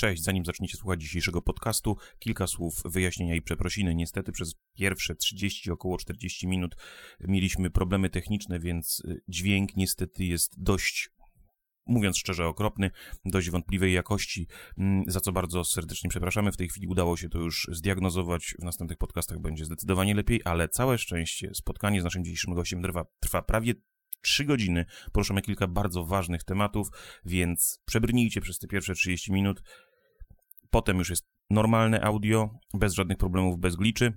Cześć, zanim zaczniecie słuchać dzisiejszego podcastu, kilka słów wyjaśnienia i przeprosiny. Niestety przez pierwsze 30, około 40 minut mieliśmy problemy techniczne, więc y, dźwięk niestety jest dość mówiąc szczerze, okropny, dość wątpliwej jakości, mm, za co bardzo serdecznie przepraszamy. W tej chwili udało się to już zdiagnozować. W następnych podcastach będzie zdecydowanie lepiej, ale całe szczęście spotkanie z naszym dzisiejszym gościem trwa, trwa prawie 3 godziny. Poruszamy kilka bardzo ważnych tematów, więc przebrnijcie przez te pierwsze 30 minut. Potem już jest normalne audio, bez żadnych problemów, bez gliczy.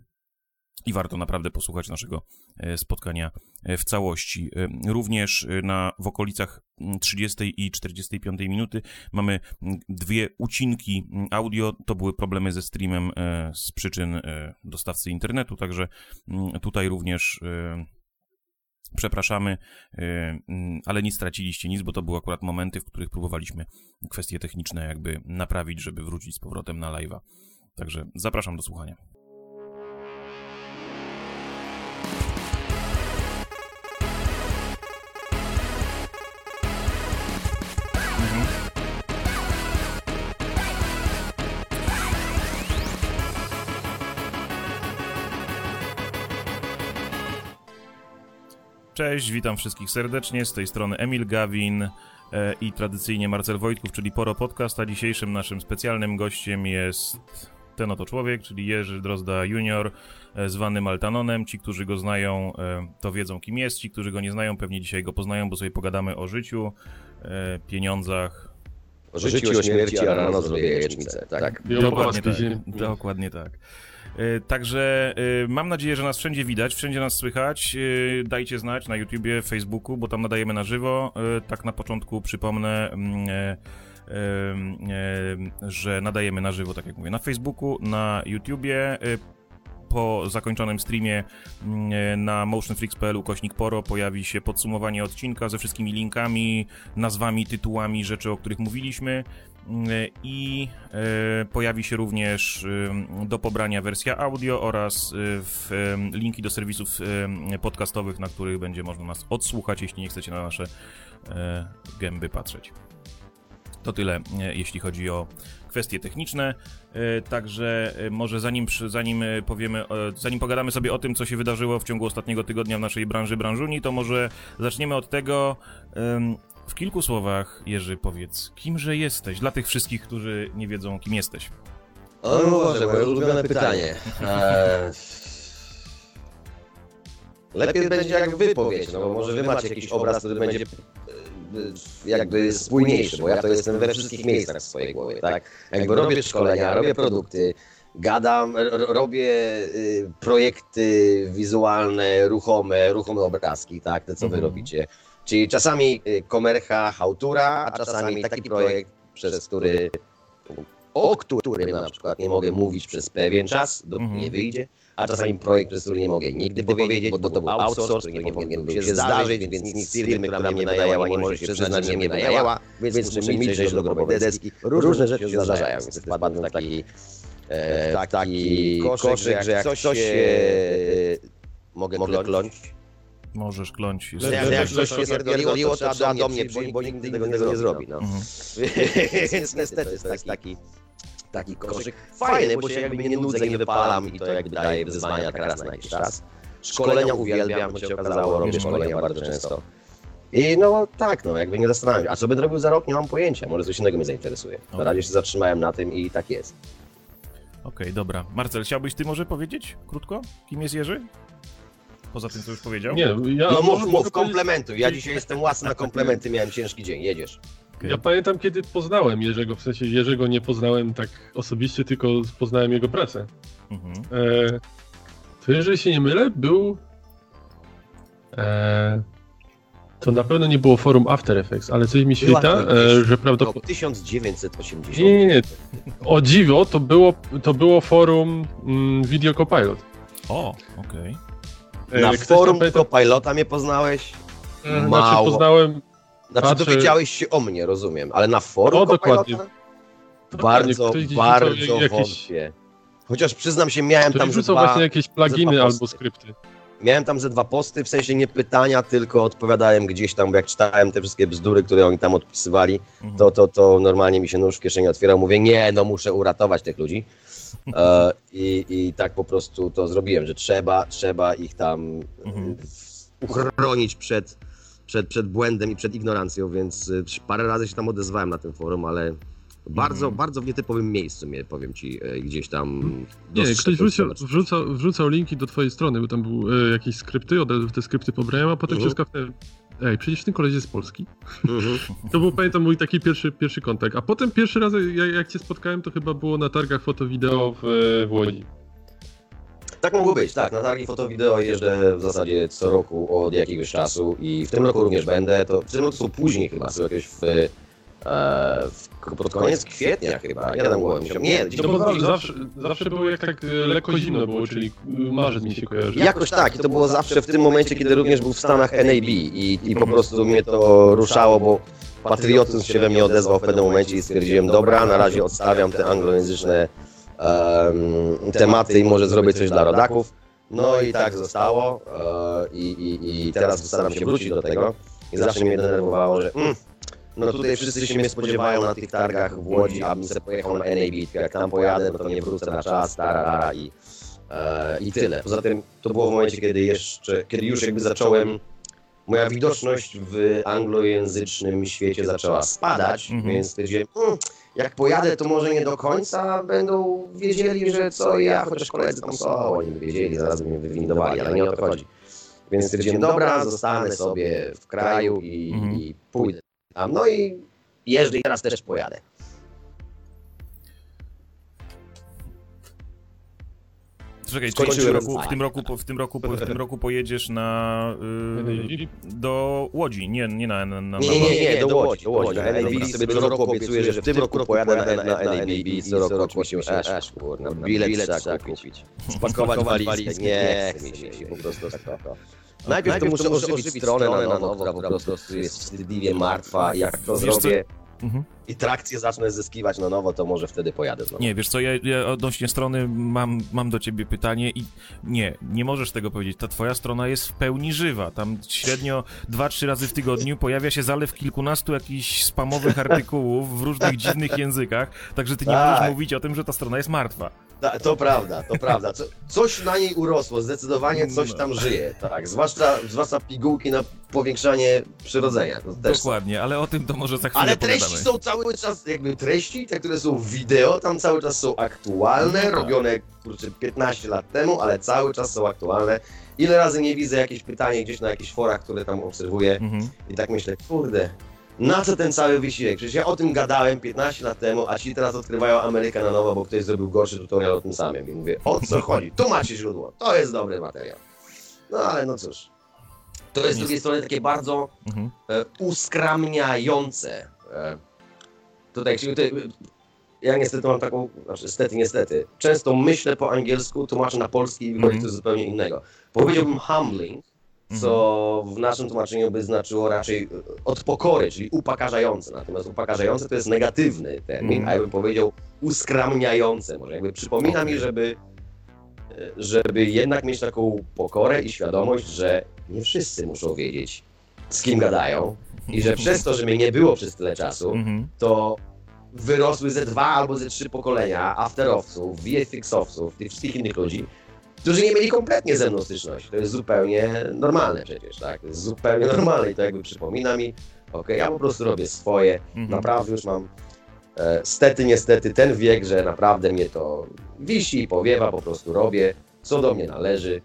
I warto naprawdę posłuchać naszego e, spotkania e, w całości. E, również na, w okolicach 30 i 45 minuty mamy dwie ucinki audio. To były problemy ze streamem z przyczyn dostawcy internetu, także tutaj również Przepraszamy, y, mm, ale nie straciliście nic, bo to były akurat momenty, w których próbowaliśmy kwestie techniczne jakby naprawić, żeby wrócić z powrotem na live'a. Także zapraszam do słuchania. Cześć, witam wszystkich serdecznie. Z tej strony Emil Gawin e, i tradycyjnie Marcel Wojtków, czyli Poro Podcast, a dzisiejszym naszym specjalnym gościem jest ten oto człowiek, czyli Jerzy Drozda Junior, e, zwany Maltanonem. Ci, którzy go znają, e, to wiedzą kim jest. Ci, którzy go nie znają, pewnie dzisiaj go poznają, bo sobie pogadamy o życiu, pieniądzach, o życiu, o śmierci, a rano zrobię jajecznicę, tak? tak. Dokładnie tak. Dokładnie tak. E, także e, mam nadzieję, że nas wszędzie widać, wszędzie nas słychać. E, dajcie znać na YouTubie, Facebooku, bo tam nadajemy na żywo. Tak na początku przypomnę mm, że nadajemy na żywo, tak jak mówię, na Facebooku, na YouTubie. Po zakończonym streamie mm, na motionflix.pl ukośnik poro pojawi się podsumowanie odcinka ze wszystkimi linkami, nazwami, tytułami rzeczy, o których mówiliśmy. E, i e, pojawi się również e, do pobrania wersja audio oraz linki do serwisów podcastowych, na których będzie można nas odsłuchać, jeśli nie chcecie na nasze gęby patrzeć. To tyle, jeśli chodzi o kwestie techniczne. Także może zanim, zanim powiemy, zanim pogadamy sobie o tym, co się wydarzyło w ciągu ostatniego tygodnia w naszej branży branżuni, to może zaczniemy od tego, w kilku słowach, Jerzy, powiedz, kimże jesteś dla tych wszystkich, którzy nie wiedzą, kim jesteś? O Boże, moje ulubione pytanie. Eee... Lepiej będzie jak wypowiedź, no bo może wy macie jakiś obraz, który będzie e, jakby spójniejszy, bo ja to jestem we wszystkich miejscach w swojej głowie, tak? Jakby robię szkolenia, robię produkty, gadam, robię y, projekty wizualne, ruchome, ruchome obrazki, tak? Te co wy mhm. robicie. Czyli czasami y, komercha, hałtura, a czasami taki projekt, przez który, o którym na przykład nie mogę mówić przez pewien czas, do, mhm. nie wyjdzie, a czasami projekt, przez który nie mogę nigdy powiedzieć, bo to był outsource, który nie powinien był się zdarzyć, więc nic z firmy, która mnie wynajęła, nie może się przyznać, że mnie wynajęła, więc muszę milczeć do grobowej deski. Różne rzeczy się zdarzają, więc wpadłem w taki, e, taki koszyk, że jak coś się mogę kląć, Możesz kląć. Jest... Jak, jak coś się spierdoliło, to trzeba do mnie przyjść, bo nigdy tego, tego nie zrobi. No. Mhm. Więc niestety jest taki, taki, koszyk fajny, bo się jakby nie nudzę, nie wypalam i to jakby daje wyzwania teraz na jakiś czas. Szkolenia uwielbiam, bo się okazało, robię szkolenia bardzo często. I no tak, no jakby nie zastanawiam A co będę robił za rok, nie mam pojęcia. Może coś innego mnie zainteresuje. Na razie się zatrzymałem na tym i tak jest. Okej, okay, dobra. Marcel, chciałbyś ty może powiedzieć krótko, kim jest Jerzy? Poza tym, co już powiedział? Nie, ja no mów, mów, komplementuj. Ja dzisiaj jestem łasny na komplementy, miałem ciężki dzień, jedziesz. Okay. Ja pamiętam, kiedy poznałem Jerzego, w sensie Jerzego nie poznałem tak osobiście, tylko poznałem jego pracę. Mhm. E, to jeżeli się nie mylę, był... E, to na pewno nie było forum After Effects, ale coś mi świta, e, że prawdopodobnie... 1980. Nie, nie, nie. O dziwo, to było, to było forum mm, Video Copilot. O, okej. Okay. Na Ktoś forum pyta... Copilota mnie poznałeś? Hmm, Mało. Znaczy poznałem... Znaczy patrzę... dowiedziałeś się o mnie, rozumiem, ale na forum o, dokładnie. Bardzo, bardzo jakieś... wątpię. Chociaż przyznam się, miałem Ktoś tam rzucał właśnie jakieś pluginy albo skrypty. Miałem tam ze dwa posty, w sensie nie pytania, tylko odpowiadałem gdzieś tam, bo jak czytałem te wszystkie bzdury, które oni tam odpisywali, mhm. to, to, to normalnie mi się nóż w kieszeni otwierał. Mówię, nie, no muszę uratować tych ludzi. E, i, I tak po prostu to zrobiłem, że trzeba, trzeba ich tam mhm. uchronić przed, przed, przed błędem i przed ignorancją, więc y, parę razy się tam odezwałem na tym forum, ale bardzo, mm. bardzo w nietypowym miejscu mnie, powiem ci, e, gdzieś tam... Nie, ktoś wrzucał, wrzucał, wrzucał linki do twojej strony, bo tam były jakieś skrypty, od te skrypty pobrałem, a potem mm. się ej, przecież ten koleś jest z Polski. Mm-hmm. to był, pamiętam, mój taki pierwszy, pierwszy kontakt. A potem pierwszy raz, jak, jak cię spotkałem, to chyba było na targach foto-wideo w, w Łodzi. Tak mogło być, tak. Na targi foto-wideo jeżdżę w zasadzie co roku od jakiegoś czasu i w tym roku również będę. To w tym roku później chyba, są jakieś w E, pod koniec kwietnia chyba, ja tam byłem, nie, to było zawsze, zawsze było jak tak e, lekko zimno było, czyli marzec mi się kojarzy. Jakoś tak i to było zawsze w tym momencie, kiedy również był w Stanach NAB i, i po prostu mnie to ruszało, bo patriotyzm się we mnie odezwał w pewnym momencie i stwierdziłem, dobra, na razie odstawiam te anglojęzyczne um, tematy i może zrobię coś dla rodaków. No i tak zostało e, i, i, i teraz staram się wrócić do tego i zawsze mnie denerwowało, że mm, no tutaj wszyscy się mnie spodziewają na tych targach w Łodzi, abym sobie pojechał na NAB, jak tam pojadę, no to nie wrócę na czas, tarara i, e, i tyle. Poza tym to było w momencie, kiedy jeszcze, kiedy już jakby zacząłem, moja widoczność w anglojęzycznym świecie zaczęła spadać, mhm. więc stwierdziłem, hmm, jak pojadę, to może nie do końca będą wiedzieli, że co ja, chociaż koledzy tam są, oni by wiedzieli, zaraz by mnie wywindowali, ale nie o to chodzi. Więc stwierdziłem, dobra, zostanę sobie w kraju i, mhm. i pójdę no i jeżdżę i teraz też pojadę. Czekaj, w tym, roku, w, tym roku, w, tym roku, w tym roku pojedziesz na... Yy, do Łodzi, nie, nie na... na, na nie, nie, nie, do Łodzi, do Łodzi. Na NAB sobie co roku obiecuję, że w tym roku pojadę na, na NAB i co roku aż, aż kurna, bilet trzeba kupić. Spakować walizkę, nie chce mi się po prostu tak Najpierw, Najpierw to muszę ożywić stronę na nowo, która po prostu jest wstydliwie martwa. Jak to zrobię mhm. i trakcję zacznę zyskiwać na nowo, to może wtedy pojadę znowu. Nie, wiesz co, ja, ja odnośnie strony mam, mam do ciebie pytanie i nie, nie możesz tego powiedzieć. Ta twoja strona jest w pełni żywa. Tam średnio 2-3 razy w tygodniu pojawia się zalew kilkunastu jakichś spamowych artykułów w różnych dziwnych językach, także ty nie tak. możesz mówić o tym, że ta strona jest martwa. Ta, to prawda, to prawda. Co, coś na niej urosło, zdecydowanie coś no. tam żyje, tak. Zwłaszcza, zwłaszcza pigułki na powiększanie przyrodzenia. Dokładnie, ale o tym to może za chwilę Ale treści pogadamy. są cały czas, jakby treści, te, które są wideo, tam cały czas są aktualne, no tak. robione kurczę, 15 lat temu, ale cały czas są aktualne. Ile razy nie widzę jakieś pytanie gdzieś na jakichś forach, które tam obserwuję mhm. i tak myślę, kurde, na co ten cały wysiłek? Przecież ja o tym gadałem 15 lat temu, a ci teraz odkrywają Amerykę na nowo, bo ktoś zrobił gorszy tutorial o tym samym. I mówię, o co chodzi? Tu macie źródło, to jest dobry materiał. No ale no cóż. To jest z drugiej strony takie bardzo mhm. e, uskramniające. E, tutaj, tutaj, ja niestety mam taką, znaczy niestety, niestety, często myślę po angielsku, tłumaczę na polski i wychodzi mhm. coś zupełnie innego. Powiedziałbym humbling, co w naszym tłumaczeniu by znaczyło raczej e, od pokory, czyli upokarzające. Natomiast upokarzające to jest negatywny termin, mm. a ja bym powiedział uskramniające. Może jakby przypomina mi, żeby, e, żeby jednak mieć taką pokorę i świadomość, że nie wszyscy muszą wiedzieć, z kim gadają i że przez to, że mnie nie było przez tyle czasu, mhm. to wyrosły ze dwa albo ze trzy pokolenia afterowców, VFX-owców, tych wszystkich innych ludzi, którzy nie mieli kompletnie ze mną styczności. To jest zupełnie normalne przecież, tak? To jest zupełnie normalne i to jakby przypomina mi, ok, ja po prostu robię swoje, mhm. naprawdę już mam e, stety, niestety ten wiek, że naprawdę mnie to wisi, powiewa, po prostu robię, co do mnie należy.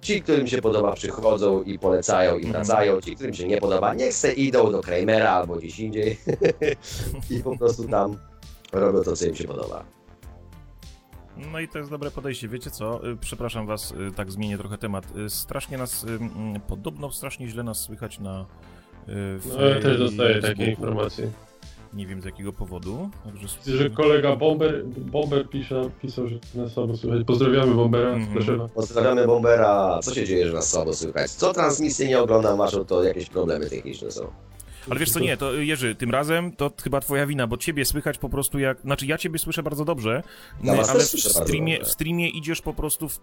Ci, którym się podoba, przychodzą i polecają i mhm. wracają. Ci, którym się nie podoba, niech se idą do Kramera albo gdzieś indziej i po prostu tam robią to, co im się podoba. No i to jest dobre podejście. Wiecie co? Y, przepraszam was, y, tak zmienię trochę temat. Y, strasznie nas, podobno strasznie źle nas słychać na No ja też dostaję takie informacje. Nie wiem z jakiego powodu. Także... Że kolega Bomber, Bomber pisze, pisał, że nas słabo słychać. Pozdrawiamy Bombera. Mm. Pozdrawiamy Bombera. Co się dzieje, że nas słabo słychać? Co transmisję nie oglądam, masz to jakieś problemy techniczne są? Ale wiesz co, nie, to Jerzy, tym razem to chyba twoja wina, bo ciebie słychać po prostu jak... Znaczy ja ciebie słyszę bardzo dobrze, Ja ale w streamie, dobrze. w streamie idziesz po prostu w,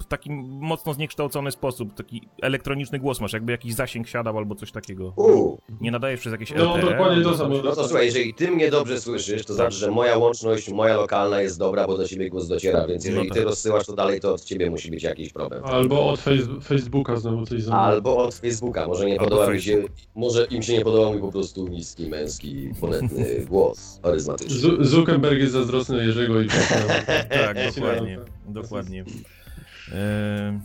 w takim mocno zniekształcony sposób, taki elektroniczny głos masz, jakby jakiś zasięg siadał albo coś takiego. Uuu. Nie nadajesz przez jakieś No, LTE dokładnie to samo. No to słuchaj, jeżeli ty mnie dobrze słyszysz, to znaczy, że moja łączność, moja lokalna jest dobra, bo do ciebie głos dociera, więc jeżeli No ty tak. rozsyłasz to dalej, to od ciebie musi być jakiś problem. Albo od face- Facebooka znowu coś zamówił. Albo od Facebooka, może nie podoba mi się, może im się nie podoba mi po prostu niski, męski, ponętny głos, charyzmatyczny. Z- Zuckerberg jest zazdrosny Jerzego i Tak, dokładnie, dokładnie. Ehm,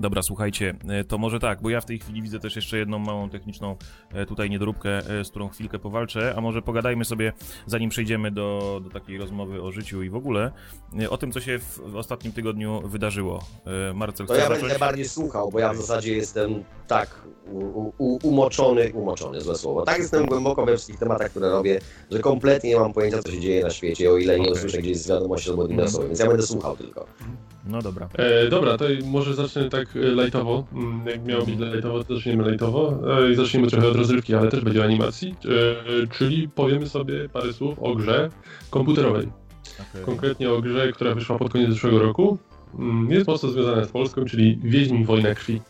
Dobra, słuchajcie, e, to może tak, bo ja w tej chwili widzę też jeszcze jedną małą techniczną e, tutaj niedoróbkę, e, z którą chwilkę powalczę, a może pogadajmy sobie, zanim przejdziemy do, do takiej rozmowy o życiu i w ogóle, o tym, co się w, w ostatnim tygodniu wydarzyło. Marcel, To ja zacząć? będę bardziej słuchał, bo ja w zasadzie jestem tak u, u, umoczony, umoczony, złe słowo. Tak jestem głęboko we wszystkich tematach, które robię, że kompletnie nie mam pojęcia, co się dzieje na świecie, o ile nie Okej. usłyszę gdzieś z wiadomości albo Mhm. inne więc ja będę słuchał tylko. No dobra. E, dobra, to może zacznę tak e, lajtowo. Mm, Jak miało być lajtowo, to zaczniemy lajtowo. E, zaczniemy trochę od rozrywki, ale też będzie o animacji. E, czyli powiemy sobie parę słów o grze komputerowej. Okej. Konkretnie o grze, która wyszła pod koniec zeszłego roku. Mm, Jest mocno związana z Polską, czyli Wiedźmin Wojna Krwi.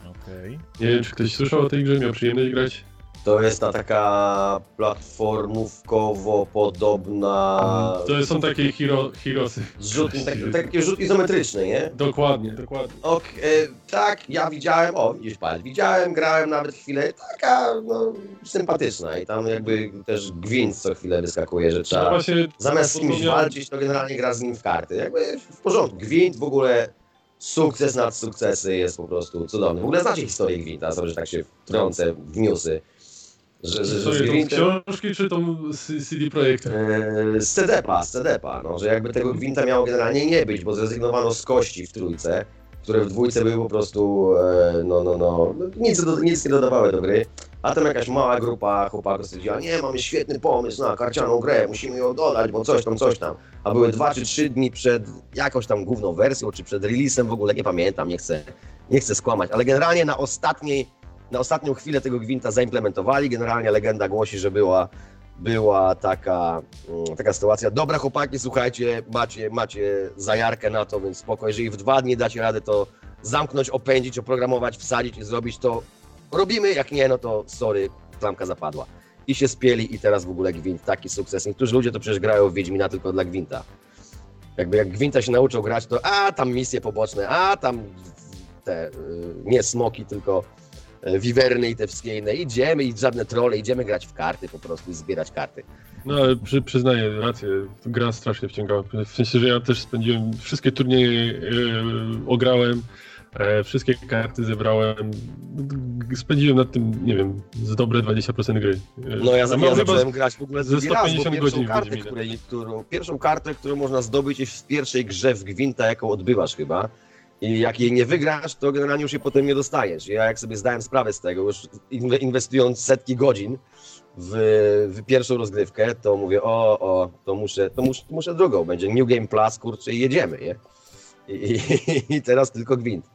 Okej. Nie wiem, czy ktoś słyszał o tej grze, miał przyjemność grać. To jest ta taka platformówkowo podobna... To są takie hero, herosy. Zrzut, tak, taki rzut izometryczny, nie? Dokładnie, dokładnie. Ok, e, tak, ja widziałem, o widzisz pan, widziałem, grałem nawet chwilę, taka no, sympatyczna i tam jakby też gwint co chwilę wyskakuje, że No trzeba właśnie, zamiast z kimś walczyć, to generalnie gra z nim w karty. Jakby w porządku, gwint w ogóle sukces nad sukcesy jest po prostu cudowny. W ogóle znacie historię gwinta, sobie, że tak się wtrącę w newsy, że, że, że to książki czy tą C- CD Projekt? Z CD-pa, z CD-pa, no, że jakby tego gwinta miało generalnie nie być, bo zrezygnowano z kości w trójce, które w dwójce były po prostu, e, no, no, no, no, nic, nic nie dodawały do gry. A tam jakaś mała grupa chłopaków stwierdziła, nie, mamy świetny pomysł na karcianą grę, musimy ją dodać, bo coś tam, coś tam. A były dwa czy trzy dni przed jakąś tam główną wersją, czy przed releasem w ogóle, nie pamiętam, nie chcę, nie chcę skłamać, ale generalnie na ostatniej, na ostatnią chwilę tego gwinta zaimplementowali, generalnie legenda głosi, że była była taka, mm, taka sytuacja. Dobra chłopaki, słuchajcie, macie, macie zajarkę na to, więc spoko. Jeżeli w dwa dni dacie radę to zamknąć, opędzić, oprogramować, wsadzić i zrobić, to robimy. Jak nie, no to sorry, klamka zapadła. I się spieli i teraz w ogóle Gwint, taki sukces. Niektórzy ludzie to przecież grają w Wiedźmina tylko dla Gwinta. Jakby jak Gwinta się nauczą grać, to a tam misje poboczne, a tam te, y, nie smoki, tylko wiwerny i te wszystkie inne. Idziemy i żadne trole, idziemy grać w karty po prostu i zbierać karty. No ale przy, przyznaję rację, gra strasznie wciągała. W sensie, że ja też spędziłem wszystkie turnieje, e, ograłem, e, wszystkie karty zebrałem. Spędziłem nad tym, nie wiem, z dobre 20% gry. E, No ja, a ja zacząłem grać w ogóle ze drugi raz, bo 150 pierwszą godzin kartę, której, którą, pierwszą kartę, którą można zdobyć jest w pierwszej grze w Gwinta, jaką odbywasz chyba. I jak jej nie wygrasz, to generalnie już jej potem nie dostajesz. Ja jak sobie zdałem sprawę z tego, już inwe- inwestując setki godzin w, w pierwszą rozgrywkę, to mówię, o, o, to muszę, to muszę, muszę drugą, będzie New Game Plus, kurczę, i jedziemy, nie? I, i, i teraz tylko Gwint.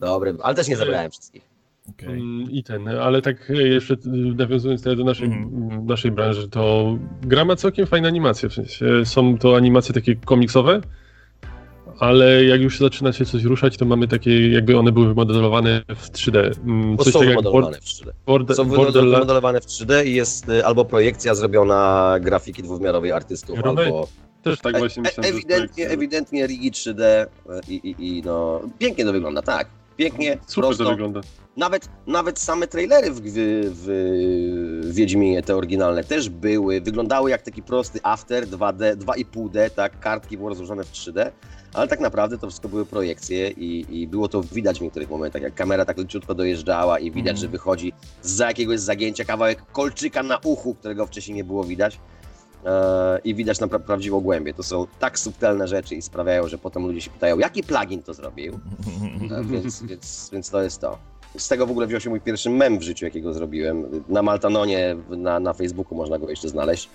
Dobry, ale też nie zabrałem wszystkich. Okej. Mm, I ten, ale tak e, jeszcze e, nawiązując do naszej, Mhm. m, naszej branży, to gra ma całkiem fajne animacje, w sensie są to animacje takie komiksowe, ale jak już zaczyna się coś ruszać, to mamy takie, jakby one były wymodelowane w 3D. Mm, Coś są tak wymodelowane w 3D. Border, Są wymodelowane w 3D i jest y, albo projekcja zrobiona grafiki dwuwymiarowej artystów, Remake. albo też tak właśnie e, myślałem. ewidentnie, projekcja. ewidentnie rigi 3D e, i, i, i no pięknie to wygląda, tak. Pięknie, Super prosto. to wygląda. Nawet, nawet same trailery w, w, w Wiedźminie, te oryginalne, też były, wyglądały jak taki prosty after 2D, 2,5D, tak, kartki były rozłożone w 3D, ale tak naprawdę to wszystko były projekcje i, i było to widać w niektórych momentach, jak kamera tak leciutko dojeżdżała i widać, Mhm. że wychodzi za jakiegoś zagięcia kawałek kolczyka na uchu, którego wcześniej nie było widać. E, I widać na pra- prawdziwą głębię. To są tak subtelne rzeczy i sprawiają, że potem ludzie się pytają, jaki plugin to zrobił. E, więc, więc, więc to jest to. Z tego w ogóle wziął się mój pierwszy mem w życiu, jakiego zrobiłem. Na Maltanonie, na, na Facebooku można go jeszcze znaleźć.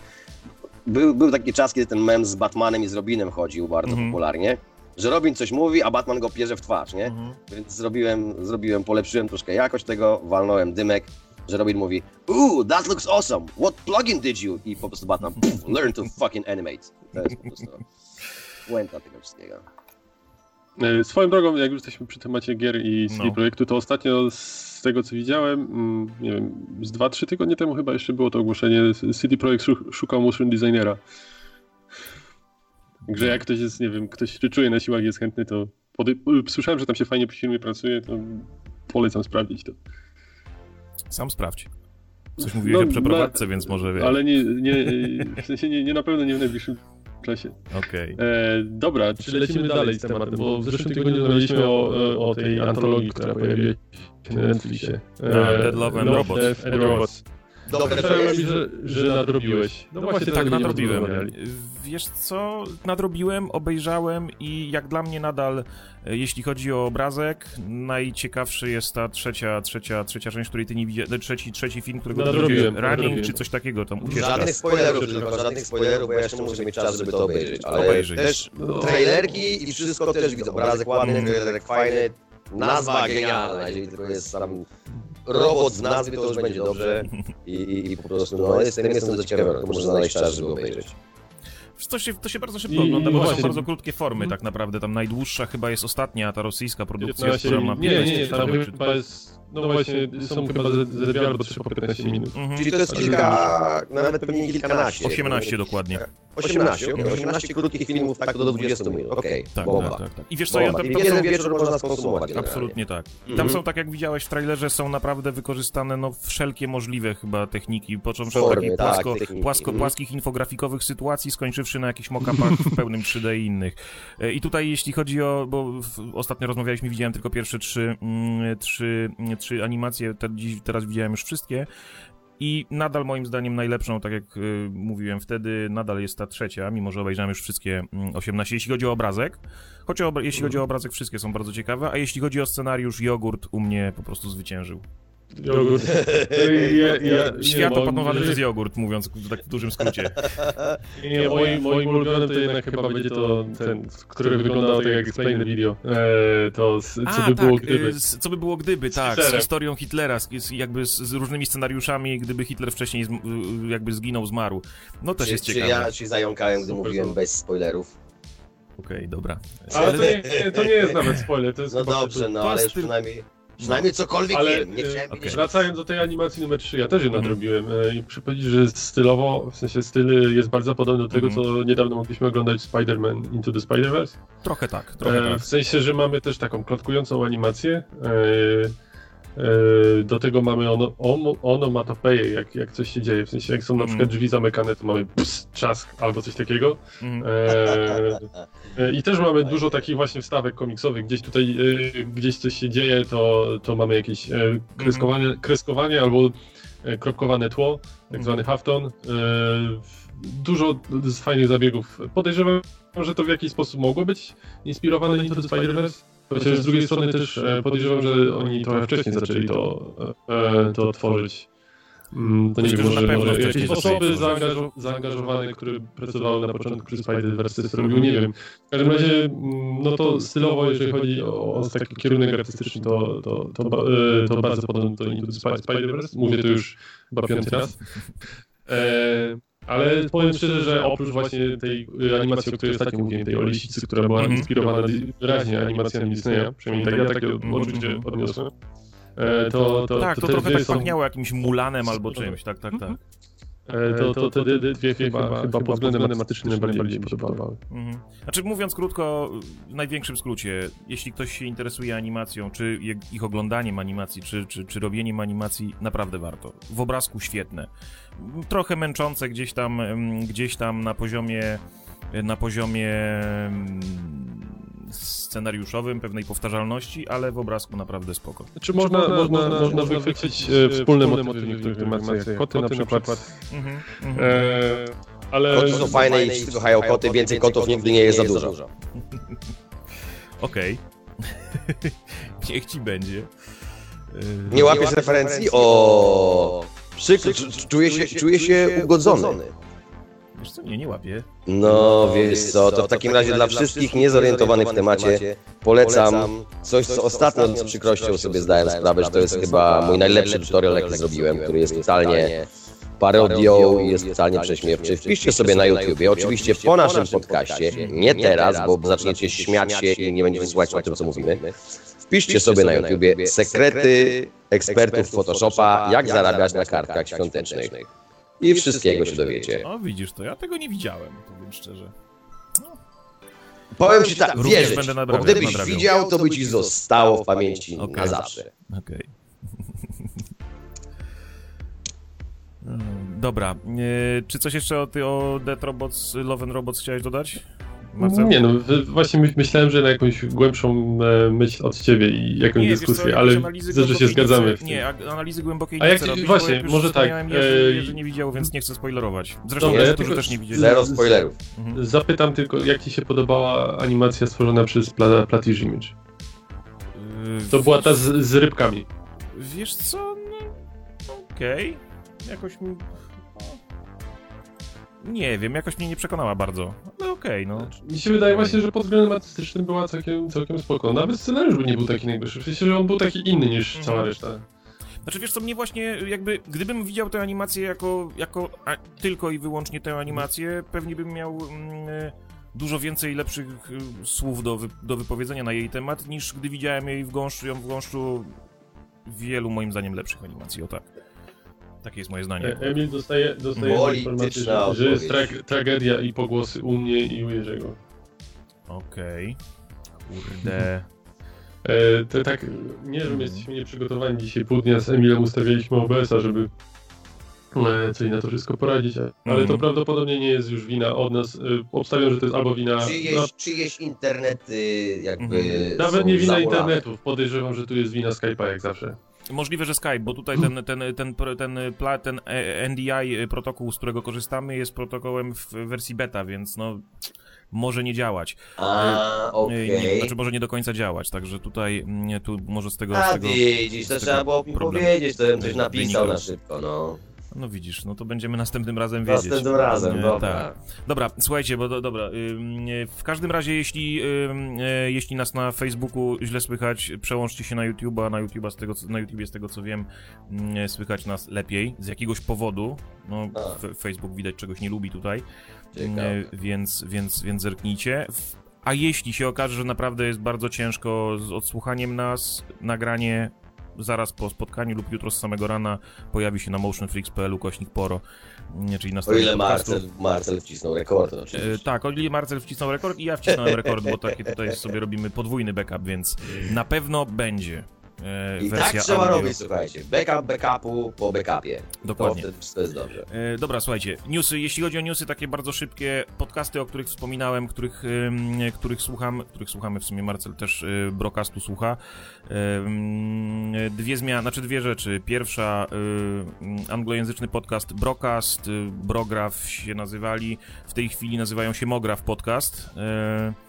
Był, był taki czas, kiedy ten mem z Batmanem i z Robinem chodził bardzo Mhm. popularnie, że Robin coś mówi, a Batman go pierze w twarz, nie? Mhm. Więc zrobiłem, zrobiłem, polepszyłem troszkę jakość tego, walnąłem dymek, że Robin mówi Ooh, that looks awesome, what plugin did you? I po prostu Batman, pff, learn to fucking animate. To jest po prostu puenta tego wszystkiego. E, Swoją drogą, jak już jesteśmy przy temacie gier i CD No. Projektu, to ostatnio z tego co widziałem, mm, nie wiem, z 2-3 tygodnie temu chyba jeszcze było to ogłoszenie, CD Projekt szu- szukał motion designera. Także jak ktoś jest, nie wiem, ktoś czuje na siłach jest chętny, to pody- słyszałem, że tam się fajnie przy filmie pracuje, to polecam sprawdzić to. Sam sprawdź. Coś mówiłeś No, o przeprowadzce, więc może wiesz. Ale nie, nie, w sensie nie, nie na pewno nie w najbliższym czasie. Okej. E, dobra, czy lecimy dalej z tematem, bo w zeszłym tygodniu rozmawialiśmy o, e, o tej antologii, która pojawiła się na Netflixie. Tak, Dead Love and Robots. Dobre Słyszałem, jest. że, że nadrobiłeś. No właśnie, Tak, tego nie nadrobiłem. Wiesz co, nadrobiłem, obejrzałem i jak dla mnie nadal, e, jeśli chodzi o obrazek, najciekawszy jest ta trzecia, trzecia, trzecia część, której ty nie widziałeś, trzeci, trzeci film, którego Nadrobiłem, Running nadrobiłem. czy coś takiego tam, ucieczka. Żadnych spoilerów, tylko żadnych spoilerów, bo ja jeszcze muszę mieć czas, żeby to obejrzeć. Ale Obejrzyj. też No. trailerki i wszystko też widzę. Obrazek ładny, trailerek fajny, nazwa genialna, jeżeli tylko jest tam robot z nazwy, to już będzie dobrze. I, i, i po prostu, no jestem, jestem zaciekawiony, tylko muszę znaleźć czas, żeby obejrzeć. To się, to się bardzo szybko I- ogląda, bo to są bardzo krótkie formy tak naprawdę. Tam najdłuższa chyba jest ostatnia, ta rosyjska produkcja, 15 która ma minut. Nie, nie, 15 nie, tam czy- chyba jest, no właśnie, są chyba ze, ze dwie albo trzy po 15 minut. Mhm. Czyli to jest kilka, nawet pewnie kilkanaście. 18 dokładnie. 18, okej, 18 krótkich filmów, tak do 20 minut, okej, Tak, bomba. tak, tak, tak. I wiesz co, ja tam, I tam jeden wieczór można skonsumować. Absolutnie tak. I tam Mhm. są, tak jak widziałeś w trailerze, są naprawdę wykorzystane no, wszelkie możliwe chyba techniki, począwszy od takich tak, płasko, płasko, Mhm. płaskich infografikowych sytuacji, skończywszy na jakichś mock-upach w pełnym 3D i innych. E, I tutaj jeśli chodzi o, bo ostatnio rozmawialiśmy, widziałem tylko pierwsze trzy, mm, trzy, trzy animacje, te, dziś, teraz widziałem już wszystkie. I nadal moim zdaniem najlepszą, tak jak y, mówiłem wtedy, nadal jest ta trzecia, mimo że obejrzałem już wszystkie mm, 18, jeśli chodzi o obrazek. Choć obra- jeśli chodzi o obrazek, wszystkie są bardzo ciekawe, a jeśli chodzi o scenariusz, jogurt u mnie po prostu zwyciężył. Jogurt. Ja, ja, Świat opanowany przez jogurt, mówiąc w tak w dużym skrócie. Nie, moim, moim ulubionym to jednak chyba będzie to ten, który wyglądał tak jak Explained Video. E, to z, co A, by było tak, gdyby. z, co by było gdyby, Z tak, z historią Hitlera, z, z, jakby z, z różnymi scenariuszami, gdyby Hitler wcześniej zm, y, jakby zginął, zmarł. No też Czy, jest czy ciekawe. ja się zająkałem, gdy Super, mówiłem bez spoilerów? Okej, dobra. Ale to nie, to nie jest nawet spoiler, to jest No dobrze, no ale już przynajmniej, przynajmniej cokolwiek Ale, wiem. Nie e, chciałem okej. okay. Wracając do tej animacji numer 3, ja też ją Mhm. nadrobiłem e, i muszę powiedzieć, że stylowo, w sensie styl jest bardzo podobny do tego, Mhm. co niedawno mogliśmy oglądać w Spider-Man Into the Spider-Verse. Trochę tak, trochę E, tak. w sensie, że mamy też taką klotkującą animację. E, e, do tego mamy ono, ono, onomatopeję, jak, jak coś się dzieje. W sensie, jak są na Mhm. przykład drzwi zamykane, to mamy ps, trzask albo coś takiego. Mhm. E, I też mamy dużo takich właśnie wstawek komiksowych. Gdzieś tutaj, gdzieś coś się dzieje, to, to mamy jakieś e, kreskowanie, kreskowanie albo kropkowane tło, tak zwany halfton. E, dużo z fajnych zabiegów. Podejrzewam, że to w jakiś sposób mogło być inspirowane Into the Spider-Verse. Chociaż z drugiej strony też e, podejrzewam, że oni trochę wcześniej zaczęli to, e, to tworzyć. Mm, To nie wiem, że może, jakieś osoby zaangażo- zaangażowane, które pracowały na początku przy Spider-Verse, to robił, nie wiem. W każdym razie, mm, no to stylowo, jeżeli chodzi o, o taki kierunek artystyczny, to, to, to, e, to bardzo podobne do Into the Spi- Spider-Verse. Mówię to już chyba piąty raz. E, ale powiem szczerze, że oprócz właśnie tej e, animacji, o której ostatnio mówiłem, tej o lisicy, która była Mhm. inspirowana di- wyraźnie animacjami Disneya, przynajmniej tak ja takie Mhm. odczucie odniosłem, e, to, to, Tak, to te trochę tak są- pachniało jakimś mulanem albo czymś, tak, tak, tak. e, to, to te dwie- dwie chyba, chyba pod względem artystycznym najbardziej mi się podobały. Mhm. Znaczy, mówiąc krótko, w największym skrócie, jeśli ktoś się interesuje animacją, czy ich oglądaniem animacji, czy, czy, czy robieniem animacji, naprawdę warto. W obrazku świetne. Trochę męczące gdzieś tam, gdzieś tam na poziomie, na poziomie scenariuszowym, pewnej powtarzalności, ale w obrazku naprawdę spoko. Czy można, można, można wychwycić e, wspólne motywy w niektórych animacjach, jak koty na przykład, Mhm, mhm. e, ale... Koty są fajne i wszyscy kochają koty, więcej kotów nigdy nie jest za dużo. Okej. Niech ci będzie. Nie łapiesz referencji? O, przykro, czuję się, czuję się ugodzony. Wiesz co, nie, nie łapię. No wiesz co, to w takim razie dla wszystkich niezorientowanych w temacie polecam coś, co ostatnio z przykrością sobie zdałem sprawę, że to jest chyba mój najlepszy tutorial, jaki zrobiłem, który jest totalnie parodią i jest totalnie prześmiewczy. Wpiszcie sobie na YouTubie, oczywiście po naszym podcaście, nie teraz, bo zaczniecie śmiać się i nie będziecie słuchać o tym, co mówimy. Wpiszcie sobie na YouTubie sekrety ekspertów Photoshopa, jak zarabiać na kartkach świątecznych. I wszystkiego się dowiecie. O, widzisz to, ja tego nie widziałem, powiem szczerze. Powiem ci tak, Również wierzyć, będę bo nadrabiał, gdybyś nadrabiał. widział, to by ci zostało w pamięci Okej. na zawsze. Okej. Mm, Dobra, czy coś jeszcze o, ty, o Dead Robots, Love and Robots chciałeś dodać? Marcel? Nie no, właśnie my- myślałem, że na jakąś głębszą e, myśl od ciebie i jakąś Nie, co, dyskusję, jakieś ale widzę, że się zgadzamy. nie analizy głębokiej A jak właśnie, może tak, Jerzy, e, nie widział, więc nie chcę spoilerować. Zresztą Dobra, ja tylko- też nie widzieli. Zero spoilerów. Mhm. Zapytam tylko, jak ci się podobała animacja stworzona przez Pla- Platish Image? Yy, To była ta z, z rybkami. Wiesz co, no, okej. Jakoś mi... Nie wiem, jakoś mnie nie przekonała bardzo. Ale okej, no. Mi się wydaje właśnie, że pod względem artystycznym była całkiem, całkiem spoko. Nawet scenariusz by nie był taki najgorszy. W sensie, że on był taki inny niż Mhm. cała reszta. Znaczy wiesz co, mnie właśnie jakby, gdybym widział tę animację jako, jako a, tylko i wyłącznie tę animację, pewnie bym miał mm, dużo więcej lepszych e, słów do, wy, do wypowiedzenia na jej temat, niż gdy widziałem jej w gąszczu, ją w gąszczu wielu moim zdaniem lepszych animacji, o tak. Takie jest moje zdanie. E, Emil dostaje, dostaje informację, że, że jest tra tragedia i pogłosy u mnie i u Jerzego. Okej. Kurde. E, to tak, nie wiem, jesteśmy nieprzygotowani dzisiaj pół dnia z Emilem ustawialiśmy OBS-a, żeby e, coś na to wszystko poradzić, ale to Mhm. prawdopodobnie nie jest już wina od nas. E, obstawiam, że to jest albo wina... no, Czyjeś, czyjeś internety jakby Mhm. nawet nie wina internetów, podejrzewam, że tu jest wina Skype'a jak zawsze. Możliwe, że Skype, bo tutaj ten, ten, ten, ten, ten, e, NDI protokół, z którego korzystamy, jest protokołem w wersji beta, więc no może nie działać. A, E, okej. Nie, znaczy może nie do końca działać, także tutaj mm, tu może z tego... z A tego widzisz, to z trzeba tego było mi problem powiedzieć, to bym coś napisał na szybko, no. No widzisz, no to będziemy następnym razem wiedzieć. Następnym razem, E, dobra. Tak. Dobra, słuchajcie, bo do, dobra, e, w każdym razie jeśli, e, jeśli nas na Facebooku źle słychać, przełączcie się na YouTube'a, na YouTube'a z tego, na YouTubie z tego co wiem, mm, słychać nas lepiej, z jakiegoś powodu, no f- Facebook widać czegoś nie lubi tutaj, Ciekawe. E, więc, więc, więc zerknijcie. A jeśli się okaże, że naprawdę jest bardzo ciężko z odsłuchaniem nas, nagranie zaraz po spotkaniu lub jutro z samego rana pojawi się na motionflix.pl ukośnik poro, czyli na O ile podcastu. Marcel, Marcel wcisnął rekord, E, oczywiście. tak, o ile Marcel wcisnął rekord i ja wcisnąłem rekord, bo takie tutaj sobie robimy podwójny backup, więc na pewno będzie e, I tak trzeba audio. robić, słuchajcie. Backup backupu po backupie. Dokładnie. To jest dobrze. E, dobra, słuchajcie, newsy, jeśli chodzi o newsy, takie bardzo szybkie, podcasty, o których wspominałem, których, ym, których słucham, których słuchamy w sumie, Marcel też y, broadcastu słucha. Dwie zmiany, znaczy dwie rzeczy. Pierwsza, y, anglojęzyczny podcast Brocast, y, Brograf się nazywali, w tej chwili nazywają się Mograf Podcast. E,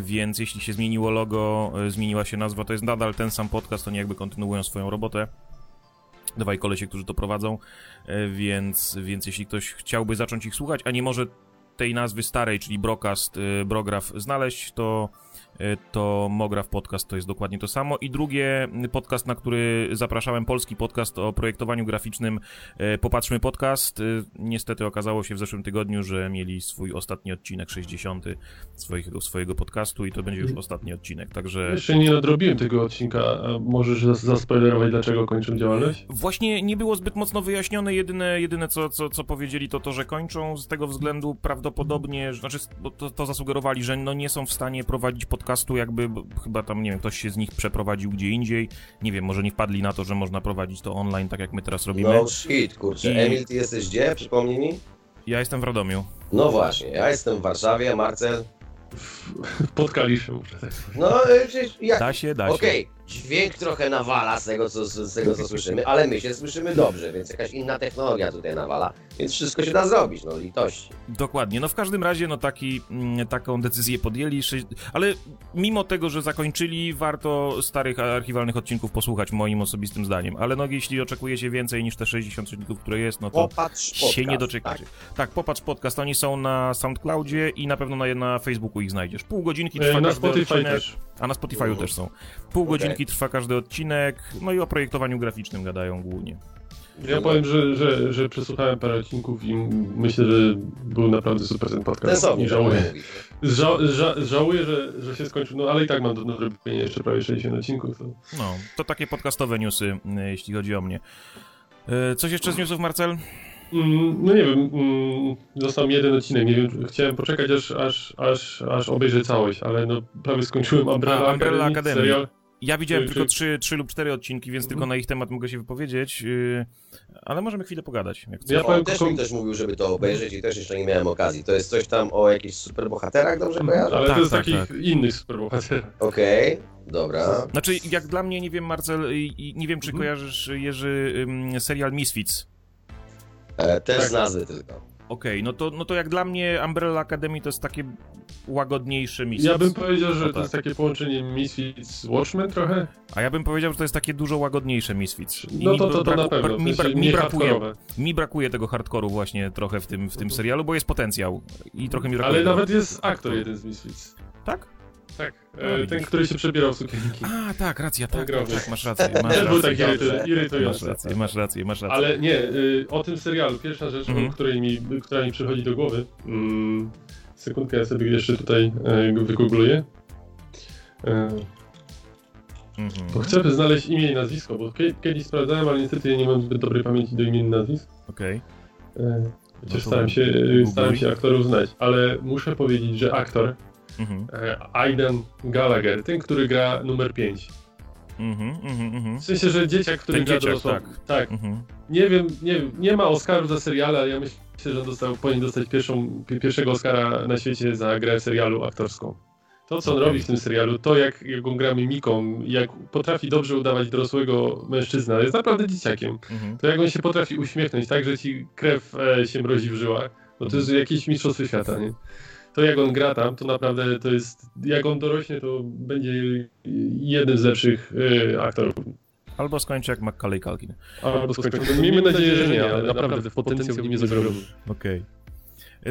Więc jeśli się zmieniło logo, e, zmieniła się nazwa, to jest nadal ten sam podcast, oni jakby kontynuują swoją robotę. Dwaj kolesie, którzy to prowadzą, e, więc, więc jeśli ktoś chciałby zacząć ich słuchać, a nie może tej nazwy starej, czyli Brocast, e, Brograf znaleźć, to, e, to Mograf Podcast to jest dokładnie to samo. I drugie podcast, na który zapraszałem, polski podcast o projektowaniu graficznym, e, Popatrzmy Podcast. E, Niestety okazało się w zeszłym tygodniu, że mieli swój ostatni odcinek, 60 swojego, swojego podcastu i to będzie już ostatni odcinek, także... Jeszcze nie nadrobiłem tego odcinka, możesz zas- zaspoilerować, dlaczego kończą działalność? Właśnie nie było zbyt mocno wyjaśnione. Jedyne, jedyne co, co, co powiedzieli, to to, że kończą z tego względu prawdopodobnie, znaczy to, to zasugerowali, że no nie są w stanie prowadzić podcastu, jakby bo chyba tam, nie wiem, ktoś się z nich przeprowadził gdzie indziej. Nie wiem, może nie wpadli na to, że można prowadzić to online, tak jak my teraz robimy. No shit, kurczę. I- Emil, ty jesteś gdzie? Przypomnij mi. Ja jestem w Radomiu. No właśnie, ja jestem w Warszawie, Marcel. Podkaliszu, muszę tak. No, e, przecież jak... Da się, da się. Okej, dźwięk trochę nawala z tego, co, z tego, co słyszymy, ale my się słyszymy dobrze, więc jakaś inna technologia tutaj nawala, więc wszystko się da zrobić, no litości. Dokładnie. No w każdym razie, no taki, mm, taką decyzję podjęli, ale mimo tego, że zakończyli, warto starych archiwalnych odcinków posłuchać, moim osobistym zdaniem. Ale no jeśli oczekujecie więcej niż te 60 odcinków, które jest, no to Popatrz podcast, się nie doczekacie. Tak. popatrz podcast, oni są na SoundCloudzie i na pewno na, na Facebooku ich znajdziesz. Pół godzinki trwa E, Na każdy Spotify odcinek. też. A na Spotify'u Mhm. też są. Pół godzinki trwa każdy odcinek, no i o projektowaniu graficznym gadają głównie. Ja powiem, że, że, że przesłuchałem parę odcinków i myślę, że był naprawdę super ten podcast. I żałuję. Ża, ża, żałuję, że, że się skończył, no ale i tak mam do nadrobienia jeszcze prawie 60 odcinków. To... No, to takie podcastowe newsy, y, jeśli chodzi o mnie. Y, Coś jeszcze z newsów, Marcel? Mm, no nie wiem, mm, został mi jeden odcinek, nie wiem, chciałem poczekać aż, aż, aż, aż obejrzę całość, ale no prawie skończyłem Umbrella, A, Umbrella Academy, serial. Ja widziałem Czy- tylko trzy, trzy lub cztery odcinki, więc tylko na ich temat mogę się wypowiedzieć, y, ale możemy chwilę pogadać, jak chcesz. Ja powiem, też kom- mi ktoś mówił, żeby to obejrzeć i też jeszcze nie miałem okazji. To jest coś tam o jakichś superbohaterach, dobrze kojarzę? Ale Tak, to jest tak, takich tak. innych superbohaterów. Okej, dobra. Znaczy, jak dla mnie, nie wiem, Marcel, y, i nie wiem, czy Mhm. kojarzysz, Jerzy, serial Misfits. E, też Tak. z nazwy tylko. Okej, no, to, no to jak dla mnie Umbrella Academy to jest takie łagodniejsze Misfits. Ja bym powiedział, że No to jest tak. takie połączenie Misfits z Watchmen trochę. A ja bym powiedział, że to jest takie dużo łagodniejsze Misfits. I No mi to, to, to braku- na pewno, mi, bra- mi, brakuje, hardkorowe. mi brakuje tego hardkoru właśnie trochę w tym, w tym serialu, bo jest potencjał i trochę mi brakuje. Ale nawet jest aktor jeden z Misfits. Tak? Tak, No, e, ten, który się przebierał w sukienki. A, tak, racja, tak, tak, masz rację, masz był rację. taki irytu- Dobrze. Masz irytujący. rację, masz rację, masz rację. Ale nie, y, o tym serialu, pierwsza rzecz, o której mi, która mi przychodzi do głowy. Mm, sekundkę, ja sobie jeszcze tutaj e, go wygoogluję. E, Mhm. bo chcę znaleźć imię i nazwisko, bo kie- kiedyś sprawdzałem, ale niestety ja nie mam zbyt dobrej pamięci do imion i nazwisk. Okej. E, chociaż No to starałem się, starałem się aktorów znać, ale muszę powiedzieć, że aktor Mhm. e, Aidan Gallagher, ten, który gra numer 5. Mhm, mhm, mhm. W sensie, że dzieciak, który Ten gra dzieciak, tak. tak. Mhm. Nie wiem, nie, nie ma Oscarów za seriale, ale ja myślę, że dostał, powinien dostać pierwszą, pi- pierwszego Oscara na świecie za grę w serialu aktorską. To, co on robi w tym serialu, to jak, jak on gra mimiką, jak potrafi dobrze udawać dorosłego mężczyznę, jest naprawdę dzieciakiem. Mhm. To jak on się potrafi uśmiechnąć tak, że ci krew e, się mrozi w żyłach, no to jest jakieś mistrzostwo świata, nie? To jak on gra tam, to naprawdę to jest, jak on dorośnie, to będzie jednym z lepszych e, aktorów. Albo skończy jak Macaulay Culkin. Albo skończą. Miejmy nadzieję, że nie, ale naprawdę potencjał w nim jest ogromny. Okej.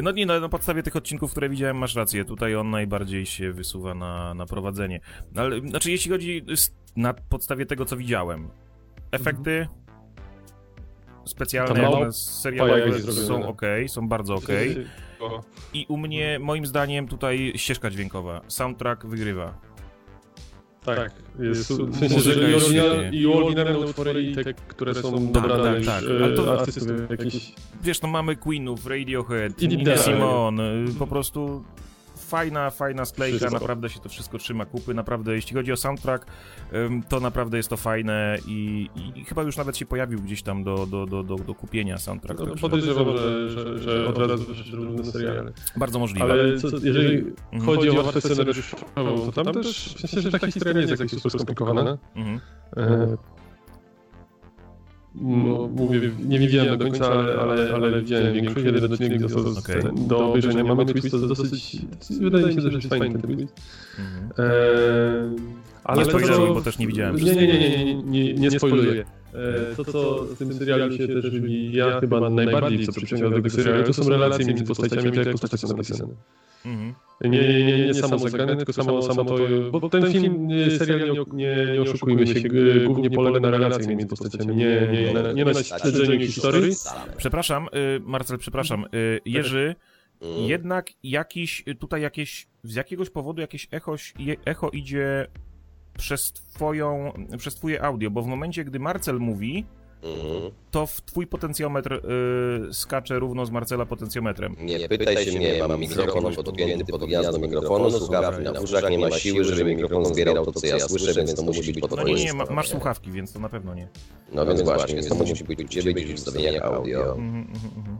No nie, no, na podstawie tych odcinków, które widziałem, masz rację. Tutaj on najbardziej się wysuwa na, na prowadzenie. Ale, znaczy, jeśli chodzi na podstawie tego, co widziałem, efekty specjalne Tam mało serialowe są ok, są bardzo ok. I u mnie, moim zdaniem, tutaj ścieżka dźwiękowa. Soundtrack wygrywa. Tak, jest, w sensie, że i, oryginalne utwory, i te, które są Tak, dobrane tak, już tak. e, Ale to- artystów jakiś... Wiesz, no mamy Queenów, Radiohead, I Nina tak. Simone, y, po prostu fajna, fajna sklejka, Wszystko. naprawdę się to wszystko trzyma kupy, naprawdę, jeśli chodzi o soundtrack, to naprawdę jest to fajne i, i chyba już nawet się pojawił gdzieś tam do, do, do, do, do kupienia soundtrack, No, także podejrzewam, że, że, że od razu wyszedł równy serial. bardzo możliwe. Ale co, jeżeli Mhm. chodzi o warstwę scenariuszową, to tam też, w sensie, że ta historia nie jest jakaś super skomplikowana. Mhm. E, no, mówię, nie widziałem do końca, ale, ale, ale widziałem większość, jeden odcinek został z- Okej. do obejrzenia. Mamy twist, to dosyć, wydaje mi się, że jest fajny ten twist. Mhm. E, Nie co- bo też nie widziałem Nie, nie, nie, nie, nie, nie, nie spoiluję. E, To, co w tym serialu się też wybija chyba najbardziej, co przyciąga do tego serialu, to są relacje między postaciami, jak postacie są napisane. Mhm. Nie, nie, nie, nie samo zagrane, tylko samo, samo to, bo ten film, serial, nie, nie, oszukujmy się, głównie polega na relacjach między postaciami, nie, nie, na, nie na śledzeniu historii. Przepraszam, y, Marcel, przepraszam, y, Jerzy, jednak jakiś, tutaj jakieś, z jakiegoś powodu jakieś echoś, je, echo idzie przez twoją, przez twoje audio, bo w momencie, gdy Marcel mówi, Mhm. to w twój potencjometr y, skacze równo z Marcela potencjometrem. Nie pytaj się mnie, mam mikrofon podpięty pod gniazdo mikrofonu, słuchawki na uszach, nie ma siły, żeby mikrofon zbierał to, co ja słyszę, więc to musi być No nie, nie, ma, masz słuchawki, więc to na pewno nie. No więc właśnie, więc to musi być u Ciebie gdzieś w ustawieniach audio. Mhm, mhm.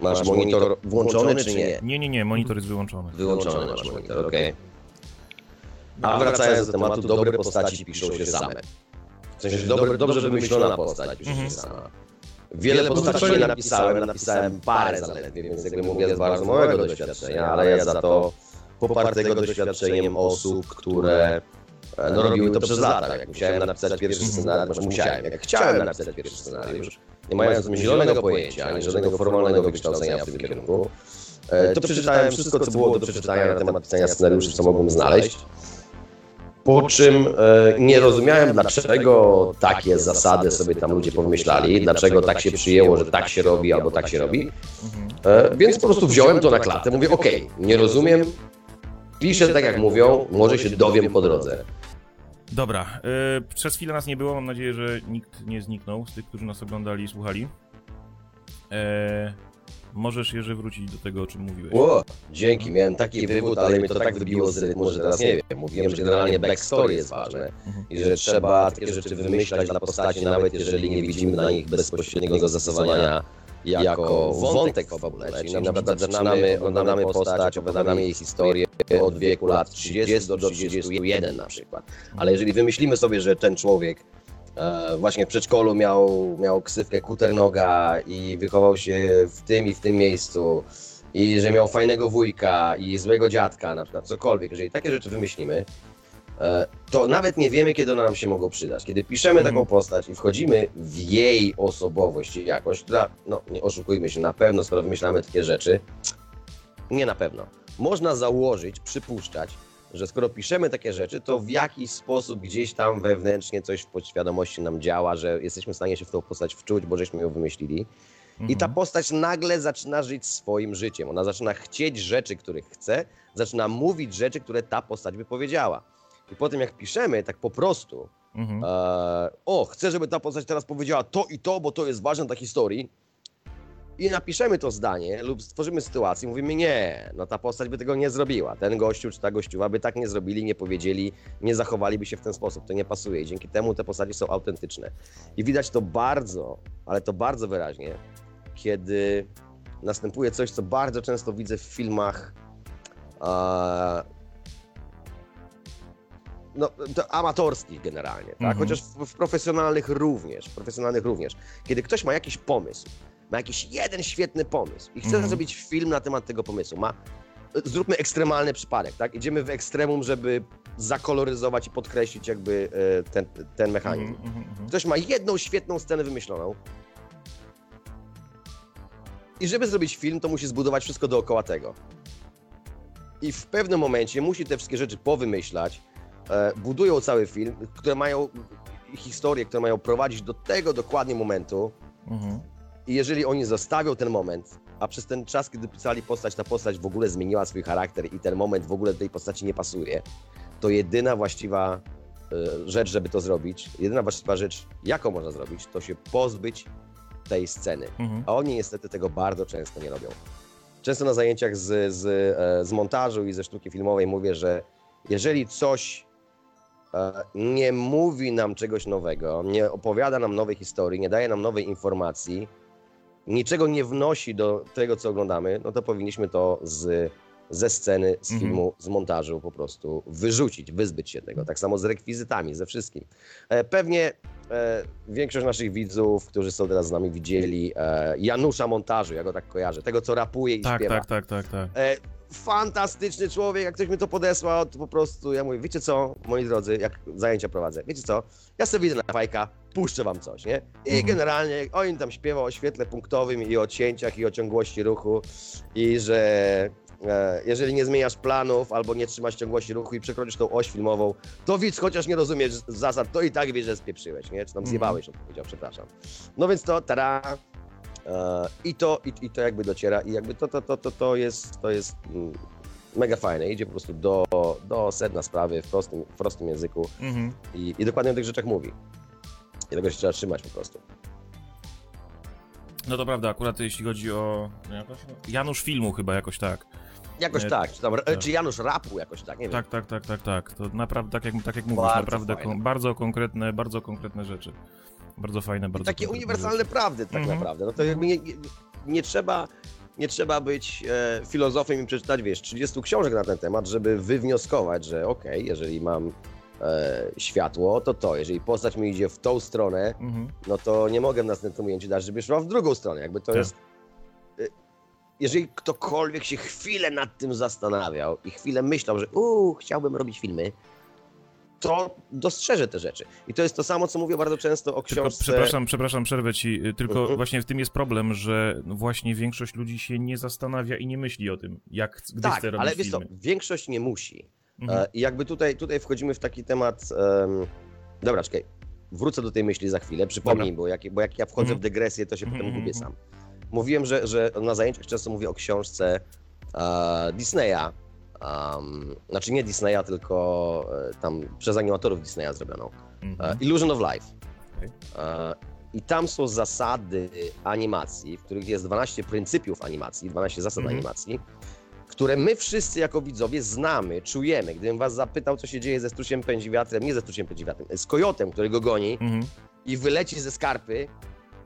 Masz monitor włączony czy nie? Nie, nie, nie, monitor jest wyłączony. Wyłączony masz monitor, okej. A wracając do tematu, dobre postaci piszą się same. W sensie dobre, dobrze wymyślona postać pisze się sama. Wiele postaci nie napisałem, napisałem parę zaledwie, więc jakby mówię z bardzo małego doświadczenia, ale ja za to popartego doświadczeniem osób, które e, no, robiły to przez lata. Jak musiałem napisać pierwszy scenariusz, może musiałem, jak chciałem napisać pierwszy scenariusz, nie mając zielonego pojęcia, ani żadnego formalnego wykształcenia w tym kierunku, e, to przeczytałem wszystko, co było do przeczytania na temat pisania scenariuszy, co mogłem znaleźć. Po czym e, nie rozumiałem, dlaczego takie zasady sobie tam ludzie pomyślali, dlaczego tak się przyjęło, że tak się robi albo tak się robi. E, więc po prostu wziąłem to na klatę, mówię, ok, nie rozumiem, piszę tak jak mówią, może się dowiem po drodze. Dobra, y, przez chwilę nas nie było, mam nadzieję, że nikt nie zniknął z tych, którzy nas oglądali i słuchali. E, możesz, Jerzy, wrócić do tego, o czym mówiłeś. O, dzięki, miałem taki wywód, ale mi to tak wybiło z rytmu, że teraz nie wiem. Mówiłem, że generalnie backstory jest ważne i że trzeba takie rzeczy wymyślać dla postaci, nawet jeżeli nie widzimy na nich bezpośredniego zastosowania jako wątek w fabule. Czyli na przykład zaczynamy, oglądamy postać, opowiadamy jej historię od wieku lat 30 do 31 na przykład. Ale jeżeli wymyślimy sobie, że ten człowiek e, właśnie w przedszkolu miał, miał ksywkę kuternoga i wychował się w tym i w tym miejscu i że miał fajnego wujka i złego dziadka, na przykład cokolwiek, jeżeli takie rzeczy wymyślimy, e, to nawet nie wiemy, kiedy one nam się mogą przydać. Kiedy piszemy taką postać i wchodzimy w jej osobowość i jakość, która, no nie oszukujmy się, na pewno, skoro wymyślamy takie rzeczy, nie na pewno. Można założyć, przypuszczać, że skoro piszemy takie rzeczy, to w jakiś sposób gdzieś tam wewnętrznie coś w podświadomości nam działa, że jesteśmy w stanie się w tą postać wczuć, bo żeśmy ją wymyślili. I ta postać nagle zaczyna żyć swoim życiem. Ona zaczyna chcieć rzeczy, których chce, zaczyna mówić rzeczy, które ta postać by powiedziała. I po tym jak piszemy, tak po prostu, Mhm. e, o, chcę, żeby ta postać teraz powiedziała to i to, bo to jest ważne dla historii. I napiszemy to zdanie lub stworzymy sytuację, mówimy nie, no ta postać by tego nie zrobiła. Ten gościu czy ta gościuwa by tak nie zrobili, nie powiedzieli, nie zachowaliby się w ten sposób. To nie pasuje i dzięki temu te postaci są autentyczne. I widać to bardzo, ale to bardzo wyraźnie, kiedy następuje coś, co bardzo często widzę w filmach e, no, to amatorskich generalnie, tak? Mhm. Chociaż w, w profesjonalnych również, w profesjonalnych również. Kiedy ktoś ma jakiś pomysł, ma jakiś jeden świetny pomysł i chce Mhm. zrobić film na temat tego pomysłu, ma zróbmy ekstremalny przypadek, tak? Idziemy w ekstremum, żeby zakoloryzować i podkreślić jakby e, ten, ten mechanizm. Mhm, mhm. Ktoś ma jedną świetną scenę wymyśloną i żeby zrobić film, to musi zbudować wszystko dookoła tego. I w pewnym momencie musi te wszystkie rzeczy powymyślać, e, budują cały film, które mają historie, które mają prowadzić do tego dokładnie momentu, Mhm. I jeżeli oni zostawią ten moment, a przez ten czas, kiedy pisali postać, ta postać w ogóle zmieniła swój charakter i ten moment w ogóle do tej postaci nie pasuje, to jedyna właściwa e, rzecz, żeby to zrobić, jedyna właściwa rzecz, jaką można zrobić, to się pozbyć tej sceny. Mhm. A oni niestety tego bardzo często nie robią. Często na zajęciach z, z, e, z montażu i ze sztuki filmowej mówię, że jeżeli coś e, nie mówi nam czegoś nowego, nie opowiada nam nowej historii, nie daje nam nowej informacji, niczego nie wnosi do tego, co oglądamy, no to powinniśmy to z, ze sceny, z Mhm. filmu, z montażu po prostu wyrzucić, wyzbyć się tego. Tak samo z rekwizytami, ze wszystkim. E, Pewnie e, większość naszych widzów, którzy są teraz z nami, widzieli e, Janusza Montażu, ja go tak kojarzę, tego, co rapuje i Tak, śpiewa. tak, tak, tak, tak. E, fantastyczny człowiek, jak ktoś mi to podesłał, to po prostu ja mówię, wiecie co, moi drodzy, jak zajęcia prowadzę, wiecie co, ja sobie idę na fajka, puszczę wam coś, nie? I Mhm. generalnie on tam śpiewał o świetle punktowym i o cięciach i o ciągłości ruchu i że e, jeżeli nie zmieniasz planów albo nie trzymasz ciągłości ruchu i przekroczysz tą oś filmową, to widz chociaż nie rozumiesz zasad, to i tak wiesz, że spieprzyłeś, nie? Czy tam Mhm. zjebałeś, on powiedział, przepraszam. No więc to, tara, I to, i, i to jakby dociera i jakby to, to, to, to, to jest, to jest mm, mega fajne. Idzie po prostu do, do sedna sprawy w prostym, w prostym języku Mhm. i, i dokładnie o tych rzeczach mówi. I tego się trzeba trzymać po prostu. No to prawda, akurat jeśli chodzi o... Jakoś? Janusz Filmu chyba jakoś tak. Jakoś Nie, tak, czy, tam, tak. czy Janusz Rapu jakoś tak, nie wiem. Tak, tak, tak, tak, tak. To naprawdę, tak jak, tak jak mówisz, Bardzo naprawdę kon, bardzo konkretne, bardzo konkretne rzeczy. Bardzo fajne, I bardzo takie konkretne uniwersalne prawdy tak Mhm. naprawdę. No to jakby nie, nie, nie trzeba nie trzeba być e, filozofem i przeczytać, wiesz, 30 książek na ten temat, żeby wywnioskować, że okej, okay, jeżeli mam e, światło, to to, jeżeli postać mi idzie w tą stronę, mhm. no to nie mogę w następnym ujęciu dać, żeby szła w drugą stronę, jakby to tak. jest... E, jeżeli ktokolwiek się chwilę nad tym zastanawiał i chwilę myślał, że uuu, chciałbym robić filmy, to dostrzeże te rzeczy. I to jest to samo, co mówię bardzo często o książce... Tylko, przepraszam, przepraszam, przerwę ci, tylko uh-huh. właśnie w tym jest problem, że właśnie większość ludzi się nie zastanawia i nie myśli o tym, jak, gdy tak, chce robić ale wiesz co, większość nie musi. Uh-huh. I jakby tutaj, tutaj wchodzimy w taki temat... Um... Dobra, czekaj, wrócę do tej myśli za chwilę, przypomnij, bo jak, bo jak ja wchodzę uh-huh. w mhm. dygresję, to się potem mhm, gubię mhm, sam. Mówiłem, że, że na zajęciach często mówię o książce uh, Disneya, Um, znaczy nie Disneya, tylko e, tam przez animatorów Disneya zrobioną. Mm-hmm. Illusion of Life. Okay. E, I tam są zasady animacji, w których jest 12 pryncypiów animacji, 12 zasad mm-hmm. animacji, które my wszyscy jako widzowie znamy, czujemy. Gdybym was zapytał, co się dzieje ze strusiem pędzi wiatrem, nie ze strusiem pędzi wiatrem, z kojotem, który go goni mm-hmm. i wyleci ze skarpy,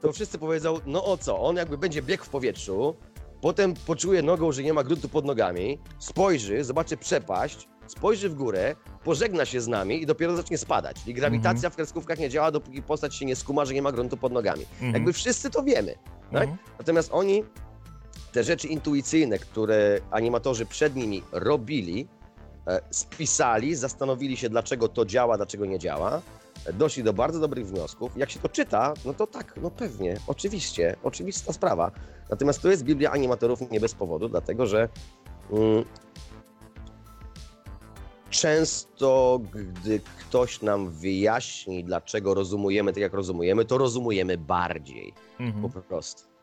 to wszyscy powiedzą, no o co, on jakby będzie biegł w powietrzu, Potem poczuje nogą, że nie ma gruntu pod nogami, spojrzy, zobaczy przepaść, spojrzy w górę, pożegna się z nami i dopiero zacznie spadać. I grawitacja mhm. w kreskówkach nie działa, dopóki postać się nie skuma, że nie ma gruntu pod nogami. Mhm. Jakby wszyscy to wiemy. Tak? Mhm. Natomiast oni te rzeczy intuicyjne, które animatorzy przed nimi robili, e, spisali, zastanowili się, dlaczego to działa, dlaczego nie działa doszli do bardzo dobrych wniosków. Jak się to czyta, no to tak, no pewnie, oczywiście, oczywista sprawa. Natomiast to jest Biblia animatorów nie bez powodu, dlatego że mm, często, gdy ktoś nam wyjaśni, dlaczego rozumujemy tak, jak rozumujemy, to rozumujemy bardziej. Mhm. Po prostu.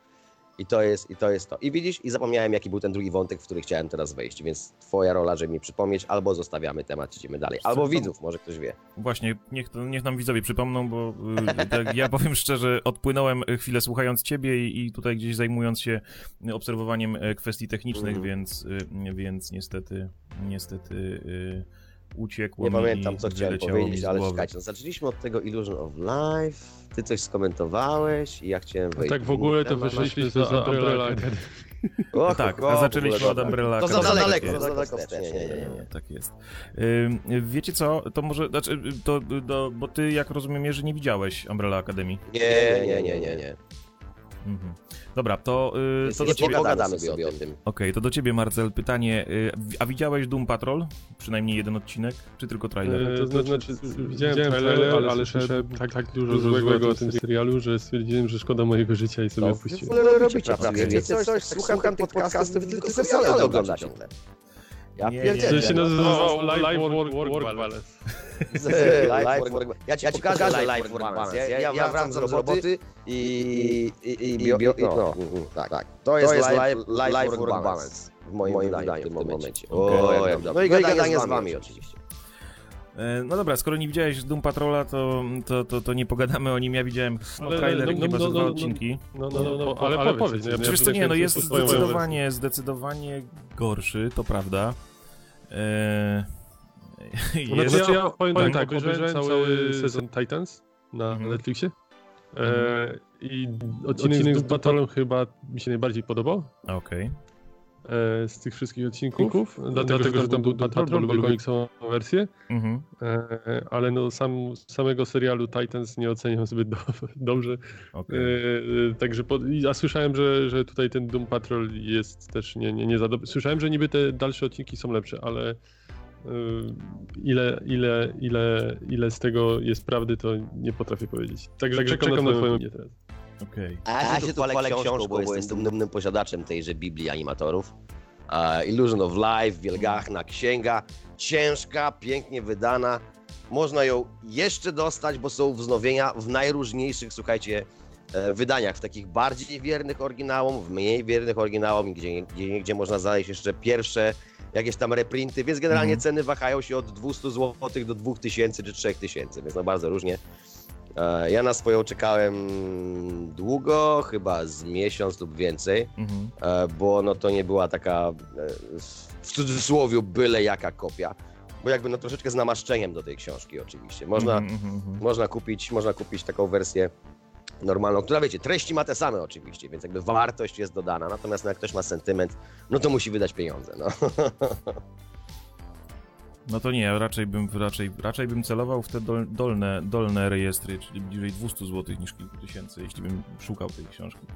I to jest i to. Jest to. I widzisz, i zapomniałem, jaki był ten drugi wątek, w który chciałem teraz wejść, więc twoja rola, żeby mi przypomnieć, albo zostawiamy temat, idziemy dalej. Albo widzów, może ktoś wie. Właśnie, niech, niech nam widzowie przypomną, bo y, tak, ja powiem szczerze, odpłynąłem chwilę słuchając ciebie i, i tutaj gdzieś zajmując się obserwowaniem e, kwestii technicznych, mm. więc, y, więc niestety, niestety y, uciekło Nie pamiętam, co chciałem powiedzieć, ale czekajcie, no, zaczęliśmy od tego Illusion of Life ty coś skomentowałeś i ja chciałem wejść. tak w ogóle to wyszliśmy z Umbrella Academy. Och, tak, a zaczęliśmy od Umbrella To za daleko, to za daleko. Nie, nie, nie, Tak jest. wiecie co, to może, znaczy, to, do, bo ty, jak rozumiem, że nie widziałeś Umbrella Academy. Nie, nie, nie, nie, nie. Mhm. Dobra, to, yy, to do ciebie pogadamy sobie o tym. Okej, okay, to do ciebie Marcel pytanie, yy, a widziałeś Doom Patrol? Przynajmniej jeden odcinek, czy tylko trailer? Yy, to znaczy, znaczy widziałem, widziałem trailer, ale, ale słyszałem tak, tak dużo złego o tym serialu, że stwierdziłem, że szkoda mojego życia i sobie no, opuściłem. Ale robicie, wiecie coś, słucham tych podcastów, tylko seriale oglądacie. Ja pierdzielę. To się nazywało Live Work, work Balance. Live Work Ja ci pokażę Live Work Balance. Ja, ja, ja wracam z roboty i, i, i, i bio, no, no, tak, tak. To jest Live, live Work Balance w moim, moim wydaniu w tym momencie. O, jak No i gadanie z wami oczywiście. E, no dobra, skoro nie widziałeś Doom Patrola, to, to, to, to nie pogadamy o nim. Ja widziałem no, trailer no, no, chyba no, dwa odcinki. No, no, no, no, ale, ale powiedz. No, Wiesz co, nie, no jest zdecydowanie, zdecydowanie gorszy, to prawda. Eee, jest... Znaczy ja powiem tak, tak obejrzałem cały sezon Titans na mhm. Netflixie. Eee, I odcinek, odcinek z Battlem chyba mi się najbardziej podobał. Okej. E, z tych wszystkich odcinków, dlatego, dlatego że tam był Patrol, bo lubię komiksową wersję, mhm. E, ale no sam, samego serialu Titans nie oceniam zbyt do, dobrze. Okay. E, także po, ja słyszałem, że, że tutaj ten Doom Patrol jest też nie, nie, nie za dobry. Słyszałem, że niby te dalsze odcinki są lepsze, ale ile, ile, ile, ile z tego jest prawdy, to nie potrafię powiedzieć. Także, Także czekam, czekam na twoją opinię teraz. Okay. A ja się tu chwalę książką, bo jestem dumnym posiadaczem tejże Biblii animatorów. Uh, Illusion of Life, wielgachna księga, ciężka, pięknie wydana. Można ją jeszcze dostać, bo są wznowienia w najróżniejszych, słuchajcie, e, wydaniach, w takich bardziej wiernych oryginałom, w mniej wiernych oryginałom, gdzie, gdzie, gdzie można znaleźć jeszcze pierwsze jakieś tam reprinty, więc generalnie mm. ceny wahają się od 200 zł do 2000 czy 3000, więc no bardzo różnie. E, ja na swoją czekałem długo, chyba z miesiąc lub więcej, mhm. E, bo no to nie była taka e, w cudzysłowie byle jaka kopia. Bo jakby no troszeczkę z namaszczeniem do tej książki oczywiście. Można, mhm, mhm, mhm. można, kupić, można kupić taką wersję normalną, która wiecie, treści ma te same oczywiście, więc jakby wartość jest dodana, natomiast no, jak ktoś ma sentyment, no to musi wydać pieniądze, no. No to nie, raczej bym, raczej, raczej bym celował w te dol, dolne, dolne rejestry, czyli bliżej 200 zł niż kilku tysięcy, jeśli bym szukał tej książki.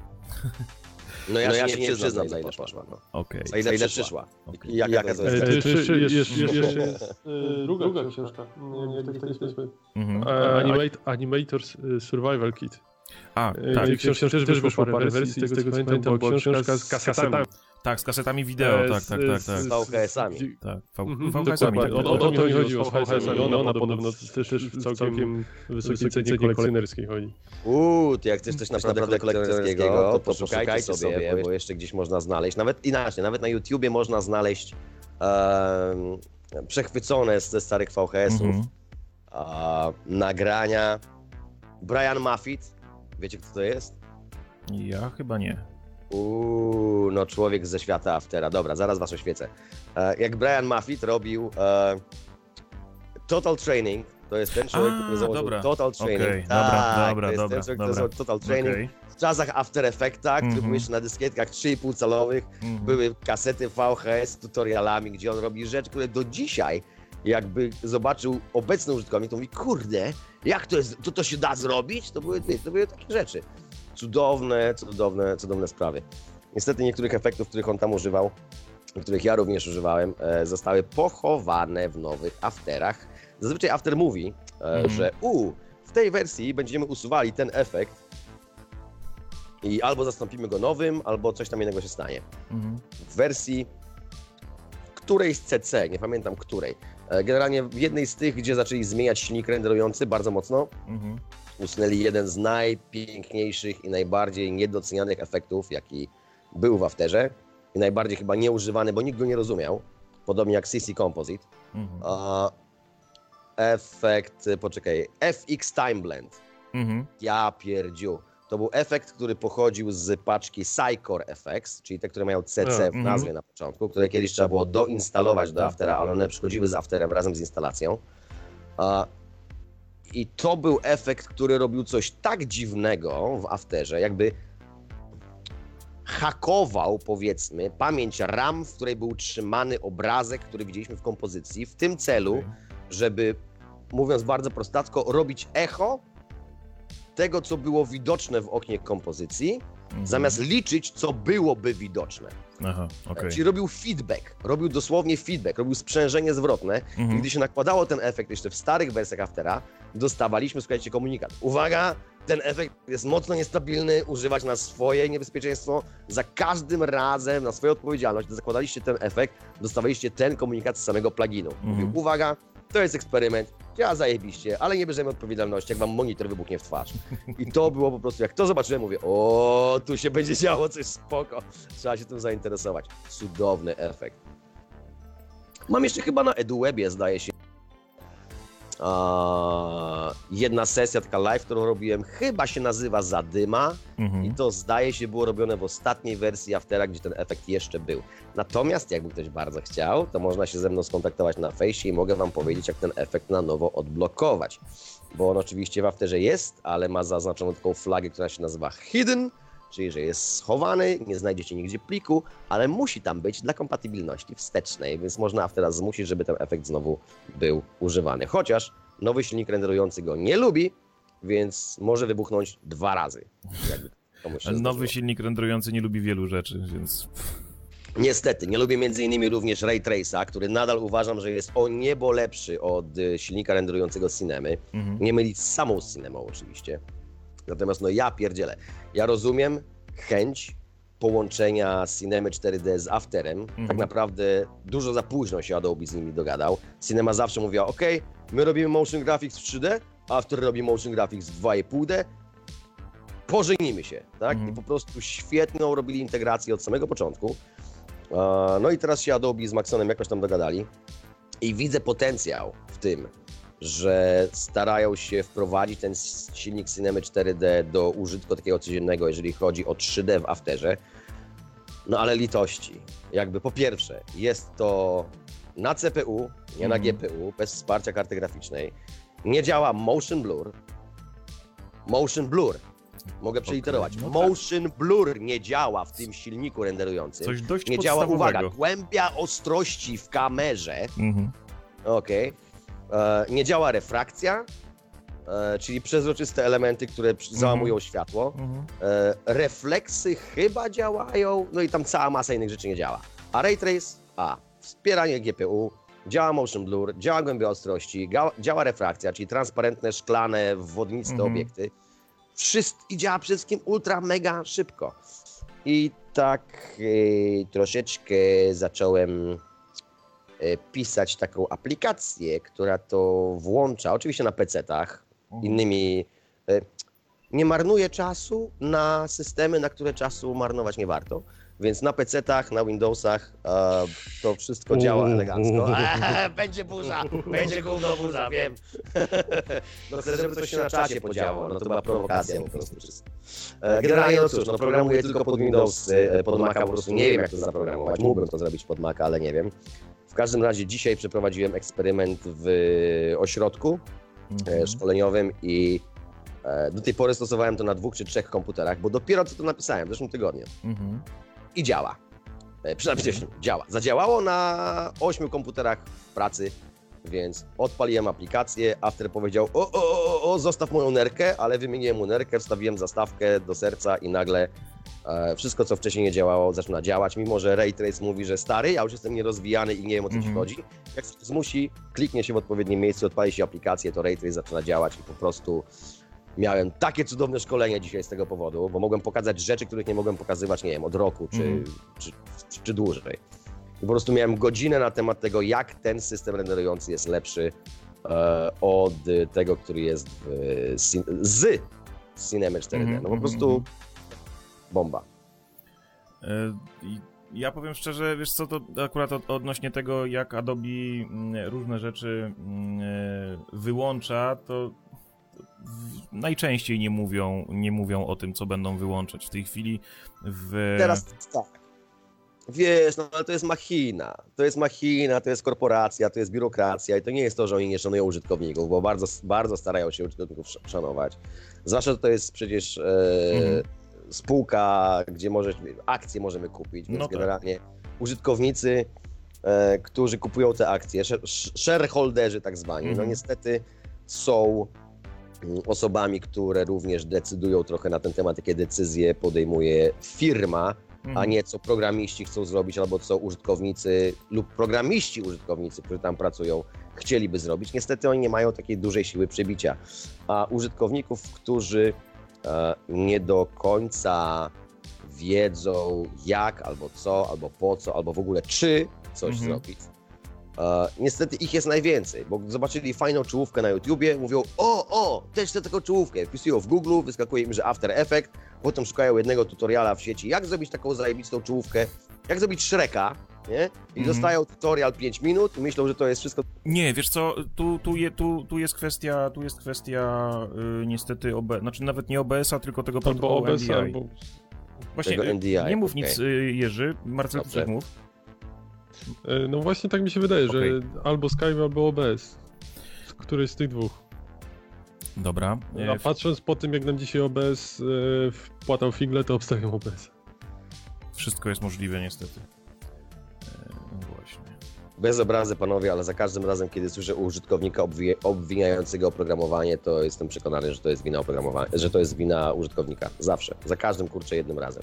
No ja, no ja się nie przyznam, za ile poszła. No. Okej. Za ile, ile przyszła? Okay. Jaka, jaka to jest? E, jeszcze, jeszcze, jeszcze jest e, druga, druga książka. E, Animators Survival Kit. A, tak. Książka też wyszło parę wersji, z tego co pamiętam, była książka z kasetami. Tak, z kasetami wideo, tak, tak, tak, tak. Z VHS-ami. Tak, Mhm, VHS-ami. O, o, o to mi chodzi, o VHS-ami. Ona, ona podobno też, w całkiem wysokiej cenie kolekcjonerskiej chodzi. Uuu, jak chcesz coś naprawdę kolekcjonerskiego, to poszukajcie sobie, bo jeszcze gdzieś można znaleźć. Nawet inaczej, nawet na YouTubie można znaleźć przechwycone ze starych VHS-ów Mhm. nagrania. Brian Maffitt, wiecie kto to jest? Ja chyba nie. Uuu, no człowiek ze świata Aftera. Dobra, zaraz was oświecę. E, jak Brian Maffitt robił e, Total Training, to jest ten człowiek, A, który założył dobra. Total Training. Okej, tak, dobra, dobra, to jest dobra, ten człowiek, dobra. który założył Total Training. Okej. W czasach After Effecta, który Mhm. był jeszcze na dyskietkach 3,5 calowych, Mhm. były kasety VHS z tutorialami, gdzie on robi rzeczy, które do dzisiaj jakby zobaczył obecny użytkownik, to mówi, kurde, jak to jest, to, to się da zrobić? To były, to były takie rzeczy. Cudowne, cudowne, cudowne sprawy. Niestety niektórych efektów, których on tam używał, których ja również używałem, e, zostały pochowane w nowych afterach. Zazwyczaj after mówi, Mhm. że u, w tej wersji będziemy usuwali ten efekt i albo zastąpimy go nowym, albo coś tam innego się stanie. Mhm. W wersji którejś z CC, nie pamiętam której, e, generalnie w jednej z tych, gdzie zaczęli zmieniać silnik renderujący bardzo mocno, Mhm. Usunęli jeden z najpiękniejszych i najbardziej niedocenianych efektów, jaki był w Afterze i najbardziej chyba nieużywany, bo nikt go nie rozumiał, podobnie jak CC Composite. Mhm. A, efekt, poczekaj, FX Time Blend. Mhm. Ja pierdziu. To był efekt, który pochodził z paczki Psycore FX, czyli te, które mają CC w Mhm. nazwie na początku, które kiedyś trzeba było doinstalować do Aftera, ale one przychodziły z Afterem razem z instalacją. I to był efekt, który robił coś tak dziwnego w Afterze, jakby hakował, powiedzmy, pamięć RAM, w której był trzymany obrazek, który widzieliśmy w kompozycji, w tym celu, żeby, mówiąc bardzo prostacko, robić echo tego, co było widoczne w oknie kompozycji, Mhm. zamiast liczyć, co byłoby widoczne. Aha, okej. Czyli robił feedback, robił dosłownie feedback, robił sprzężenie zwrotne. I Mhm. gdy się nakładało ten efekt jeszcze w starych wersjach Aftera, dostawaliśmy, słuchajcie, komunikat. Uwaga, ten efekt jest mocno niestabilny, używać na swoje niebezpieczeństwo. Za każdym razem, na swoją odpowiedzialność, gdy zakładaliście ten efekt, dostawaliście ten komunikat z samego pluginu. Mówił, Mhm. uwaga, to jest eksperyment, ja zajebiście, ale nie bierzemy odpowiedzialności, jak wam monitor wybuchnie w twarz. I to było po prostu, jak to zobaczyłem, mówię, o, tu się będzie działo coś spoko, trzeba się tym zainteresować. Cudowny efekt. Mam jeszcze chyba na EduWebie, zdaje się, a, jedna sesja, taka live, którą robiłem, chyba się nazywa Zadyma i Mhm. to zdaje się było robione w ostatniej wersji Aftera, gdzie ten efekt jeszcze był. Natomiast jakby ktoś bardzo chciał, to można się ze mną skontaktować na fejsie i mogę wam powiedzieć, jak ten efekt na nowo odblokować. Bo on oczywiście w Afterze jest, ale ma zaznaczoną taką flagę, która się nazywa Hidden, czyli że jest schowany, nie znajdziecie nigdzie pliku, ale musi tam być dla kompatybilności wstecznej, więc można Aftera zmusić, żeby ten efekt znowu był używany. Chociaż nowy silnik renderujący go nie lubi, więc może wybuchnąć dwa razy. Ale Nowy silnik renderujący nie lubi wielu rzeczy, więc... Niestety, nie lubię między innymi również Ray Trace'a, który nadal uważam, że jest o niebo lepszy od y, silnika renderującego Cinemy. Mhm. Nie mylić z samą Cinemą oczywiście. Natomiast no ja pierdzielę. Ja rozumiem chęć połączenia Cinemy 4D z Afterem. Tak naprawdę dużo za późno się Adobe z nimi dogadał. Cinema zawsze mówiła, ok, my robimy motion graphics w 3D, After robi motion graphics w 2,5D, pożenimy się, tak? Mhm. I po prostu świetną robili integrację od samego początku. No i teraz się Adobe z Maxonem jakoś tam dogadali i widzę potencjał w tym, że starają się wprowadzić ten silnik Cinemy 4D do użytku takiego codziennego, jeżeli chodzi o 3D w Afterze. No ale litości. Jakby po pierwsze, jest to na CPU, nie na Mhm. GPU, bez wsparcia karty graficznej. Nie działa motion blur. Motion blur. Mogę przeliterować. no tak. Motion blur nie działa w tym silniku renderującym. Coś dość nie działa, uwaga, głębia ostrości w kamerze. Mhm. Okej. E, Nie działa refrakcja, e, czyli przezroczyste elementy, które załamują światło. Mhm. E, refleksy chyba działają, no i tam cała masa innych rzeczy nie działa. A Ray Trace, a wspieranie GPU, działa motion blur, działa głębia ostrości, działa refrakcja, czyli transparentne, szklane, wodniste Mhm. obiekty. Wszystko i działa przede wszystkim ultra mega szybko. I tak e, troszeczkę zacząłem e, pisać taką aplikację, która to włącza, oczywiście na PC-tach, Mhm. innymi. e, Nie marnuje czasu na systemy, na które czasu marnować nie warto. Więc na PC-tach, na Windowsach e, to wszystko działa elegancko. Eee, będzie burza, będzie gówno burza, wiem. No chcę, żeby coś się na czasie podziało. No to była prowokacja po prostu. E, Generalnie no cóż, no programuję tylko pod Windowsy, e, pod Maca po prostu nie wiem jak to zaprogramować. Mógłbym to zrobić pod Maca, ale nie wiem. W każdym razie dzisiaj przeprowadziłem eksperyment w ośrodku Mhm. e, szkoleniowym i e, do tej pory stosowałem to na dwóch czy trzech komputerach, bo dopiero co to napisałem w zeszłym tygodniu. Mhm. I działa. E, Przynajmniej wcześniej działa. Zadziałało na ośmiu komputerach w pracy, więc odpaliłem aplikację. After powiedział: o, o, o, o, zostaw moją nerkę, ale wymieniłem mu nerkę, wstawiłem zastawkę do serca i nagle wszystko, co wcześniej nie działało, zaczyna działać. Mimo, że Ray Trace mówi, że stary, ja już jestem nierozwijany i nie wiem o co ci Mhm. chodzi. Jak się zmusi, kliknie się w odpowiednim miejscu, odpali się aplikację, to Ray Trace zaczyna działać i po prostu miałem takie cudowne szkolenie dzisiaj z tego powodu, bo mogłem pokazać rzeczy, których nie mogłem pokazywać, nie wiem, od roku czy, Mhm. czy, czy, czy dłużej. I po prostu miałem godzinę na temat tego, jak ten system renderujący jest lepszy e, od tego, który jest w, z Cinema 4D. Mhm, No po prostu. Bomba. E, Ja powiem szczerze, wiesz co, to akurat od, odnośnie tego, jak Adobe mm, różne rzeczy mm, e, wyłącza, to najczęściej nie mówią, nie mówią o tym, co będą wyłączać. W tej chwili w... Teraz tak. Wiesz, no ale to jest machina. To jest machina, to jest korporacja, to jest biurokracja i to nie jest to, że oni nie szanują użytkowników, bo bardzo, bardzo starają się użytkowników sz- szanować. Zwłaszcza, że to jest przecież e, Mhm. Spółka, gdzie możesz, akcje możemy kupić, więc No tak. generalnie użytkownicy, e, którzy kupują te akcje, sh- sh- shareholderzy tak zwani, no Mhm. niestety są mm, osobami, które również decydują trochę na ten temat, jakie decyzje podejmuje firma, Mhm. a nie co programiści chcą zrobić, albo co użytkownicy lub programiści użytkownicy, którzy tam pracują, chcieliby zrobić. Niestety oni nie mają takiej dużej siły przebicia. A użytkowników, którzy nie do końca wiedzą jak, albo co, albo po co, albo w ogóle czy coś Mhm. zrobić. E, niestety ich jest najwięcej, bo zobaczyli fajną czołówkę na YouTubie, mówią o, o, też chcę taką czołówkę. Wpisują w Google, wyskakuje im, że After Effects, potem szukają jednego tutoriala w sieci, jak zrobić taką zajebistą czołówkę, jak zrobić Shreka, nie? I Mhm. dostają tutorial 5 minut i myślą, że to jest wszystko Nie, wiesz co, tu, tu, je, tu, tu jest kwestia, tu jest kwestia y, niestety OB, znaczy nawet nie OBS-a, tylko tego Albo protokołu OBS, NDI. albo... Właśnie, tego y, NDI, nie mów okej. nic, y, Jerzy, Marcel, ty mów. E, No właśnie tak mi się wydaje, Okej. że albo Skype, albo OBS. Któryś z tych dwóch. Dobra. A y, patrząc po tym, jak nam dzisiaj OBS e, wpłatał figle, to obstawiam OBS. Wszystko jest możliwe niestety. Bez obrazy, panowie, ale za każdym razem, kiedy słyszę u użytkownika obwi- obwiniającego oprogramowanie, to jestem przekonany, że to jest wina oprogramowania, że to jest wina użytkownika. Zawsze. Za każdym, kurczę, jednym razem.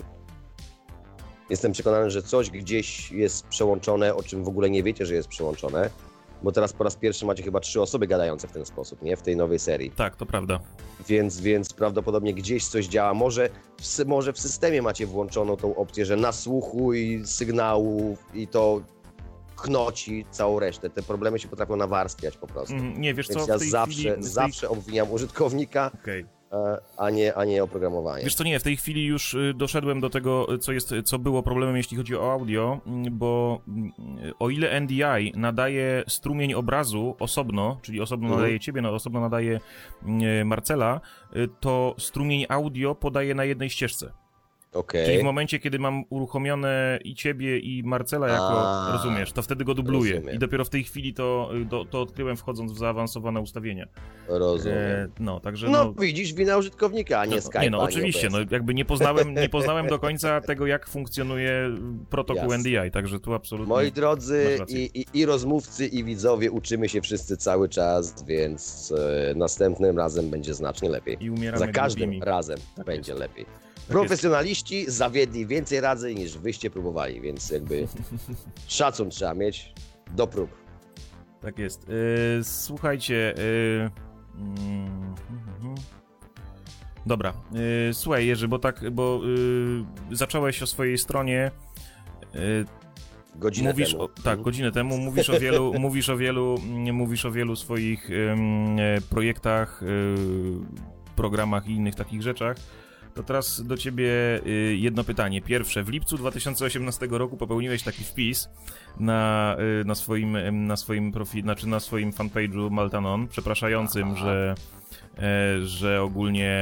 Jestem przekonany, że coś gdzieś jest przełączone, o czym w ogóle nie wiecie, że jest przełączone, bo teraz po raz pierwszy macie chyba trzy osoby gadające w ten sposób, nie? W tej nowej serii. Tak, to prawda. Więc, więc prawdopodobnie gdzieś coś działa. Może w, może w systemie macie włączoną tą opcję, że nasłuchuj sygnałów i to knoci całą resztę. Te problemy się potrafią nawarstwiać po prostu. Mm, Nie, wiesz co, Więc w ja tej zawsze, chwili... zawsze obwiniam użytkownika, Okej. e, a nie, a nie oprogramowanie. Wiesz co, nie, w tej chwili już y, doszedłem do tego, co, jest, co było problemem, jeśli chodzi o audio, mm, bo mm, o ile NDI nadaje strumień obrazu osobno, czyli osobno Mhm. nadaje ciebie, no, osobno nadaje mm, Marcela, y, to strumień audio podaje na jednej ścieżce. Okej. Czyli w momencie, kiedy mam uruchomione i ciebie, i Marcela jako, A, rozumiesz, to wtedy go dubluję. rozumiem. I dopiero w tej chwili to, to, to odkryłem wchodząc w zaawansowane ustawienia. Rozumiem. E, no, także no, no... widzisz, wina użytkownika, a nie Skype'a. nie no, oczywiście, no jakby nie poznałem, nie poznałem do końca tego, jak funkcjonuje protokół Jasne. NDI, także tu absolutnie... Moi drodzy, i, i, i rozmówcy, i widzowie, uczymy się wszyscy cały czas, więc e, następnym razem będzie znacznie lepiej. I umieramy Za każdym razem Tak będzie lepiej. Profesjonaliści zawiedli więcej razy niż wyście próbowali, więc jakby szacun trzeba mieć do prób. Tak jest. E, słuchajcie. e, mm, mhm. Dobra. E, słuchaj, Jerzy, bo tak, bo zacząłeś o swojej stronie. Godzinę mówisz temu. o, tak, godzinę temu mówisz o wielu, mówisz o wielu, mm, mówisz o wielu swoich e, projektach, programach i innych takich rzeczach. To teraz do ciebie y, jedno pytanie. Pierwsze, w lipcu 2018 roku popełniłeś taki wpis na, y, na swoim, na swoim profilu, znaczy na swoim fanpage'u Maltanon, przepraszającym, Aha. że e, że ogólnie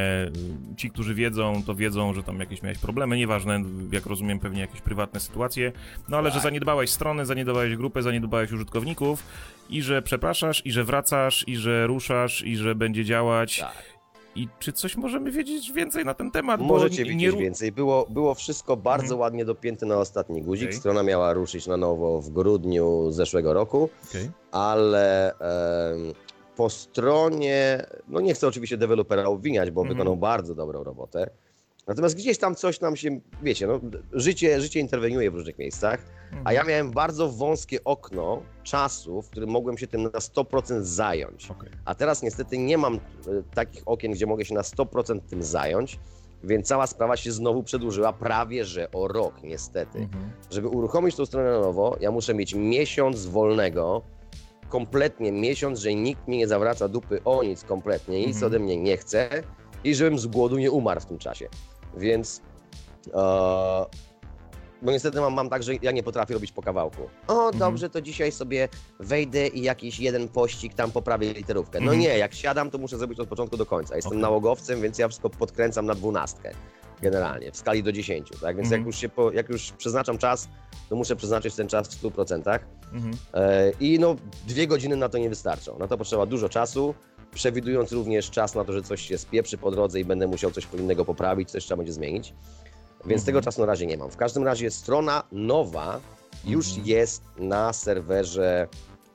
y, ci, którzy wiedzą, to wiedzą, że tam jakieś miałeś problemy, nieważne, jak rozumiem, pewnie jakieś prywatne sytuacje, no ale że Tak. zaniedbałeś strony, zaniedbałeś grupę, zaniedbałeś użytkowników i że przepraszasz, i że wracasz, i że ruszasz, i że będzie działać. Tak. I czy coś możemy wiedzieć więcej na ten temat? Możecie nie wiedzieć ru- więcej. Było, było wszystko bardzo Mhm. ładnie dopięte na ostatni guzik. Okej. Strona miała ruszyć na nowo w grudniu zeszłego roku. Okej. ale em, po stronie, no nie chcę oczywiście dewelopera obwiniać, bo Mhm. wykonał bardzo dobrą robotę. Natomiast gdzieś tam coś nam się, wiecie, no, życie, życie interweniuje w różnych miejscach, a ja miałem bardzo wąskie okno czasu, w którym mogłem się tym na 100% zająć. A teraz niestety nie mam e, takich okien, gdzie mogę się na 100% tym zająć, więc cała sprawa się znowu przedłużyła prawie że o rok, niestety. Mhm. Żeby uruchomić tą stronę na nowo, ja muszę mieć miesiąc wolnego, kompletnie miesiąc, że nikt mi nie zawraca dupy o nic kompletnie, nic Mhm. ode mnie nie chce i żebym z głodu nie umarł w tym czasie. Więc e, bo niestety mam, mam tak, że ja nie potrafię robić po kawałku. O, Mhm. dobrze, to dzisiaj sobie wejdę i jakiś jeden pościg tam poprawię literówkę. No Mhm. nie, jak siadam, to muszę zrobić od początku do końca. Jestem Okej. nałogowcem, więc ja wszystko podkręcam na dwunastkę generalnie, w skali do 10, tak? Więc Mhm. jak, już się po, jak już przeznaczam czas, to muszę przeznaczyć ten czas w 100%. Mhm. E, I no, dwie godziny na to nie wystarczą. Na to potrzeba dużo czasu, przewidując również czas na to, że coś się spieprzy po drodze i będę musiał coś innego poprawić, coś trzeba będzie zmienić. Więc Mhm. tego czasu na razie nie mam. W każdym razie strona nowa już Mhm. jest na serwerze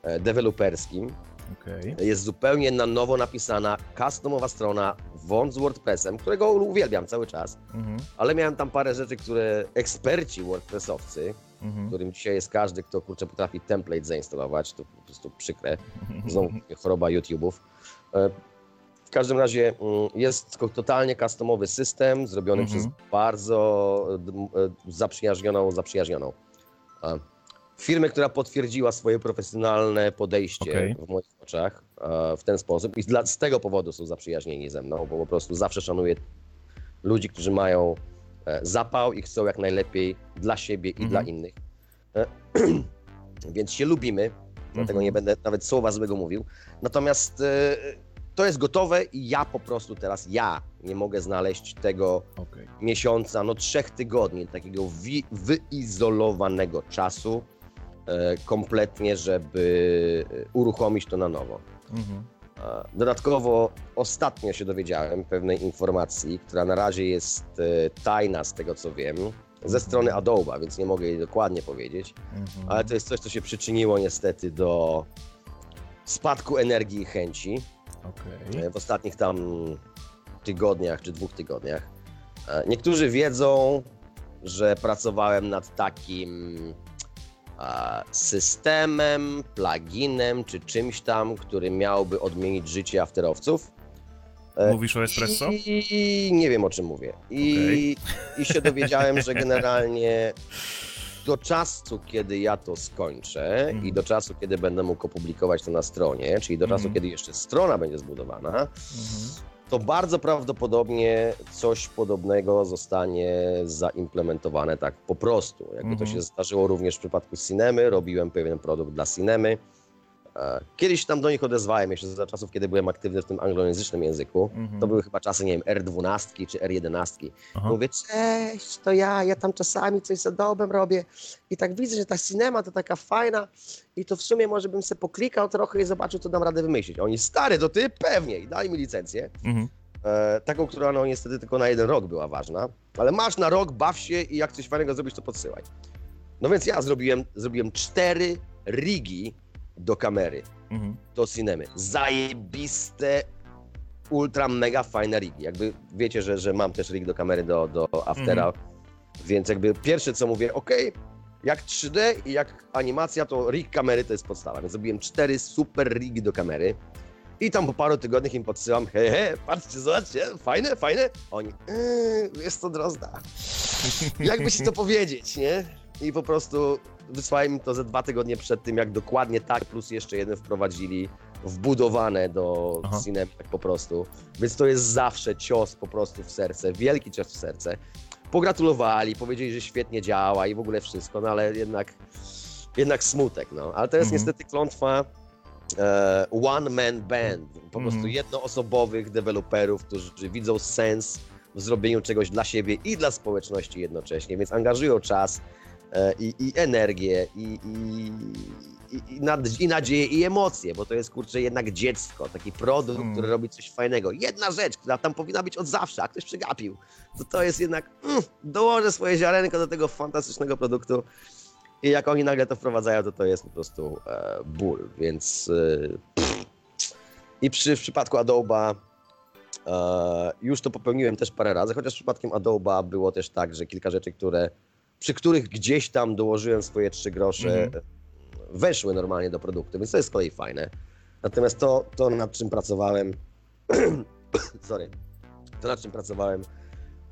e, deweloperskim. Okej. Jest zupełnie na nowo napisana, customowa strona, wąt z WordPressem, którego uwielbiam cały czas. Mhm. Ale miałem tam parę rzeczy, które eksperci WordPressowcy, Mhm. którym dzisiaj jest każdy, kto kurczę potrafi template zainstalować, to po prostu przykre. Znowu choroba YouTube'ów. E, W każdym razie mm, jest to totalnie customowy system, zrobiony Mhm. przez bardzo e, zaprzyjaźnioną, zaprzyjaźnioną firmę, która potwierdziła swoje profesjonalne podejście Okej. w moich oczach w ten sposób i dla, z tego powodu są zaprzyjaźnieni ze mną, bo po prostu zawsze szanuję ludzi, którzy mają e, zapał i chcą jak najlepiej dla siebie i Mhm. dla innych. E, Więc się lubimy, dlatego nie będę nawet słowa złego mówił. Natomiast e, to jest gotowe i ja po prostu teraz, ja nie mogę znaleźć tego Okej. miesiąca, no trzech tygodni, takiego wi- wyizolowanego czasu e, kompletnie, żeby e, uruchomić to na nowo. Mhm. Dodatkowo ostatnio się dowiedziałem pewnej informacji, która na razie jest e, tajna z tego co wiem, ze strony Adobe, więc nie mogę jej dokładnie powiedzieć, Mhm. ale to jest coś, co się przyczyniło niestety do spadku energii i chęci Okej. e, w ostatnich tam tygodniach czy dwóch tygodniach. E, Niektórzy wiedzą, że pracowałem nad takim e, systemem, pluginem czy czymś tam, który miałby odmienić życie afterowców. E, Mówisz o espresso? I nie wiem o czym mówię. I, I się dowiedziałem, że generalnie do czasu, kiedy ja to skończę Mhm. i do czasu, kiedy będę mógł opublikować to na stronie, czyli do czasu, Mhm. kiedy jeszcze strona będzie zbudowana, Mhm. to bardzo prawdopodobnie coś podobnego zostanie zaimplementowane tak po prostu. Jakby to Mhm. się zdarzyło również w przypadku Cinemy, robiłem pewien produkt dla Cinemy. E, kiedyś tam do nich odezwałem jeszcze za czasów, kiedy byłem aktywny w tym anglojęzycznym języku. Mhm. To były chyba czasy, nie wiem, R12 czy R11. Aha. Mówię, cześć, to ja, ja tam czasami coś z Adobem robię i tak widzę, że ta cinema to taka fajna i to w sumie może bym sobie poklikał trochę i zobaczył, co dam radę wymyślić. Oni, stary, to ty? Pewnie. I dali mi licencję. Mhm. E, taką, która no niestety tylko na jeden rok była ważna. Ale masz na rok, baw się i jak coś fajnego zrobić, to podsyłaj. No więc ja zrobiłem, zrobiłem cztery rigi do kamery, Mhm. do cinemy. Zajebiste, ultra mega fajne rigi. Jakby wiecie, że, że mam też rig do kamery do, do aftera, więc jakby pierwsze co mówię, ok, jak 3D i jak animacja, to rig kamery to jest podstawa. Więc zrobiłem cztery super rigi do kamery. I tam po paru tygodniach im podsyłam, hej, hej, patrzcie, zobaczcie, fajne, fajne. Oni, yy, jest to drozda. Jakby ci to powiedzieć, nie? I po prostu wysłałem im to ze dwa tygodnie przed tym, jak dokładnie tak, plus jeszcze jeden wprowadzili wbudowane do Aha. tak po prostu. Więc to jest zawsze cios po prostu w serce, wielki cios w serce. Pogratulowali, powiedzieli, że świetnie działa i w ogóle wszystko, no ale jednak, jednak smutek, no. Ale to jest Mhm. niestety klątwa e, one man band, po prostu Mhm. jednoosobowych deweloperów, którzy widzą sens w zrobieniu czegoś dla siebie i dla społeczności jednocześnie, więc angażują czas i, i energię i, i, i, nad, i nadzieję i emocje, bo to jest kurczę jednak dziecko, taki produkt, Mm. który robi coś fajnego. Jedna rzecz, która tam powinna być od zawsze, a ktoś przegapił, to to jest jednak, mm, dołożę swoje ziarenko do tego fantastycznego produktu i jak oni nagle to wprowadzają, to to jest po prostu e, ból, więc e, i przy, w przypadku Adobe'a e, już to popełniłem też parę razy, chociaż przypadkiem Adobe'a było też tak, że kilka rzeczy, które, przy których gdzieś tam dołożyłem swoje trzy grosze, Mhm. weszły normalnie do produktu, więc to jest z kolei fajne. Natomiast to, to nad czym pracowałem, sorry, to nad czym pracowałem,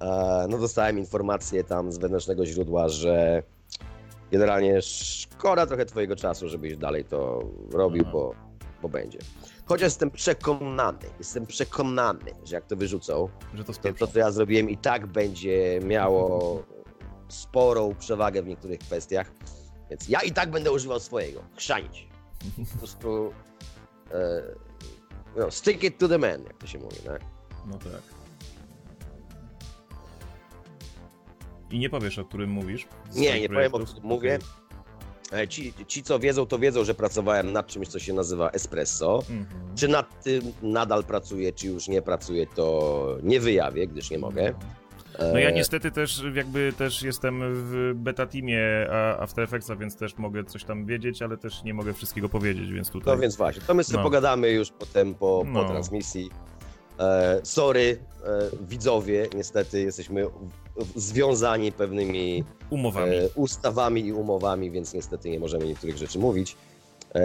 e, no dostałem informację tam z wewnętrznego źródła, że generalnie szkoda trochę twojego czasu, żebyś dalej to robił, Aha. bo, bo będzie. Chociaż jestem przekonany, jestem przekonany, że jak to wyrzucą, Że to to, to co ja zrobiłem i tak będzie miało sporą przewagę w niektórych kwestiach. Więc ja i tak będę używał swojego. Chrzanić. Po prostu e, no, stick it to the man, jak to się mówi, tak? No tak. I nie powiesz, o którym mówisz? Nie, nie powiem, o którym mówię. E, Ci, ci, co wiedzą, to wiedzą, że pracowałem nad czymś, co się nazywa espresso. Mhm. Czy nad tym nadal pracuję, czy już nie pracuję, to nie wyjawię, gdyż nie mogę. No ja E, niestety też jakby też jestem w beta teamie After Effectsa, więc też mogę coś tam wiedzieć, ale też nie mogę wszystkiego powiedzieć, więc tutaj... No więc właśnie, to my sobie No. pogadamy już potem po, po No. transmisji. E, sorry, e, widzowie, niestety jesteśmy związani pewnymi Umowami. e, ustawami i umowami, więc niestety nie możemy niektórych rzeczy mówić.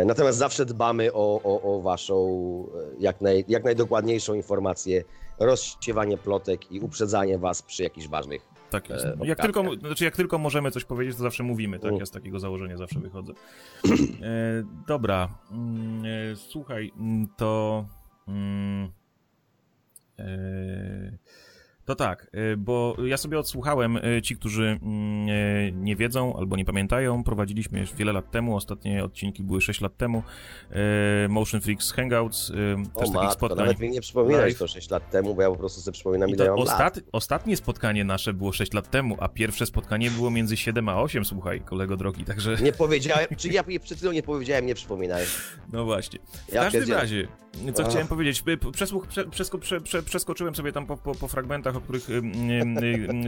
Natomiast zawsze dbamy o, o, o waszą jak, naj, jak najdokładniejszą informację, rozsiewanie plotek i uprzedzanie was przy jakichś ważnych. Tak jest. e, Jak tylko, znaczy jak tylko możemy coś powiedzieć, to zawsze mówimy, tak? Mm. Ja z takiego założenia zawsze wychodzę. E, dobra. Mm, e, słuchaj, mm, to... Mm, e, to tak, e, bo ja sobie odsłuchałem, e, ci, którzy mm, e, nie wiedzą albo nie pamiętają, prowadziliśmy już wiele lat temu, ostatnie odcinki były 6 lat temu, Motion Freaks Hangouts, O też takich matko, spotkań. nawet mi nie przypominałeś to 6 lat temu, bo ja po prostu sobie przypominam, I ile ja mam lat. ostat... ostatnie spotkanie nasze było 6 lat temu, a pierwsze spotkanie było między 7 a 8, słuchaj, kolego drogi, także Nie powiedziałem, czy ja przed chwilą nie powiedziałem, nie przypominaj. no właśnie. W Ja każdym razie, co Ach. chciałem powiedzieć, przesłuch, prze, przesko, prze, prze, przeskoczyłem sobie tam po, po, po fragmentach, o których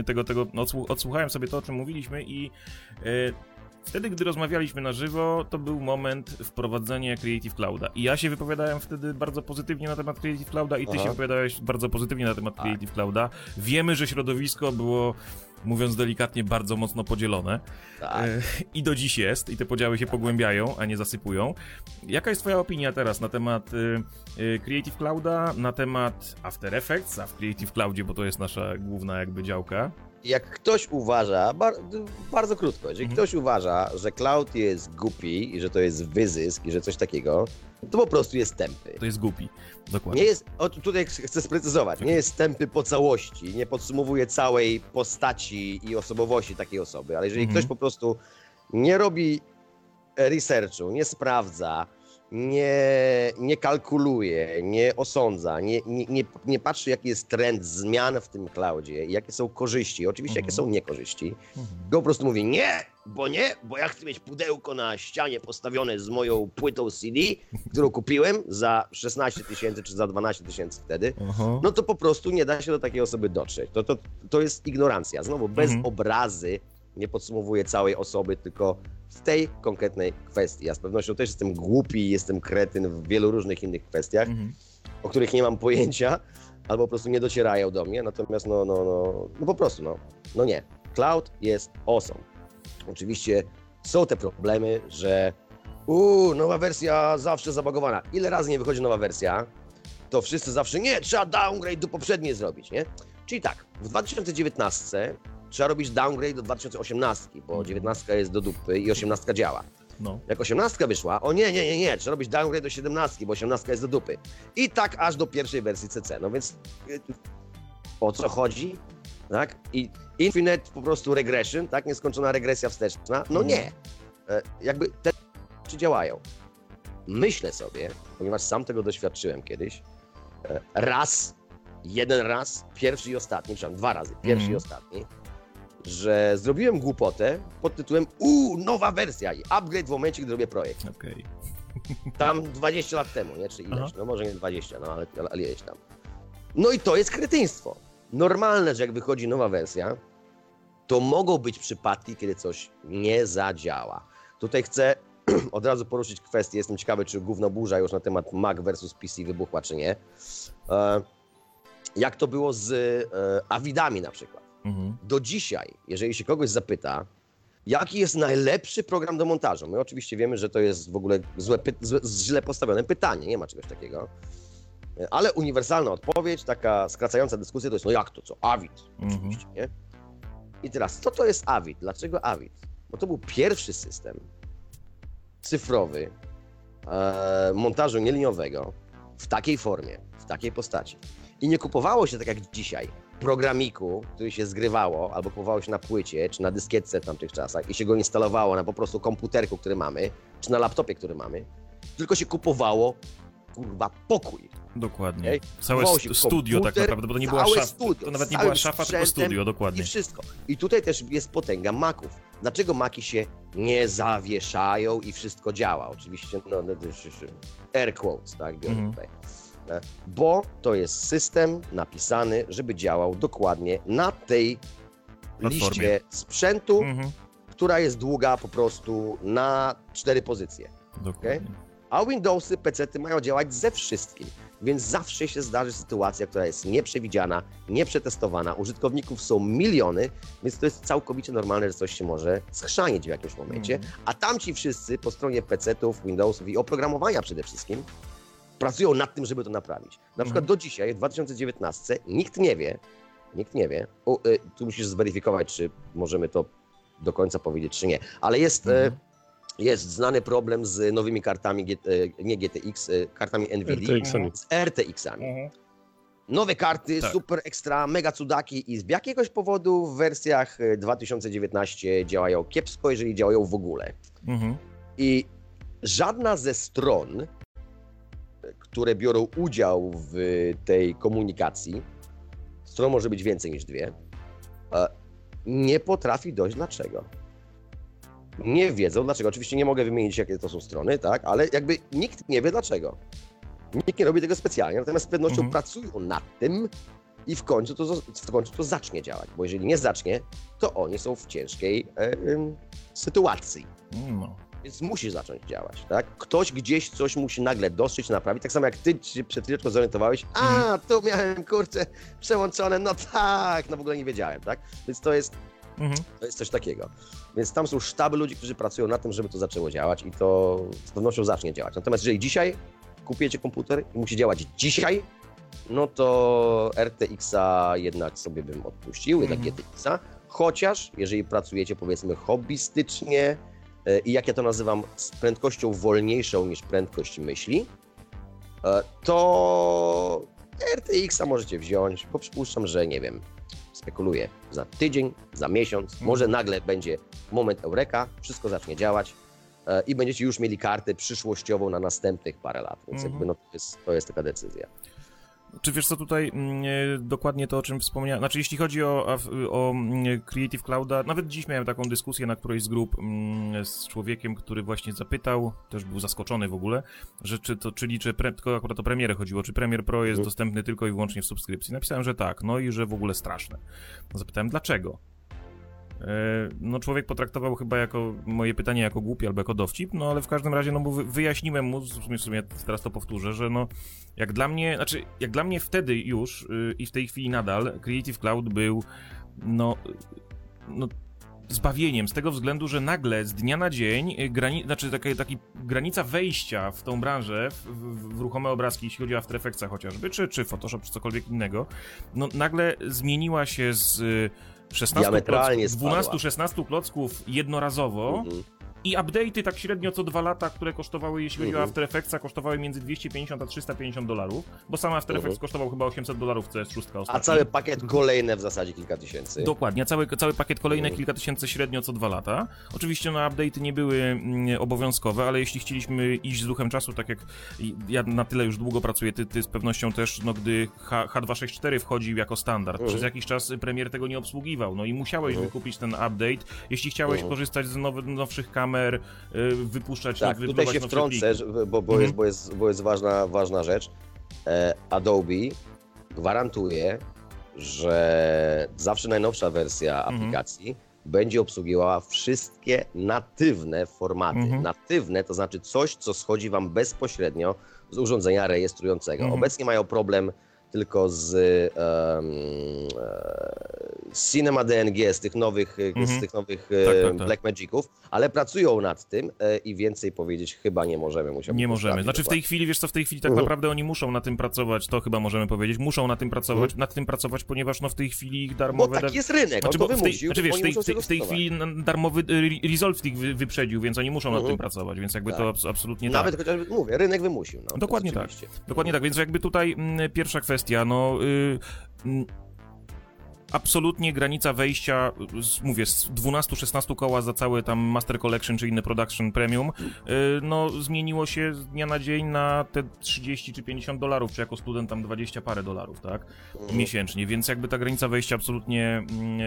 tego, tego odsłuch, odsłuchałem sobie to, o czym mówiliśmy i y, Wtedy, gdy rozmawialiśmy na żywo, to był moment wprowadzenia Creative Clouda. I ja się wypowiadałem wtedy bardzo pozytywnie na temat Creative Clouda i ty Aha. się wypowiadałeś bardzo pozytywnie na temat Tak. Creative Clouda. Wiemy, że środowisko było, mówiąc delikatnie, bardzo mocno podzielone. Tak. E, I do dziś jest, i te podziały się pogłębiają, a nie zasypują. Jaka jest Twoja opinia teraz na temat y, y, Creative Clouda, na temat After Effects, a w Creative Cloudzie, bo to jest nasza główna jakby działka. Jak ktoś uważa, bar, bardzo krótko, jeżeli Mhm. ktoś uważa, że cloud jest głupi i że to jest wyzysk i że coś takiego, to po prostu jest tępy. To jest głupi. Dokładnie. Nie jest, o, tutaj chcę sprecyzować, nie jest tępy po całości, nie podsumowuje całej postaci i osobowości takiej osoby, ale jeżeli Mhm. ktoś po prostu nie robi researchu, nie sprawdza, nie, nie kalkuluje, nie osądza, nie, nie, nie, nie patrzy, jaki jest trend zmian w tym cloudzie, jakie są korzyści, oczywiście jakie Mhm. są niekorzyści, go po prostu mówi nie, bo nie, bo ja chcę mieć pudełko na ścianie postawione z moją płytą CD, którą kupiłem za 16 tysięcy czy za 12 tysięcy wtedy, Aha. no to po prostu nie da się do takiej osoby dotrzeć. To, to, to jest ignorancja. Znowu, bez Mhm. obrazy nie podsumowuję całej osoby, tylko w tej konkretnej kwestii. Ja z pewnością też jestem głupi, jestem kretyn w wielu różnych innych kwestiach, Mhm. o których nie mam pojęcia, albo po prostu nie docierają do mnie, natomiast no, no, no, no po prostu, no, no nie. Cloud jest awesome. Oczywiście są te problemy, że uuu, nowa wersja zawsze zabagowana. Ile razy nie wychodzi nowa wersja, to wszyscy zawsze nie, trzeba downgrade do poprzedniej zrobić, nie? Czyli tak, w 2019 trzeba robić downgrade do 2018, bo 19 jest do dupy i 18 działa. No. Jak 18 wyszła, o nie, nie, nie, nie, trzeba robić downgrade do 17, bo 18 jest do dupy. I tak aż do pierwszej wersji CC. No więc y, o co chodzi? Tak? I infinite po prostu regression, tak? Nieskończona regresja wsteczna? No nie. E, Jakby te rzeczy działają. Myślę sobie, ponieważ sam tego doświadczyłem kiedyś, e, raz, jeden raz, pierwszy i ostatni, przepraszam, dwa razy, pierwszy i Mhm. ostatni, że zrobiłem głupotę pod tytułem uuu, nowa wersja i upgrade w momencie, gdy robię projekt. Okej. Tam 20 lat temu, nie? Czy ileś, Aha. no może nie 20, no ale, ale, ale ileś tam. No i to jest kretyństwo. Normalne, że jak wychodzi nowa wersja, to mogą być przypadki, kiedy coś nie zadziała. Tutaj chcę od razu poruszyć kwestię, jestem ciekawy, czy gówno burza już na temat Mac versus PC wybuchła, czy nie. E, jak to było z e, Avidami na przykład Mhm. do dzisiaj, jeżeli się kogoś zapyta, jaki jest najlepszy program do montażu, my oczywiście wiemy, że to jest w ogóle złe, złe, źle postawione pytanie, nie ma czegoś takiego, ale uniwersalna odpowiedź, taka skracająca dyskusję, to jest no jak to, co? Avid, Mhm. oczywiście, nie? I teraz, co to jest Avid? Dlaczego Avid? Bo to był pierwszy system cyfrowy e, montażu nieliniowego w takiej formie, w takiej postaci. I nie kupowało się tak jak dzisiaj programiku, który się zgrywało, albo kupowało się na płycie, czy na dyskietce w tamtych czasach i się go instalowało na po prostu komputerku, który mamy, czy na laptopie, który mamy, tylko się kupowało, kurwa, pokój. Dokładnie. Okej? Całe st- studio tak naprawdę, bo to nie była szafa. To nawet nie była szafa, tylko studio, dokładnie. I wszystko. I tutaj też jest potęga maków. Dlaczego maki się nie zawieszają i wszystko działa? Oczywiście, no, no air quotes, tak, biorę Mhm. tutaj. Bo to jest system napisany, żeby działał dokładnie na tej Platformie. liście sprzętu, Mhm. która jest długa po prostu na cztery pozycje. Dokładnie. A Windowsy, PC mają działać ze wszystkim, więc zawsze się zdarzy sytuacja, która jest nieprzewidziana, nieprzetestowana. Użytkowników są miliony, więc to jest całkowicie normalne, że coś się może schrzanić w jakimś momencie. Mhm. A tamci wszyscy po stronie PC-ów, Windowsów i oprogramowania przede wszystkim pracują nad tym, żeby to naprawić. Na przykład Mhm. do dzisiaj, w 2019, nikt nie wie, nikt nie wie, o, y, tu musisz zweryfikować, czy możemy to do końca powiedzieć, czy nie, ale jest... Mhm. Y, jest znany problem z nowymi kartami, e, nie GTX, e, kartami NVIDIA, RTX-ami. z RTX-ami. Mhm. Nowe karty, Tak. super ekstra, mega cudaki i z jakiegoś powodu w wersjach e, 2019 działają kiepsko, jeżeli działają w ogóle. Mhm. I żadna ze stron, które biorą udział w tej komunikacji, stron może być więcej niż dwie, e, nie potrafi dojść dlaczego. Nie wiedzą dlaczego. Oczywiście nie mogę wymienić, jakie to są strony, tak, ale jakby nikt nie wie dlaczego. Nikt nie robi tego specjalnie, natomiast z pewnością Mhm. pracują nad tym i w końcu, to, w końcu to zacznie działać, bo jeżeli nie zacznie, to oni są w ciężkiej e, sytuacji. No. Więc musi zacząć działać, tak? Ktoś gdzieś coś musi nagle dostrzec, naprawić. Tak samo jak ty się przed chwileczką zorientowałeś, a, tu miałem, kurczę, przełączone, no tak, no w ogóle nie wiedziałem, tak? Więc to jest, Mhm. to jest coś takiego. Więc tam są sztaby ludzi, którzy pracują nad tym, żeby to zaczęło działać i to z pewnością zacznie działać. Natomiast jeżeli dzisiaj kupujecie komputer i musi działać dzisiaj, no to RTX-a jednak sobie bym odpuścił, jednak Mhm. GTX-a, chociaż jeżeli pracujecie powiedzmy hobbystycznie i jak ja to nazywam, z prędkością wolniejszą niż prędkość myśli, e, to RTX-a możecie wziąć, bo przypuszczam, że nie wiem, spekuluję, za tydzień, za miesiąc, Mhm. może nagle będzie moment eureka, wszystko zacznie działać e, i będziecie już mieli kartę przyszłościową na następnych parę lat. Więc Mhm. jakby no, to, jest, to jest taka decyzja. Czy wiesz co tutaj mm, e, dokładnie to, o czym wspomniałem? Znaczy, jeśli chodzi o, o mm, Creative Clouda, nawet dziś miałem taką dyskusję na którejś z grup mm, z człowiekiem, który właśnie zapytał, też był zaskoczony w ogóle, że czy to, czyli czy pre, tylko akurat o premierę chodziło, czy Premiere Pro jest Mhm. dostępny tylko i wyłącznie w subskrypcji. Napisałem, że tak, no i że w ogóle straszne. Zapytałem, dlaczego? E, No, człowiek potraktował chyba jako moje pytanie jako głupie albo jako dowcip, no ale w każdym razie, no wyjaśniłem mu, w sumie, w sumie teraz to powtórzę, że no, jak dla mnie, znaczy, jak dla mnie wtedy już y, i w tej chwili nadal Creative Cloud był, no, no, zbawieniem z tego względu, że nagle z dnia na dzień y, grani, znaczy taka, taki granica wejścia w tą branżę, w, w, w ruchome obrazki, jeśli chodzi o After Effectsa chociażby, czy, czy Photoshop, czy cokolwiek innego, no nagle zmieniła się z y, 16 Diametralnie kloc- spadła. 12-16 klocków jednorazowo Mhm. I update'y tak średnio co dwa lata, które kosztowały, jeśli chodzi o Mhm. After Effectsa, kosztowały między 250 a 350 dolarów, bo sam After Mhm. Effects kosztował chyba 800 dolarów CS6 A ostatnio. cały pakiet kolejne w zasadzie kilka tysięcy. Dokładnie, a cały, cały pakiet kolejny Mhm. kilka tysięcy średnio co dwa lata. Oczywiście no update'y nie były mm, obowiązkowe, ale jeśli chcieliśmy iść z duchem czasu, tak jak ja na tyle już długo pracuję, ty, ty z pewnością też, no gdy H, H264 wchodził jako standard, Mhm. przez jakiś czas premier tego nie obsługiwał, no i musiałeś Mhm. wykupić ten update, jeśli chciałeś korzystać z nowy, nowszych kamer, y, wypuszczać, Tak, no, tutaj się wtrącę, bo, bo, Mhm. jest, bo, jest, bo jest ważna, ważna rzecz. E, Adobe gwarantuje, że zawsze najnowsza wersja Mhm. aplikacji będzie obsługiwała wszystkie natywne formaty. Mhm. Natywne to znaczy coś, co schodzi Wam bezpośrednio z urządzenia rejestrującego. Mhm. Obecnie mają problem tylko z um, Cinema DNG, z tych nowych, e, Mhm. z tych nowych Tak, tak, tak. Blackmagiców, ale pracują nad tym e, i więcej powiedzieć chyba nie możemy. Musiałbym Nie możemy. Znaczy w tej chwili, wiesz co, w tej chwili tak Mhm. naprawdę oni muszą na tym pracować, to chyba możemy powiedzieć, muszą na tym pracować, Mhm. nad tym pracować, ponieważ no w tej chwili ich Bo darmowe... taki jest rynek, Znaczy, bo to w tej, wymusił, znaczy wiesz, tej, tej, w tej chwili darmowy y, Resolve ich wy, wyprzedził, więc oni muszą nad Mhm. tym pracować, więc jakby Tak. to abs- absolutnie Nawet tak. chociażby, mówię, rynek wymusił. No, Dokładnie tak. Dokładnie tak, więc jakby tutaj mm, pierwsza kwestia, no... Y, Absolutnie granica wejścia, z, mówię, z 12-16 koła za cały tam Master Collection czy inny Production Premium, y, no zmieniło się z dnia na dzień na te 30 czy 50 dolarów, czy jako student tam 20 parę dolarów, tak? Mhm. miesięcznie, więc jakby ta granica wejścia absolutnie mm,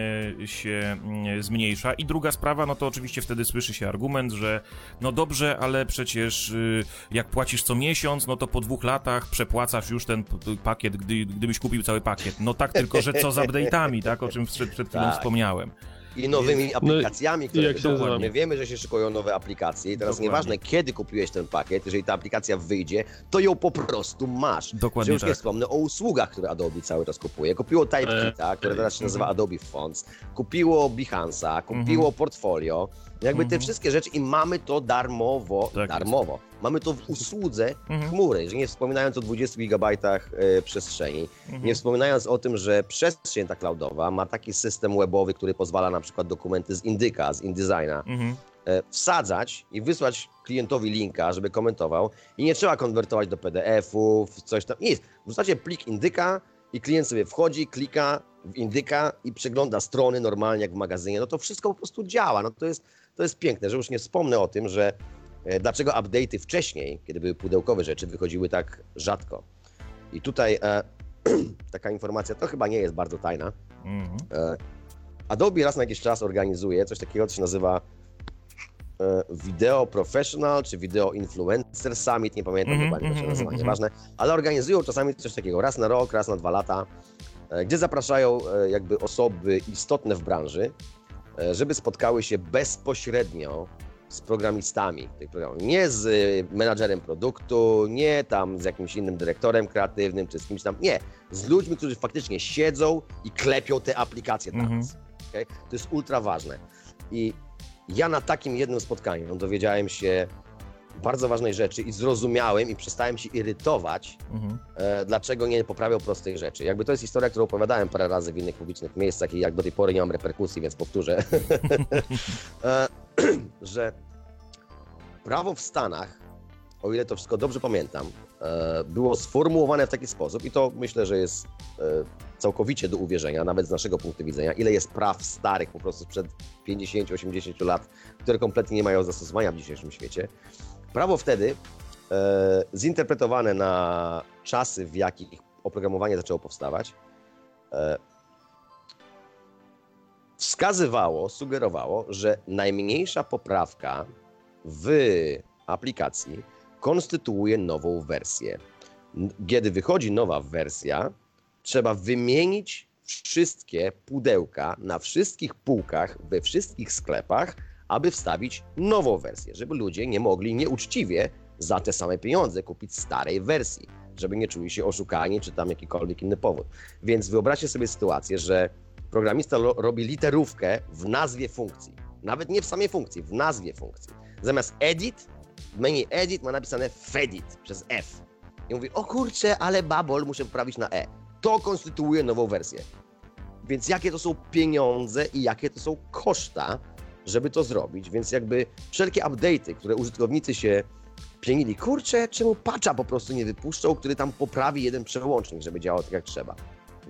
e, się mm, zmniejsza. I druga sprawa, no to oczywiście wtedy słyszy się argument, że no dobrze, ale przecież y, jak płacisz co miesiąc, no to po dwóch latach przepłacasz już ten pakiet, gdy, gdybyś kupił cały pakiet. No tak, tylko że co z update'ami, tak? O czym przed, przed chwilą Tak. wspomniałem. I nowymi aplikacjami, które jak się? My wiemy, że się szykują nowe aplikacje i teraz Dokładnie. nieważne kiedy kupiłeś ten pakiet, jeżeli ta aplikacja wyjdzie, to ją po prostu masz. Dokładnie że już nie tak. wspomnę o usługach, które Adobe cały czas kupuje. Kupiło TypeKita, które teraz się nazywa Adobe Fonts, kupiło Behance'a, kupiło Portfolio. Jakby te Mhm. wszystkie rzeczy i mamy to darmowo, Tak darmowo. Mamy to w usłudze Mhm. chmury, że nie wspominając o 20 gigabajtach e, przestrzeni, Mhm. nie wspominając o tym, że przestrzeń ta cloudowa ma taki system webowy, który pozwala na przykład dokumenty z Indyka, z InDesigna Mhm. e, wsadzać i wysłać klientowi linka, żeby komentował i nie trzeba konwertować do PDF-ów, coś tam, nic. Wrzucacie plik Indyka i klient sobie wchodzi, klika w Indyka i przegląda strony normalnie jak w magazynie, no to wszystko po prostu działa, no to jest, to jest piękne, że już nie wspomnę o tym, że dlaczego update'y wcześniej, kiedy były pudełkowe rzeczy, wychodziły tak rzadko. I tutaj e, taka informacja, to chyba nie jest bardzo tajna, Mhm. E, Adobe raz na jakiś czas organizuje coś takiego, co się nazywa e, Video Professional czy Video Influencer Summit, nie pamiętam Mhm, dokładnie, jak się mhm, nazywa, mhm. nieważne, ale organizują czasami coś takiego raz na rok, raz na dwa lata, e, gdzie zapraszają e, jakby osoby istotne w branży, e, żeby spotkały się bezpośrednio z programistami tych programów. Nie z e, menadżerem produktu, nie tam z jakimś innym dyrektorem kreatywnym, czy z kimś tam. Nie. Z ludźmi, którzy faktycznie siedzą i klepią te aplikacje dla Mhm. Okay? To jest ultra ważne. I ja na takim jednym spotkaniu dowiedziałem się bardzo ważnej rzeczy i zrozumiałem i przestałem się irytować, Mhm. e, dlaczego nie poprawiał prostych rzeczy. Jakby to jest historia, którą opowiadałem parę razy w innych publicznych miejscach i jak do tej pory nie mam reperkusji, więc powtórzę, e, że prawo w Stanach, o ile to wszystko dobrze pamiętam, e, było sformułowane w taki sposób i to myślę, że jest e, całkowicie do uwierzenia, nawet z naszego punktu widzenia, ile jest praw starych po prostu sprzed 50-80 lat, które kompletnie nie mają zastosowania w dzisiejszym świecie. Prawo wtedy e, zinterpretowane na czasy, w jakich oprogramowanie zaczęło powstawać, e, wskazywało, sugerowało, że najmniejsza poprawka w aplikacji konstytuuje nową wersję. Kiedy wychodzi nowa wersja, trzeba wymienić wszystkie pudełka na wszystkich półkach, we wszystkich sklepach, aby wstawić nową wersję, żeby ludzie nie mogli nieuczciwie za te same pieniądze kupić starej wersji, żeby nie czuli się oszukani czy tam jakikolwiek inny powód. Więc wyobraźcie sobie sytuację, że programista robi literówkę w nazwie funkcji. Nawet nie w samej funkcji, w nazwie funkcji. Zamiast edit, w menu edit ma napisane fedit przez F. I mówi, o kurczę, ale babol muszę poprawić na E. To konstytuuje nową wersję. Więc jakie to są pieniądze i jakie to są koszta, żeby to zrobić. Więc jakby wszelkie update'y, które użytkownicy się pienili, kurczę, czemu patcha po prostu nie wypuszczą, który tam poprawi jeden przełącznik, żeby działał tak jak trzeba.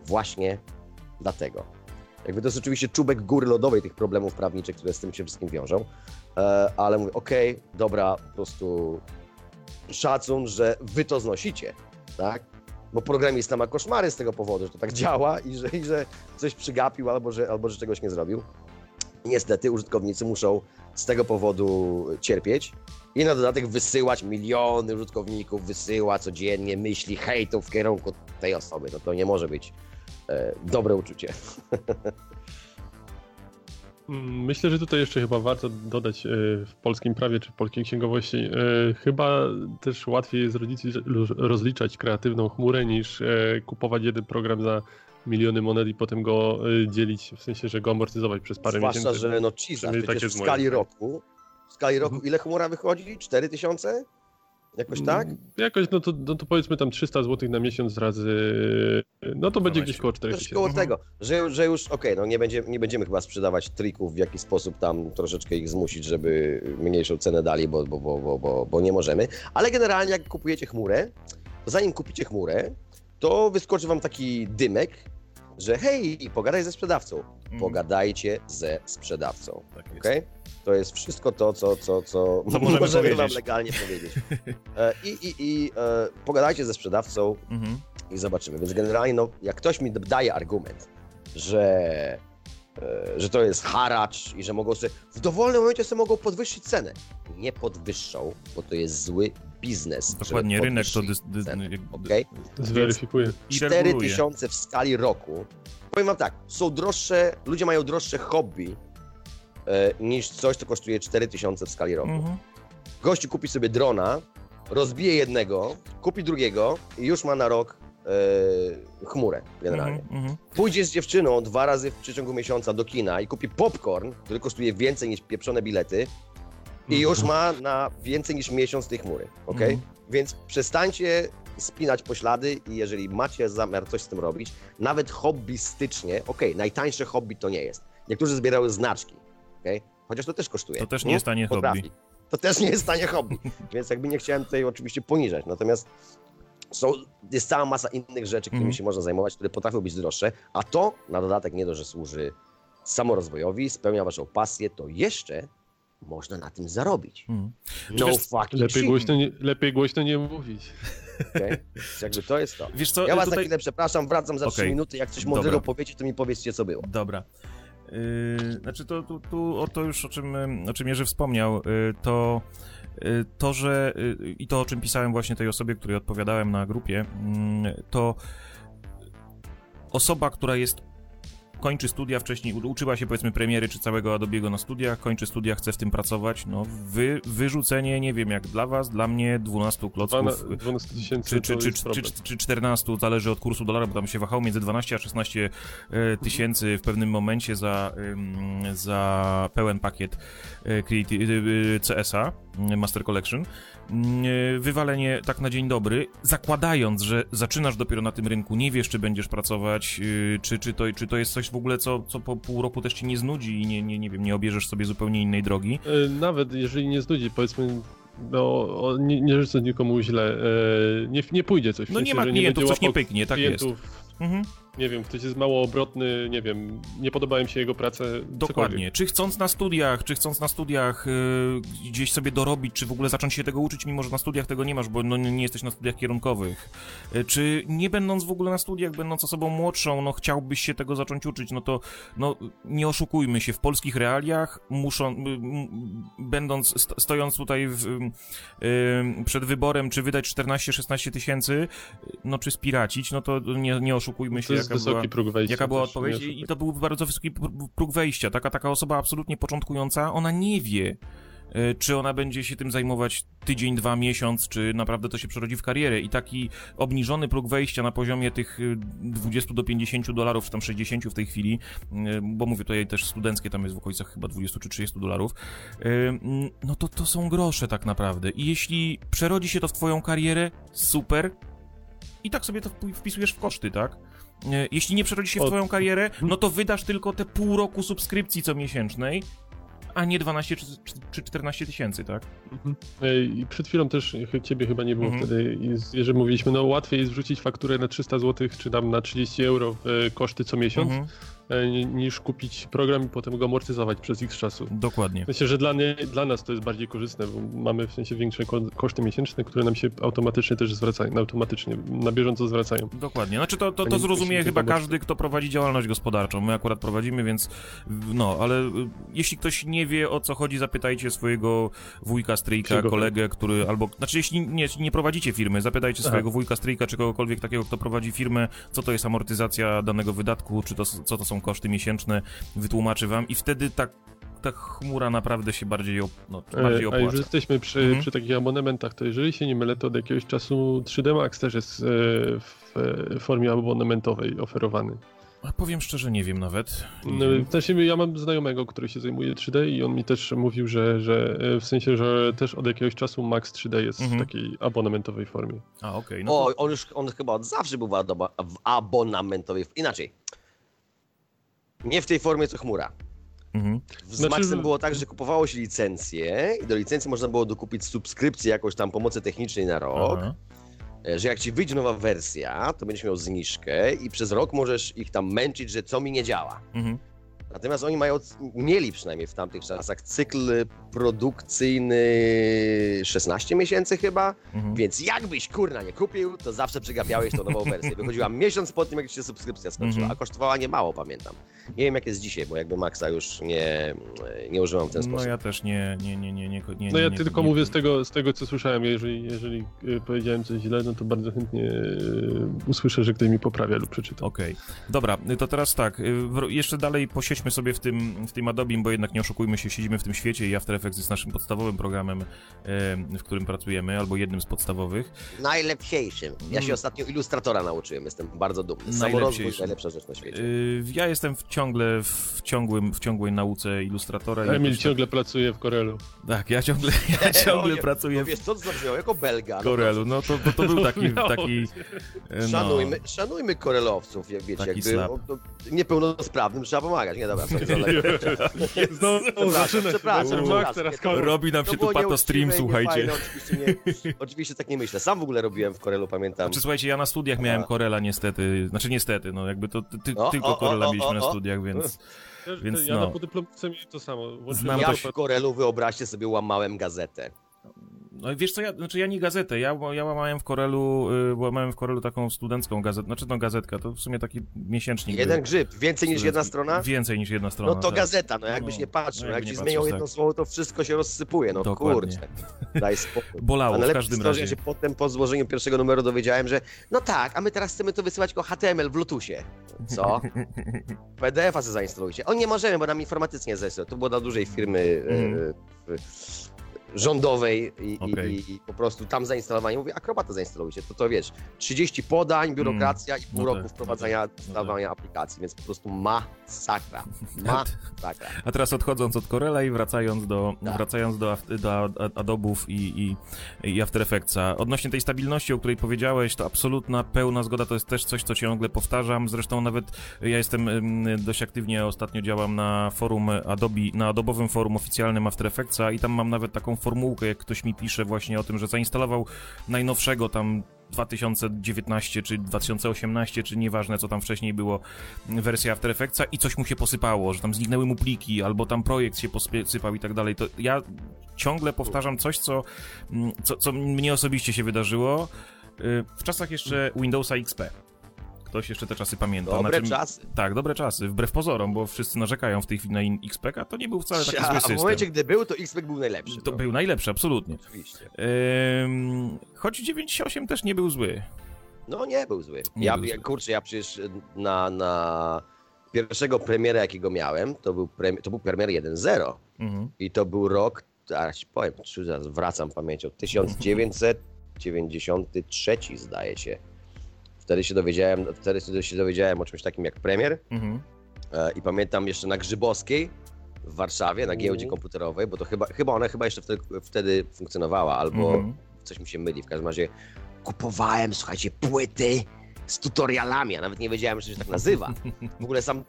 Właśnie dlatego. Jakby to jest oczywiście czubek góry lodowej tych problemów prawniczych, które z tym się wszystkim wiążą, e, ale mówię, okej, okay, dobra, po prostu szacun, że wy to znosicie, tak? Bo programista ma koszmary z tego powodu, że to tak działa i że, i że coś przygapił albo że, albo że czegoś nie zrobił. Niestety użytkownicy muszą z tego powodu cierpieć i na dodatek wysyłać miliony użytkowników, wysyła codziennie myśli, hejtów w kierunku tej osoby. No to nie może być E, dobre uczucie. Mm, myślę, że tutaj jeszcze chyba warto dodać e, w polskim prawie czy w polskiej księgowości. E, chyba też łatwiej jest rozliczać kreatywną chmurę niż kupować jeden program za miliony monet i potem go dzielić, w sensie, że go amortyzować przez parę Zwłaszcza, miesięcy. Zwłaszcza, że no cheese, przecież w skali roku, w skali roku ile chmura wychodzi? 4000? Jakoś tak? Mm, jakoś, no to, no to powiedzmy tam 300 zł na miesiąc razy, no to będzie gdzieś koło 40 koło tego, że, że już, okej, okay, no nie, będzie, nie będziemy chyba sprzedawać trików, w jaki sposób tam troszeczkę ich zmusić, żeby mniejszą cenę dali, bo, bo, bo, bo, bo, bo nie możemy, ale generalnie jak kupujecie chmurę, to zanim kupicie chmurę, to wyskoczy wam taki dymek, że hej, pogadaj ze sprzedawcą. Mm. Pogadajcie ze sprzedawcą. Tak jest. Okay? To jest wszystko to, co, co, co, co możemy, możemy wam legalnie powiedzieć. E, I, i, i e, pogadajcie ze sprzedawcą mm-hmm. i zobaczymy. Więc generalnie, no, jak ktoś mi daje argument, że, e, że to jest haracz i że mogą sobie, w dowolnym momencie sobie mogą podwyższyć cenę. Nie podwyższą, bo to jest zły biznes. Dokładnie, rynek to dys, dys, okay? zweryfikuje. 4000 w skali roku. Powiem wam tak, są droższe, ludzie mają droższe hobby e, niż coś, co kosztuje 4000 w skali roku. Mhm. Gościu kupi sobie drona, rozbije jednego, kupi drugiego i już ma na rok e, chmurę generalnie. Mhm, mhm. Pójdzie z dziewczyną dwa razy w przeciągu miesiąca do kina i kupi popcorn, który kosztuje więcej niż pieprzone bilety i już ma na więcej niż miesiąc tej chmury, ok? Mhm. Więc przestańcie spinać poślady i jeżeli macie zamiar coś z tym robić, nawet hobbystycznie, ok, najtańsze hobby to nie jest. Niektórzy zbierały znaczki, ok? Chociaż to też kosztuje. To też nie jest tanie hobby. To też nie jest tanie hobby, więc jakby nie chciałem tutaj oczywiście poniżać. Natomiast są, jest cała masa innych rzeczy, którymi mm. się można zajmować, które potrafią być droższe, a to na dodatek nie dość, że służy samorozwojowi, spełnia waszą pasję, to jeszcze można na tym zarobić. Hmm. No wiesz, fucking lepiej głośno, nie, lepiej głośno nie mówić. Okay? Jakby to jest to. Wiesz co, ja was tutaj... na chwilę przepraszam, wracam za okay. 3 minuty. Jak coś mądrego powiecie, to mi powiedzcie, co było. Dobra. Yy, znaczy to, tu, tu o to już, o czym, o czym Jerzy wspomniał, yy, to yy, to, że yy, i to, o czym pisałem właśnie tej osobie, której odpowiadałem na grupie, yy, to osoba, która jest kończy studia wcześniej, uczyła się powiedzmy premiery czy całego Adobe'ego na studiach, kończy studia, chce w tym pracować, no wy, wyrzucenie, nie wiem jak dla was, dla mnie 12 klocków, 12 tysięcy czy, czy, czy, czy, czy 14, zależy od kursu dolara, bo tam się wahało między 12 a 16 e, tysięcy w pewnym momencie za, za pełen pakiet e, e, CS-a, Master Collection, wywalenie tak na dzień dobry, zakładając, że zaczynasz dopiero na tym rynku, nie wiesz, czy będziesz pracować, czy, czy, to, czy to jest coś w ogóle, co, co po pół roku też ci nie znudzi i nie, nie, nie wiem, nie obierzesz sobie zupełnie innej drogi. E, nawet jeżeli nie znudzi, powiedzmy, no, nie, nie życzę nikomu źle, e, nie, nie pójdzie coś. W no nie ma klientów, coś nie pyknie, tak jest. Mhm. Nie wiem, ktoś jest mało obrotny, nie wiem, nie podoba im się jego praca. Dokładnie. Czy chcąc na studiach, czy chcąc na studiach y, gdzieś sobie dorobić, czy w ogóle zacząć się tego uczyć, mimo że na studiach tego nie masz, bo no, nie jesteś na studiach kierunkowych. Y, czy nie będąc w ogóle na studiach, będąc osobą młodszą, no chciałbyś się tego zacząć uczyć, no to no, nie oszukujmy się, w polskich realiach muszą, y, m, będąc, st stojąc tutaj w, y, przed wyborem, czy wydać 14-16 tysięcy, no czy spiracić, no to nie, nie oszukujmy się, To jest jaka była... wysoki próg wejścia. Jaka była odpowiedź? I to był bardzo wysoki pr- próg wejścia. Taka, taka osoba absolutnie początkująca, ona nie wie, e, czy ona będzie się tym zajmować tydzień, dwa, miesiąc, czy naprawdę to się przerodzi w karierę. I taki obniżony próg wejścia na poziomie tych e, 20 do 50 dolarów, czy tam 60 w tej chwili, e, bo mówię tutaj też studenckie, tam jest w okolicach chyba 20 czy 30 dolarów, e, no to to są grosze tak naprawdę. I jeśli przerodzi się to w twoją karierę, super. I tak sobie to wp- wpisujesz w koszty, tak? E, Jeśli nie przerodzi się w twoją karierę, no to wydasz tylko te pół roku subskrypcji co miesięcznej, a nie 12 czy, czy 14 tysięcy, tak? Mhm. Ej, I przed chwilą też ciebie chyba nie było Mhm. wtedy, jeżeli mówiliśmy, no łatwiej jest wrzucić fakturę na 300 zł, czy tam na 30 euro e, koszty co miesiąc, Mhm, e, niż kupić program i potem go amortyzować przez x czasu. dokładnie. Myślę, że dla, nie, dla nas to jest bardziej korzystne, bo mamy w sensie większe ko koszty miesięczne, które nam się automatycznie też zwracają, automatycznie, na bieżąco zwracają. Dokładnie. Znaczy to, to, To zrozumie chyba każdy, kto prowadzi działalność gospodarczą. My akurat prowadzimy, więc no, ale y, jeśli ktoś nie wie o co chodzi, zapytajcie swojego wujka, stryjka, Przygodę. kolegę, który albo, znaczy jeśli nie, nie prowadzicie firmy, zapytajcie Aha. swojego wujka, stryjka czy kogokolwiek takiego, kto prowadzi firmę, co to jest amortyzacja danego wydatku, czy to, co to są koszty miesięczne, wytłumaczy wam i wtedy tak ta chmura naprawdę się bardziej, op, no, bardziej E, A już opłaca. jesteśmy przy, Mhm. przy takich abonementach, to jeżeli się nie mylę, to od jakiegoś czasu 3D Max też jest e, w formie abonamentowej oferowany. A powiem szczerze, nie wiem nawet. No, w sensie ja mam znajomego, który się zajmuje 3D i on mi też mówił, że, że e, w sensie, że też od jakiegoś czasu Max 3D jest Mhm. w takiej abonamentowej formie. A, okej. no to- O, on już on chyba od zawsze był w, adoba, w abonamentowej. Inaczej. Nie w tej formie co chmura. mhm. Z Znaczy, Maxem było tak, że kupowało się licencję i do licencji można było dokupić subskrypcję jakąś tam pomocy technicznej na rok. Aha. E, Że jak ci wyjdzie nowa wersja, to będziesz miał zniżkę i przez rok możesz ich tam męczyć, że co mi nie działa. Mhm. Natomiast oni mają, mieli przynajmniej w tamtych czasach cykl produkcyjny 16 miesięcy chyba, Mhm. więc jakbyś kurna nie kupił, to zawsze przegapiałeś tą nową wersję. Wychodziła miesiąc po tym, jak się subskrypcja skończyła, Mhm. a kosztowała niemało, pamiętam. Nie wiem jak jest dzisiaj, bo jakby Maxa już nie, nie używam w ten No sposób. ja też nie, nie, nie, nie, nie, nie No ja nie, tylko nie, mówię z tego, z tego, co słyszałem. Jeżeli, jeżeli e, powiedziałem coś źle, no to bardzo chętnie e, usłyszę, że ktoś mi poprawia lub przeczyta. Okej, dobra, to teraz tak, y, jeszcze dalej posiedźmy sobie w tym, w tym Adobie, bo jednak nie oszukujmy się, siedzimy w tym świecie i After Effects jest naszym podstawowym programem, em, w którym pracujemy, albo jednym z podstawowych. Najlepsiejszym. Ja się Mm. ostatnio ilustratora nauczyłem, jestem bardzo dumny. Samorozwój najlepsza rzecz na świecie. Y, Ja jestem w ciągle w, ciągłym, w ciągłej nauce ilustratora. Emil jakoś ciągle pracuje w Corelu. Tak, ja ciągle, ja ciągle nie, pracuję No w wiesz, co to zabrzmiało? Jako Belga. no Corelu, no to, to, to był taki, Miało taki no, Szanujmy, szanujmy korelowców, jak wiecie, jakby o, niepełnosprawnym trzeba pomagać. Nie, dobra, sorry, sorry. Znowu Przepraszam, zaczyna się. przepraszam, teraz to-. Robi nam To się tu było pato stream, słuchajcie. niefajne, Oczywiście, nie, oczywiście tak nie myślę. Sam w ogóle robiłem w Corelu, pamiętam. Znaczy, słuchajcie, ja na studiach miałem A. Corela niestety, znaczy niestety, no jakby to ty, ty, O, tylko o, o, Corela o, mieliśmy na o. studiach, więc Też- Więc ja no. na podyplomce miałem to samo. Włączyłem Znam ja to- laptopa. w Corelu, wyobraźcie sobie, łamałem gazetę. No wiesz co, ja, znaczy ja nie gazetę, ja, ja łamałem w Corelu, y, łamałem w Corelu taką studencką gazetę, znaczy no gazetka, to w sumie taki miesięcznik. Jeden był. grzyb, więcej niż jedna strona? Więcej niż jedna strona. No to tak. gazeta, no jakbyś No, nie patrzył, no, jak jak ci zmienią patrzysz, jedno tak. słowo, to wszystko się rozsypuje, no Dokładnie. kurczę. Daj spokój. Bolało A w każdym razie. się potem po złożeniu pierwszego numeru dowiedziałem, że no tak, a my teraz chcemy to wysyłać jako HTML w Bluetoothie. Co? PDF-a sobie zainstalujcie. O nie możemy, bo nam informatycznie zesłał. To było dla dużej firmy Mhm. e, e, rządowej i, Okej. i, i po prostu tam zainstalowanie. Mówię, akrobata zainstalujcie. To to wiesz, 30 podań, biurokracja i pół No roku tak, wprowadzenia, no tak, no instalowania aplikacji, więc po prostu masakra. Masakra. A teraz odchodząc od Corela i wracając do, Tak. wracając do, do Ad- Adobów i, i, i After Effectsa. Odnośnie tej stabilności, o której powiedziałeś, to absolutna pełna zgoda, to jest też coś, co ciągle powtarzam. Zresztą nawet ja jestem dość aktywnie, ostatnio działam na forum Adobe, na Adobowym forum oficjalnym After Effectsa i tam mam nawet taką formułkę, jak ktoś mi pisze właśnie o tym, że zainstalował najnowszego tam 2019 czy 2018, czy nieważne co tam wcześniej było, wersja After Effectsa i coś mu się posypało, że tam zniknęły mu pliki, albo tam projekt się posypał i tak dalej, to ja ciągle powtarzam coś, co, mm, co, co mnie osobiście się wydarzyło y, w czasach jeszcze Windowsa XP. Ktoś jeszcze te czasy pamięta. Dobre czym, czasy. Tak, dobre czasy, wbrew pozorom, bo wszyscy narzekają w tej chwili na XP, a to nie był wcale taki zły system. A w momencie, gdy był, to XP był najlepszy. To no. był najlepszy, absolutnie. Oczywiście. Ym, choć 9.8 też nie był zły. No nie był zły. Nie ja, był zły. kurczę, ja przecież na, na pierwszego premiera, jakiego miałem, to był, premier, to był premier 1.0. Mhm. I to był rok, ci powiem, zaraz wracam pamięcią, 1993 zdaje się. Wtedy się dowiedziałem, wtedy się dowiedziałem o czymś takim jak premier. Mhm. E, I pamiętam jeszcze na Grzybowskiej w Warszawie, na giełdzie mhm. komputerowej, bo to chyba, chyba ona chyba jeszcze wtedy, wtedy funkcjonowała, albo mhm. coś mi się myli. W każdym razie kupowałem, słuchajcie, płyty z tutorialami, a nawet nie wiedziałem, że się tak nazywa. W ogóle sam,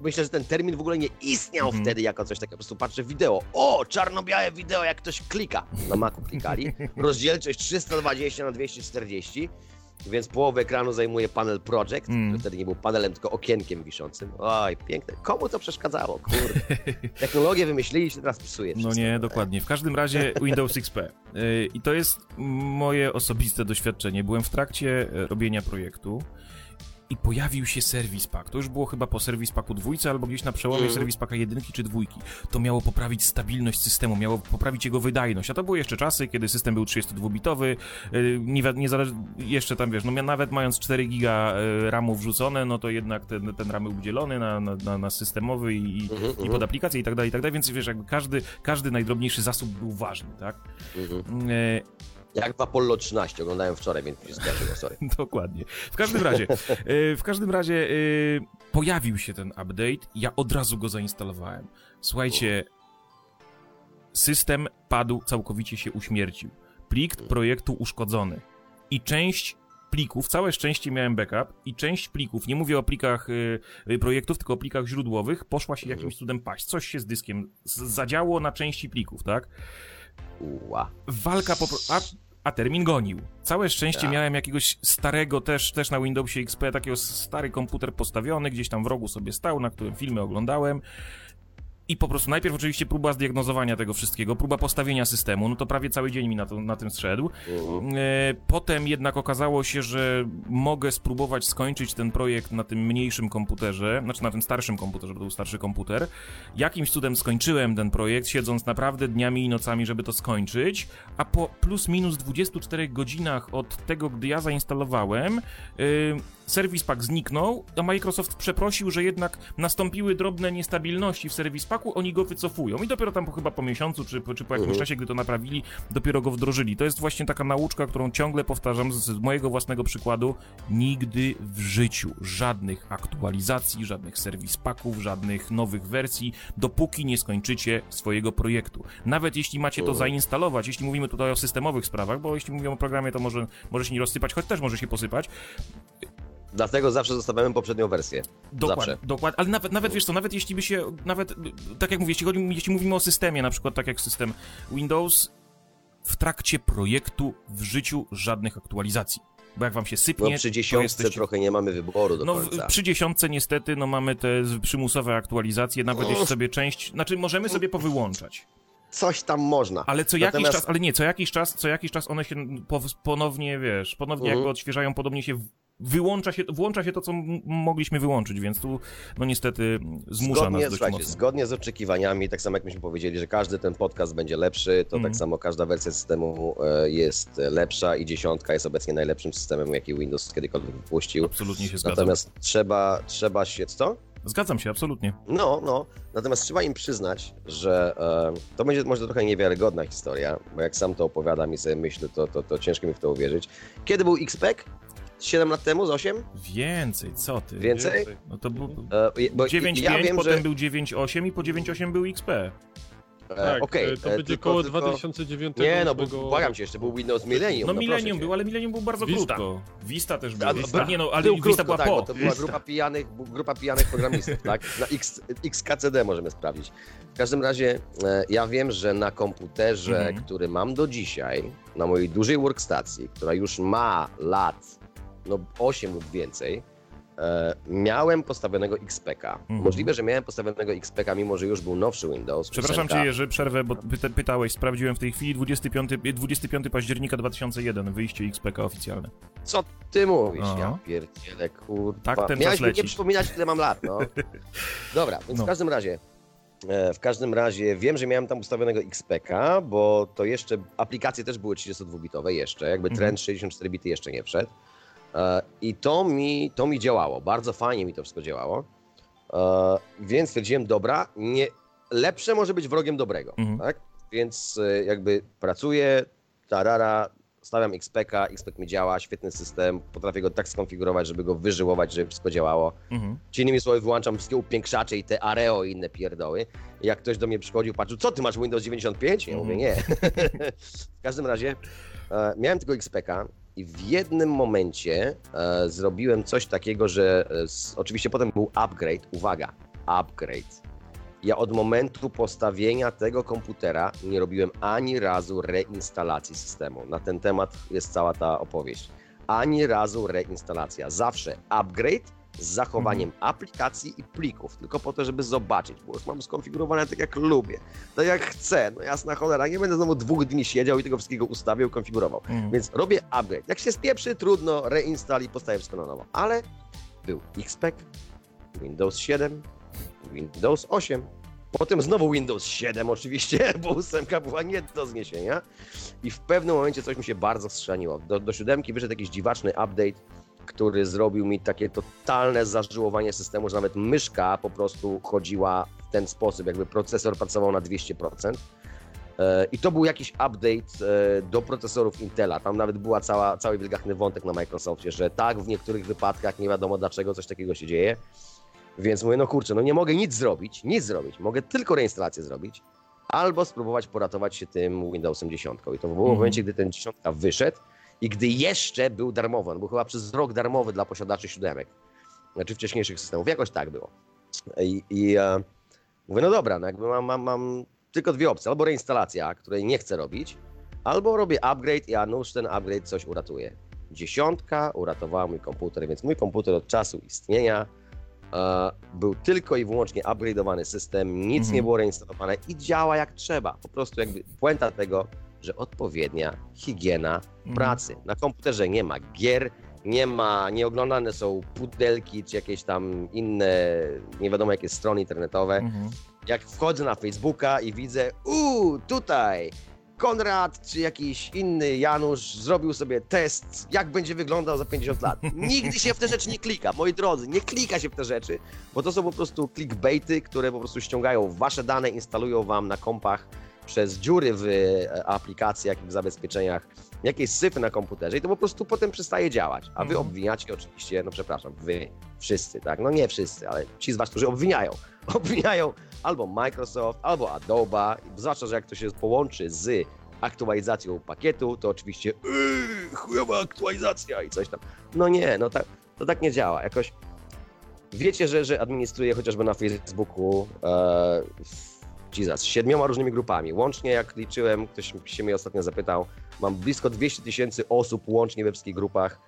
myślę, że ten termin w ogóle nie istniał mm. wtedy jako coś takiego. Po prostu patrzę wideo, o, czarno-białe wideo, jak ktoś klika. Na Macu klikali. Rozdzielczość 320 na 240 więc połowę ekranu zajmuje panel Project, mm. który wtedy nie był panelem, tylko okienkiem wiszącym. Oj, piękne. Komu to przeszkadzało, kurde. Technologię wymyśliliście, teraz psuje No nie, dokładnie. W każdym razie Windows XP. Y, I to jest moje osobiste doświadczenie. Byłem w trakcie robienia projektu i pojawił się Service Pack. To już było chyba po Service Packu dwójce albo gdzieś na przełomie mm. Service Packa jedynki czy dwójki. To miało poprawić stabilność systemu, miało poprawić jego wydajność, a to były jeszcze czasy, kiedy system był 32-bitowy, y, nie, nie zależy, jeszcze tam wiesz, no nawet mając 4 giga y, RAMu wrzucone, no to jednak ten, ten RAM był dzielony na, na, na systemowy i, mm -hmm. i mhm. pod aplikację i tak dalej, i tak dalej, więc wiesz, jakby każdy, każdy najdrobniejszy zasób był ważny, tak? Mm -hmm. Jak w Apollo 13, oglądałem wczoraj, więc się skojarzyło, sorry. Dokładnie. W każdym razie, e, w każdym razie e, pojawił się ten update, ja od razu go zainstalowałem. Słuchajcie, system padł, całkowicie się uśmiercił. Plik projektu uszkodzony. I część plików, całe szczęście miałem backup i część plików, nie mówię o plikach y, projektów, tylko o plikach źródłowych, poszła się jakimś cudem paść. Coś się z dyskiem zadziało na części plików, tak? Ua. Walka po a, a termin gonił. Całe szczęście ja. miałem jakiegoś starego też, też na Windowsie XP, takiego stary komputer postawiony, gdzieś tam w rogu sobie stał, na którym filmy oglądałem. I po prostu najpierw oczywiście próba zdiagnozowania tego wszystkiego, próba postawienia systemu, no to prawie cały dzień mi na, to, na tym zszedł. Mhm. E, potem jednak okazało się, że mogę spróbować skończyć ten projekt na tym mniejszym komputerze, znaczy na tym starszym komputerze, bo to był starszy komputer. Jakimś cudem skończyłem ten projekt, siedząc naprawdę dniami i nocami, żeby to skończyć, a po plus minus 24 godzinach od tego, gdy ja zainstalowałem, yy, Service Pack zniknął, a Microsoft przeprosił, że jednak nastąpiły drobne niestabilności w Service Packu, oni go wycofują. I dopiero tam chyba po miesiącu, czy, czy po jakimś -huh. czasie, gdy to naprawili, dopiero go wdrożyli. To jest właśnie taka nauczka, którą ciągle powtarzam z, z mojego własnego przykładu. Nigdy w życiu żadnych aktualizacji, żadnych Service Packów, żadnych nowych wersji, dopóki nie skończycie swojego projektu. Nawet jeśli macie to zainstalować, jeśli mówimy tutaj o systemowych sprawach, bo jeśli mówimy o programie, to może, może się nie rozsypać, choć też może się posypać. Dlatego zawsze zostawiamy poprzednią wersję. Dokładnie, dokładnie. Ale nawet, nawet wiesz co, nawet jeśli by się, nawet, tak jak mówię, jeśli, chodzi, jeśli mówimy o systemie, na przykład tak jak system Windows, w trakcie projektu w życiu żadnych aktualizacji. Bo jak wam się sypnie. No przy dziesiątce jesteście... trochę nie mamy wyboru do no, końca. Przy dziesiątce niestety no mamy te przymusowe aktualizacje, nawet jeśli sobie część. Znaczy możemy sobie powyłączać coś tam można. Ale co Natomiast... jakiś czas, ale nie, co jakiś czas, co jakiś czas one się ponownie, wiesz, ponownie jakby mhm. odświeżają, podobnie się wyłącza się, włącza się to, co mogliśmy wyłączyć, więc tu, no niestety, zmusza zgodnie, nas dość mocno. Zgodnie z oczekiwaniami, tak samo jak myśmy powiedzieli, że każdy ten podcast będzie lepszy, to mm. tak samo każda wersja systemu e, jest lepsza i dziesiątka jest obecnie najlepszym systemem, jaki Windows kiedykolwiek wypuścił. Absolutnie się zgadzam. Natomiast trzeba, trzeba się, co? Zgadzam się, absolutnie. No, no. Natomiast trzeba im przyznać, że e, to będzie może trochę niewiarygodna historia, bo jak sam to opowiadam i sobie myślę, to, to, to ciężko mi w to uwierzyć. Kiedy był XPEC? 7 lat temu, z 8? Więcej, co ty? Więcej? No to był e, 9.5, ja potem że... był 9.8 i po 9.8 był XP. Tak, Okej, to e, będzie tylko- koło tylko- 2009 Nie, no bo błagam cię, jeszcze był Windows Millennium. No proszę Millennium był, ale Millennium był bardzo Vista. krótko. Vista też był. no, Vista, nie no, ale był Vista krótko, była tak, po. bo to była grupa pijanych, grupa pijanych programistów, tak? Na X, XKCD możemy sprawdzić. W każdym razie e, ja wiem, że na komputerze, Mhm. który mam do dzisiaj, na mojej dużej workstacji, która już ma lat, no 8 lub więcej, e, miałem postawionego XPK. Mhm. Możliwe, że miałem postawionego XPK, mimo że już był nowszy Windows. Przepraszam cię, Jerzy, przerwę, bo pyta, pytałeś, sprawdziłem w tej chwili 25, 25 października 2001, wyjście XPK oficjalne. Co ty mówisz? Aha. Ja pierdzielę, kurwa. Tak ten Miałeś mi nie przypominać, ile mam lat, no. Dobra, więc No. w każdym razie, e, w każdym razie wiem, że miałem tam ustawionego XPK, bo to jeszcze, aplikacje też były 32-bitowe jeszcze, jakby Mhm. trend 64 bity jeszcze nie wszedł. E, I to mi, to mi działało, bardzo fajnie mi to wszystko działało. E, Więc stwierdziłem, dobra, nie, lepsze może być wrogiem dobrego, Mhm. tak? Więc e, jakby pracuję, tarara, stawiam XPK, XPK mi działa, świetny system, potrafię go tak skonfigurować, żeby go wyżyłować, żeby wszystko działało. Mhm. Czy innymi słowy, wyłączam wszystkie upiększacze i te Areo i inne pierdoły. Jak ktoś do mnie przychodził, patrzył, co ty masz Windows 95? Ja mówię, nie. w każdym razie e, miałem tylko XPK i w jednym momencie e, zrobiłem coś takiego, że e, oczywiście potem był upgrade, uwaga, upgrade. Ja od momentu postawienia tego komputera nie robiłem ani razu reinstalacji systemu. Na ten temat jest cała ta opowieść. Ani razu reinstalacja. Zawsze upgrade z zachowaniem aplikacji i plików, tylko po to, żeby zobaczyć, bo już mam skonfigurowane tak jak lubię, tak jak chcę. No jasna cholera, nie będę znowu dwóch dni siedział i tego wszystkiego ustawiał, konfigurował. Mhm. Więc robię upgrade. Jak się spieprzy, trudno, reinstall i postawię wszystko na nowo. Ale był XPEC, Windows 7, Windows 8, potem znowu Windows 7 oczywiście, bo ósemka była nie do zniesienia. I w pewnym momencie coś mi się bardzo strzaniło. Do, do siódemki wyszedł jakiś dziwaczny update, który zrobił mi takie totalne zażyłowanie systemu, że nawet myszka po prostu chodziła w ten sposób, jakby procesor pracował na 200%. E, I to był jakiś update e, do procesorów Intela. Tam nawet była cała, cały wielgachny wątek na Microsoftie, że tak, w niektórych wypadkach nie wiadomo dlaczego coś takiego się dzieje. Więc mówię, no kurczę, no nie mogę nic zrobić, nic zrobić. Mogę tylko reinstalację zrobić, albo spróbować poratować się tym Windowsem 10. I to było w Mhm. momencie, gdy ten 10 wyszedł i gdy jeszcze był darmowy. On był chyba przez rok darmowy dla posiadaczy siódemek. Znaczy wcześniejszych systemów. Jakoś tak było. I, i e, mówię, no dobra, no jakby mam, mam, mam tylko dwie opcje. Albo reinstalacja, której nie chcę robić, albo robię upgrade i a nuż ten upgrade coś uratuje. Dziesiątka uratowała mój komputer, więc mój komputer od czasu istnienia e, był tylko i wyłącznie upgrade'owany system, nic Mhm. nie było reinstalowane i działa jak trzeba. Po prostu jakby puenta tego, że odpowiednia higiena Mhm. pracy. Na komputerze nie ma gier, nie ma, nie oglądane są pudelki czy jakieś tam inne, nie wiadomo jakie strony internetowe. Mhm. Jak wchodzę na Facebooka i widzę, uuu, tutaj Konrad czy jakiś inny Janusz zrobił sobie test, jak będzie wyglądał za 50 lat. Nigdy się w te rzeczy nie klika, moi drodzy, nie klika się w te rzeczy, bo to są po prostu clickbaity, które po prostu ściągają wasze dane, instalują wam na kompach przez dziury w e, aplikacjach i w zabezpieczeniach jakieś syfy na komputerze i to po prostu potem przestaje działać. A wy Mhm. obwiniacie oczywiście, no przepraszam, wy wszyscy, tak? No nie wszyscy, ale ci z was, którzy obwiniają. Obwiniają albo Microsoft, albo Adobe, zwłaszcza, że jak to się połączy z aktualizacją pakietu, to oczywiście yy, chujowa aktualizacja i coś tam. No nie, no tak, to tak nie działa. Jakoś wiecie, że, że administruję chociażby na Facebooku e, Jesus, siedmioma różnymi grupami. Łącznie, jak liczyłem, ktoś się mnie ostatnio zapytał, mam blisko 200 tysięcy osób łącznie we wszystkich grupach,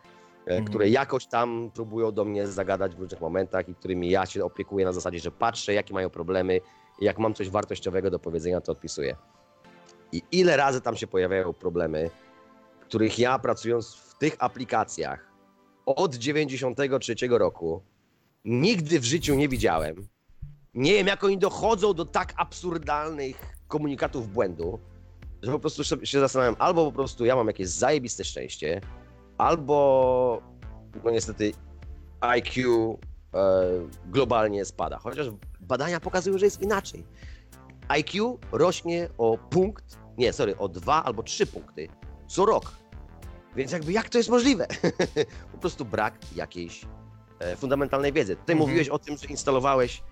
e, Mhm. które jakoś tam próbują do mnie zagadać w różnych momentach i którymi ja się opiekuję na zasadzie, że patrzę, jakie mają problemy i jak mam coś wartościowego do powiedzenia, to odpisuję. I ile razy tam się pojawiają problemy, których ja pracując w tych aplikacjach od 93 roku nigdy w życiu nie widziałem. Nie wiem, jak oni dochodzą do tak absurdalnych komunikatów błędu, że po prostu się- zastanawiam, albo po prostu ja mam jakieś zajebiste szczęście, albo no niestety IQ e, globalnie spada. Chociaż badania pokazują, że jest inaczej. IQ rośnie o punkt, nie, sorry, o dwa albo trzy punkty co rok. Więc jakby jak to jest możliwe? po prostu brak jakiejś e, fundamentalnej wiedzy. Tutaj Mhm. mówiłeś o tym, że instalowałeś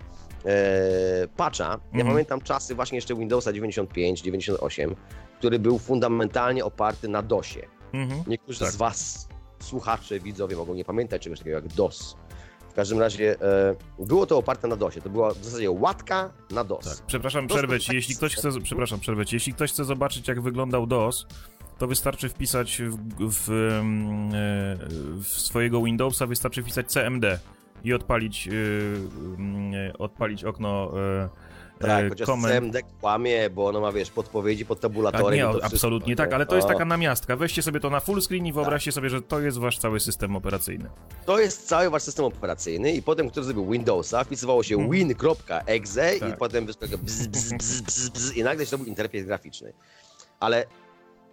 e, patcha, ja Mhm. pamiętam czasy właśnie jeszcze Windowsa 95, 98, który był fundamentalnie oparty na DOSie. Mhm. Niektórzy Tak. z Was, słuchacze, widzowie, mogą nie pamiętać czegoś takiego jak DOS. W każdym razie e, było to oparte na DOSie. To była w zasadzie łatka na DOS. Tak. Przepraszam, przerwę ci. taki Jeśli ktoś chce, przepraszam, przerwę ci. Jeśli ktoś chce zobaczyć, jak wyglądał DOS, to wystarczy wpisać w, w, e, w swojego Windowsa, wystarczy wpisać CMD i odpalić, e, odpalić okno e, Tak, e, chociaż. CMD kłamie, bo ono ma, wiesz, podpowiedzi pod tabulatorem. nie, to wszystko, absolutnie nie? tak, ale to jest taka namiastka. Weźcie sobie to na full screen i Tak. wyobraźcie sobie, że to jest wasz cały system operacyjny. To jest cały wasz system operacyjny i potem, który zrobił Windowsa, wpisywało się Mhm. win.exe Tak. i potem wyskoczyło bzz, bzz, bzz, bzz, bzz, i nagle się robił interfejs graficzny. Ale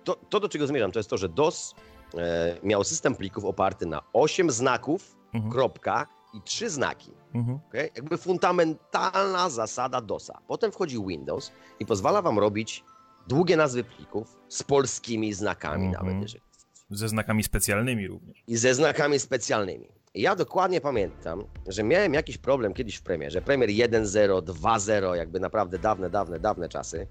to, to, do czego zmierzam, to jest to, że DOS e, miał system plików oparty na 8 znaków, Mhm. kropka i 3 znaki. Mhm. Okay? Jakby fundamentalna zasada DOSa. Potem wchodzi Windows i pozwala wam robić długie nazwy plików z polskimi znakami Mhm. nawet, jeżeli Ze znakami specjalnymi również. i ze znakami specjalnymi. Ja dokładnie pamiętam, że miałem jakiś problem kiedyś w premierze. Premier 1.0, 2.0, jakby naprawdę dawne, dawne, dawne czasy.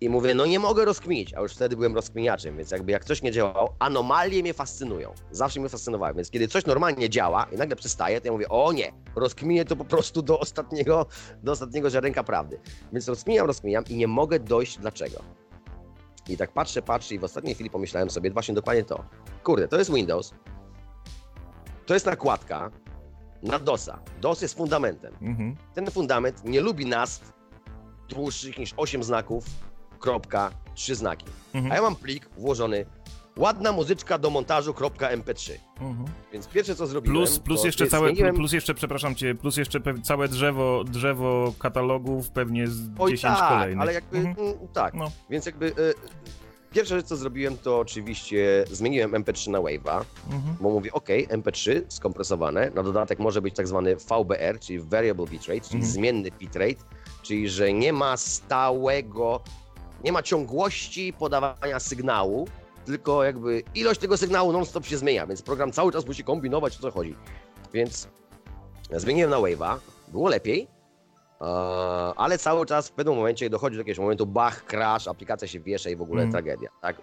I mówię, no nie mogę rozkminić, a już wtedy byłem rozkminiaczem, więc jakby jak coś nie działało, anomalie mnie fascynują. Zawsze mnie fascynowały, więc kiedy coś normalnie działa i nagle przestaje, to ja mówię, o nie, rozkminię to po prostu do ostatniego, do ostatniego ziarenka prawdy. Więc rozkminiam, rozkminiam i nie mogę dojść dlaczego. I tak patrzę, patrzę i w ostatniej chwili pomyślałem sobie właśnie dokładnie to. Kurde, to jest Windows, to jest nakładka na DOSa. DOS jest fundamentem. Mhm. Ten fundament nie lubi nazw dłuższych niż 8 znaków, kropka, 3 znaki. Mhm. A ja mam plik włożony ładna muzyczka do montażu, kropka mp3. Mhm. Więc pierwsze co zrobiłem, Plus, plus jeszcze całe, zmieniłem... plus jeszcze, przepraszam cię, plus jeszcze całe drzewo, drzewo katalogów, pewnie z Oj 10 tak, kolejnych. ale jakby, Mhm. mm, tak. No. Więc jakby y, pierwsza rzecz co zrobiłem to oczywiście zmieniłem mp3 na Wave'a. Mhm. bo mówię, ok, MP3 skompresowane, na dodatek może być tak zwany VBR, czyli Variable Bitrate, czyli Mhm. zmienny bitrate, czyli że nie ma stałego, nie ma ciągłości podawania sygnału, tylko jakby ilość tego sygnału non-stop się zmienia, więc program cały czas musi kombinować, o co chodzi. Więc zmieniłem na Wave'a, było lepiej, e, ale cały czas w pewnym momencie dochodzi do jakiegoś momentu, bach, crash, aplikacja się wiesza i w ogóle Mhm. tragedia, tak?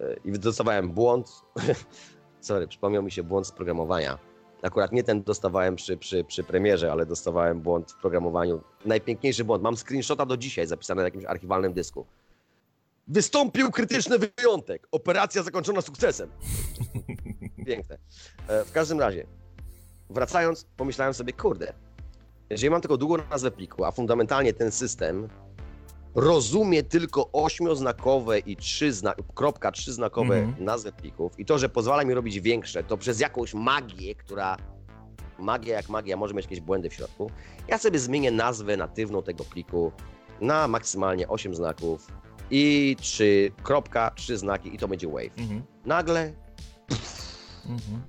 E, I dostawałem błąd, sorry, przypomniał mi się błąd z programowania. Akurat nie ten dostawałem przy, przy, przy premierze, ale dostawałem błąd w programowaniu. Najpiękniejszy błąd. Mam screenshota do dzisiaj zapisany na jakimś archiwalnym dysku. Wystąpił krytyczny wyjątek. Operacja zakończona sukcesem. Piękne. E, W każdym razie, wracając, pomyślałem sobie, kurde, jeżeli mam tylko długą nazwę pliku, a fundamentalnie ten system rozumie tylko ośmioznakowe i trzy zna- kropka trzyznakowe Mhm. nazwy plików i to, że pozwala mi robić większe, to przez jakąś magię, która magia jak magia może mieć jakieś błędy w środku, ja sobie zmienię nazwę natywną tego pliku na maksymalnie 8 znaków i 3 kropka, 3 znaki i to będzie wave. Mhm. Nagle Mhm.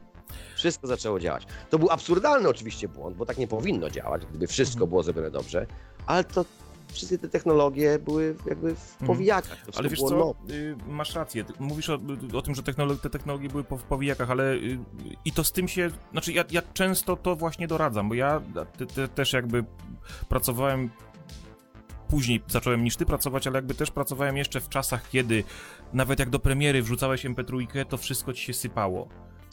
wszystko zaczęło działać. To był absurdalny oczywiście błąd, bo tak nie powinno działać, gdyby wszystko Mhm. było zrobione dobrze, ale to wszystkie te technologie były jakby w Mhm. powijakach. Ale wiesz co, nowe. y, masz rację. Mówisz o, o tym, że te technologie były po, w powijakach, ale y, i to z tym się... Znaczy ja, ja często to właśnie doradzam, bo ja te, te, też jakby pracowałem później zacząłem niż ty pracować, ale jakby też pracowałem jeszcze w czasach, kiedy nawet jak do premiery wrzucałeś MP3, to wszystko ci się sypało.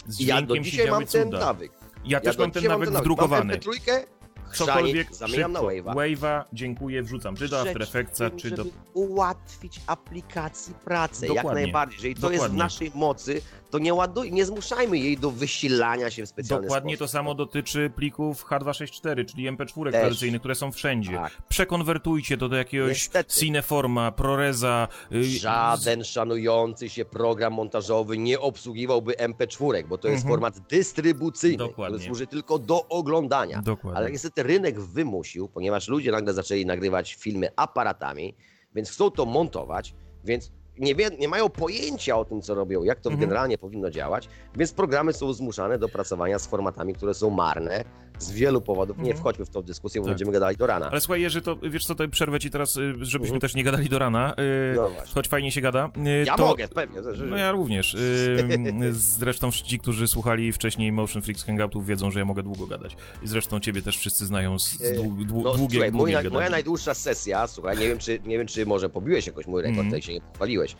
Z ja do dzisiaj mam ten cuda. nawyk. Ja też do mam ten nawyk Mam wdrukowany. MP3, Cokolwiek zamieniam na. Wave'a. Wave'a, dziękuję, wrzucam. Czy do After Effectsa, czy do... ułatwić aplikacji pracę, jak Dokładnie. najbardziej. Jeżeli to jest w Dokładnie. naszej mocy, to nie, ładuj, nie zmuszajmy jej do wysilania się w specjalny Dokładnie to sposób. samo dotyczy plików H264, czyli MP4 Też. tradycyjnych, które są wszędzie. Tak. Przekonwertujcie to do jakiegoś Niestety. Cineforma, Proreza. y, Żaden szanujący się program montażowy nie obsługiwałby MP4, bo to jest Mhm. format dystrybucyjny, Dokładnie. który służy tylko do oglądania. Dokładnie. Ale niestety rynek wymusił, ponieważ ludzie nagle zaczęli nagrywać filmy aparatami, więc chcą to montować, więc nie, wie, nie mają pojęcia o tym, co robią, jak to Mhm. generalnie powinno działać, więc programy są zmuszane do pracowania z formatami, które są marne z wielu powodów. Nie Mhm. wchodźmy w tą dyskusję, bo Tak. będziemy gadali do rana. Ale słuchaj, Jerzy, to wiesz co, to przerwę ci teraz, y, żebyśmy Mhm. też nie gadali do rana, y, No właśnie. choć fajnie się gada. y, Ja to... mogę, pewnie. że- No ja również. Zresztą ci, którzy słuchali wcześniej Motion Freaks Hangoutów wiedzą, że ja mogę długo gadać. I zresztą ciebie też wszyscy znają z, dłu, dłu, No, długie, słuchaj, długie moja najdłuższa sesja, słuchaj, nie wiem, czy, nie wiem, czy może pobiłeś jakoś mój rekord, Mhm. tutaj się nie pochwaliłeś.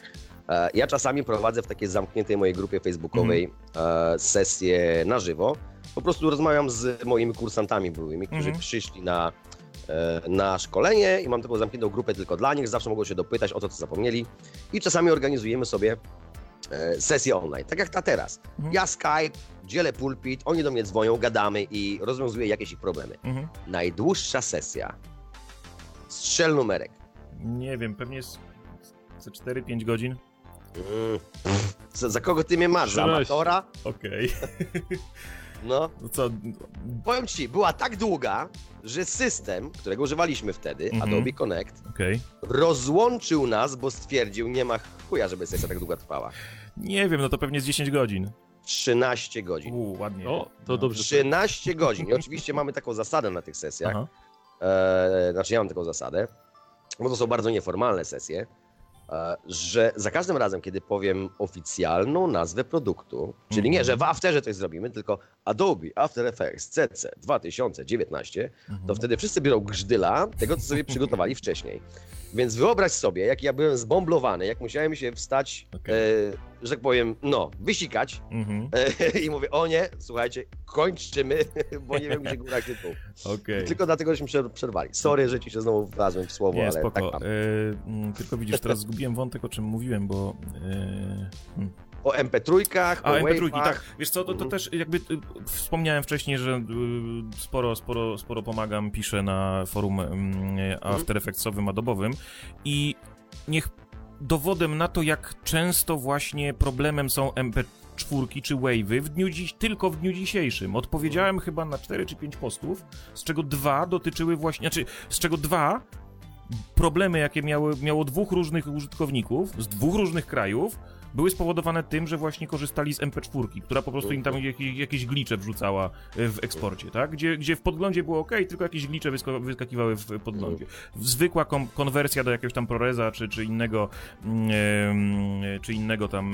E, Ja czasami prowadzę w takiej zamkniętej mojej grupie facebookowej Mhm. e, sesje na żywo. Po prostu rozmawiam z moimi kursantami byłymi, którzy Mhm. przyszli na, e, na szkolenie i mam taką zamkniętą grupę tylko dla nich, zawsze mogą się dopytać o to, co zapomnieli. I czasami organizujemy sobie e, sesję online, tak jak ta teraz. Mhm. Ja Skype, dzielę pulpit, oni do mnie dzwonią, gadamy i rozwiązuję jakieś ich problemy. Mhm. Najdłuższa sesja. Strzel numerek. Nie wiem, pewnie jest ze 4-5 godzin. Mm. Co, za kogo ty mnie masz? Za 13. amatora? Okej. No. No co, Powiem ci, była tak długa, że system, którego używaliśmy wtedy, Mhm. Adobe Connect, okej. rozłączył nas, bo stwierdził, nie ma chuja, żeby sesja tak długo trwała. Nie wiem, no to pewnie z 10 godzin. 13 godzin. Uuu, ładnie. O, to No. dobrze. 13 godzin. I oczywiście mamy taką zasadę na tych sesjach. Aha. e, znaczy ja mam taką zasadę, bo to są bardzo nieformalne sesje, że za każdym razem, kiedy powiem oficjalną nazwę produktu, czyli nie, że w Afterze coś zrobimy, tylko Adobe After Effects CC 2019, to Mhm. wtedy wszyscy biorą grzdyla tego, co sobie przygotowali wcześniej. Więc wyobraź sobie, jak ja byłem zbomblowany, jak musiałem się wstać, Okej. e, że tak powiem, no, wysikać Mhm. e, i mówię, o nie, słuchajcie, kończymy, bo nie wiem, gdzie góra, gdzie dół. Okej. Tylko dlatego, żeśmy przer- przerwali. Sorry, że ci się znowu wlazłem w słowo, Nie, ale spoko. tak mam. E, tylko widzisz, teraz zgubiłem wątek, o czym mówiłem, bo... E, hmm. O MP3, A, o MP3, wave'ach. tak. Wiesz co, to, to Mhm. też jakby y, wspomniałem wcześniej, że y, sporo, sporo, sporo pomagam, piszę na forum Mhm. y, After Effectsowym, Adobowym i niech dowodem na to, jak często właśnie problemem są MP4 czy wave'y w dniu dziś, tylko w dniu dzisiejszym. Odpowiedziałem chyba na 4 czy 5 postów, z czego dwa dotyczyły właśnie, znaczy z czego dwa problemy, jakie miały, miało dwóch różnych użytkowników z dwóch różnych krajów, były spowodowane tym, że właśnie korzystali z MP4, która po prostu im tam jakieś, jakieś glicze wrzucała e, w eksporcie, tak? Gdzie, gdzie w podglądzie było ok, tylko jakieś glicze wyskakiwały w podglądzie. Zwykła kom- konwersja do jakiegoś tam ProResa czy, czy innego em, czy innego tam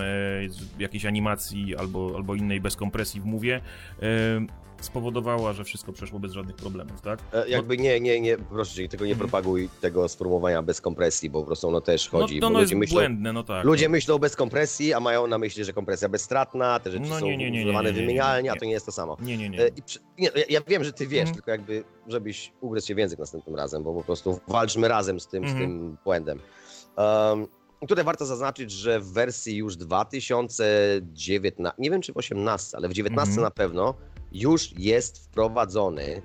z- jakiejś animacji albo, albo innej bez kompresji w Mowie em, spowodowała, że wszystko przeszło bez żadnych problemów, tak? E, Jakby nie, nie, nie, proszę cię, tylko nie Mhm. propaguj tego sformułowania bez kompresji, bo po prostu ono też No, chodzi. no, bo no jest myślą, błędne, no tak. ludzie myślą bez kompresji, a mają na myśli, że kompresja bezstratna, te rzeczy No są nie, nie, nie, nie, używane nie, nie, nie, wymienialnie, a to nie jest to samo. Nie, nie, nie. E, przy, nie, ja, ja wiem, że ty wiesz, Mhm. tylko jakby, żebyś ugryzł się w język następnym razem, bo po prostu walczmy razem z tym, Mhm. z tym błędem. Um, tutaj warto zaznaczyć, że w wersji już 2019, nie wiem czy w 18, ale w 19 Mhm. na pewno już jest wprowadzony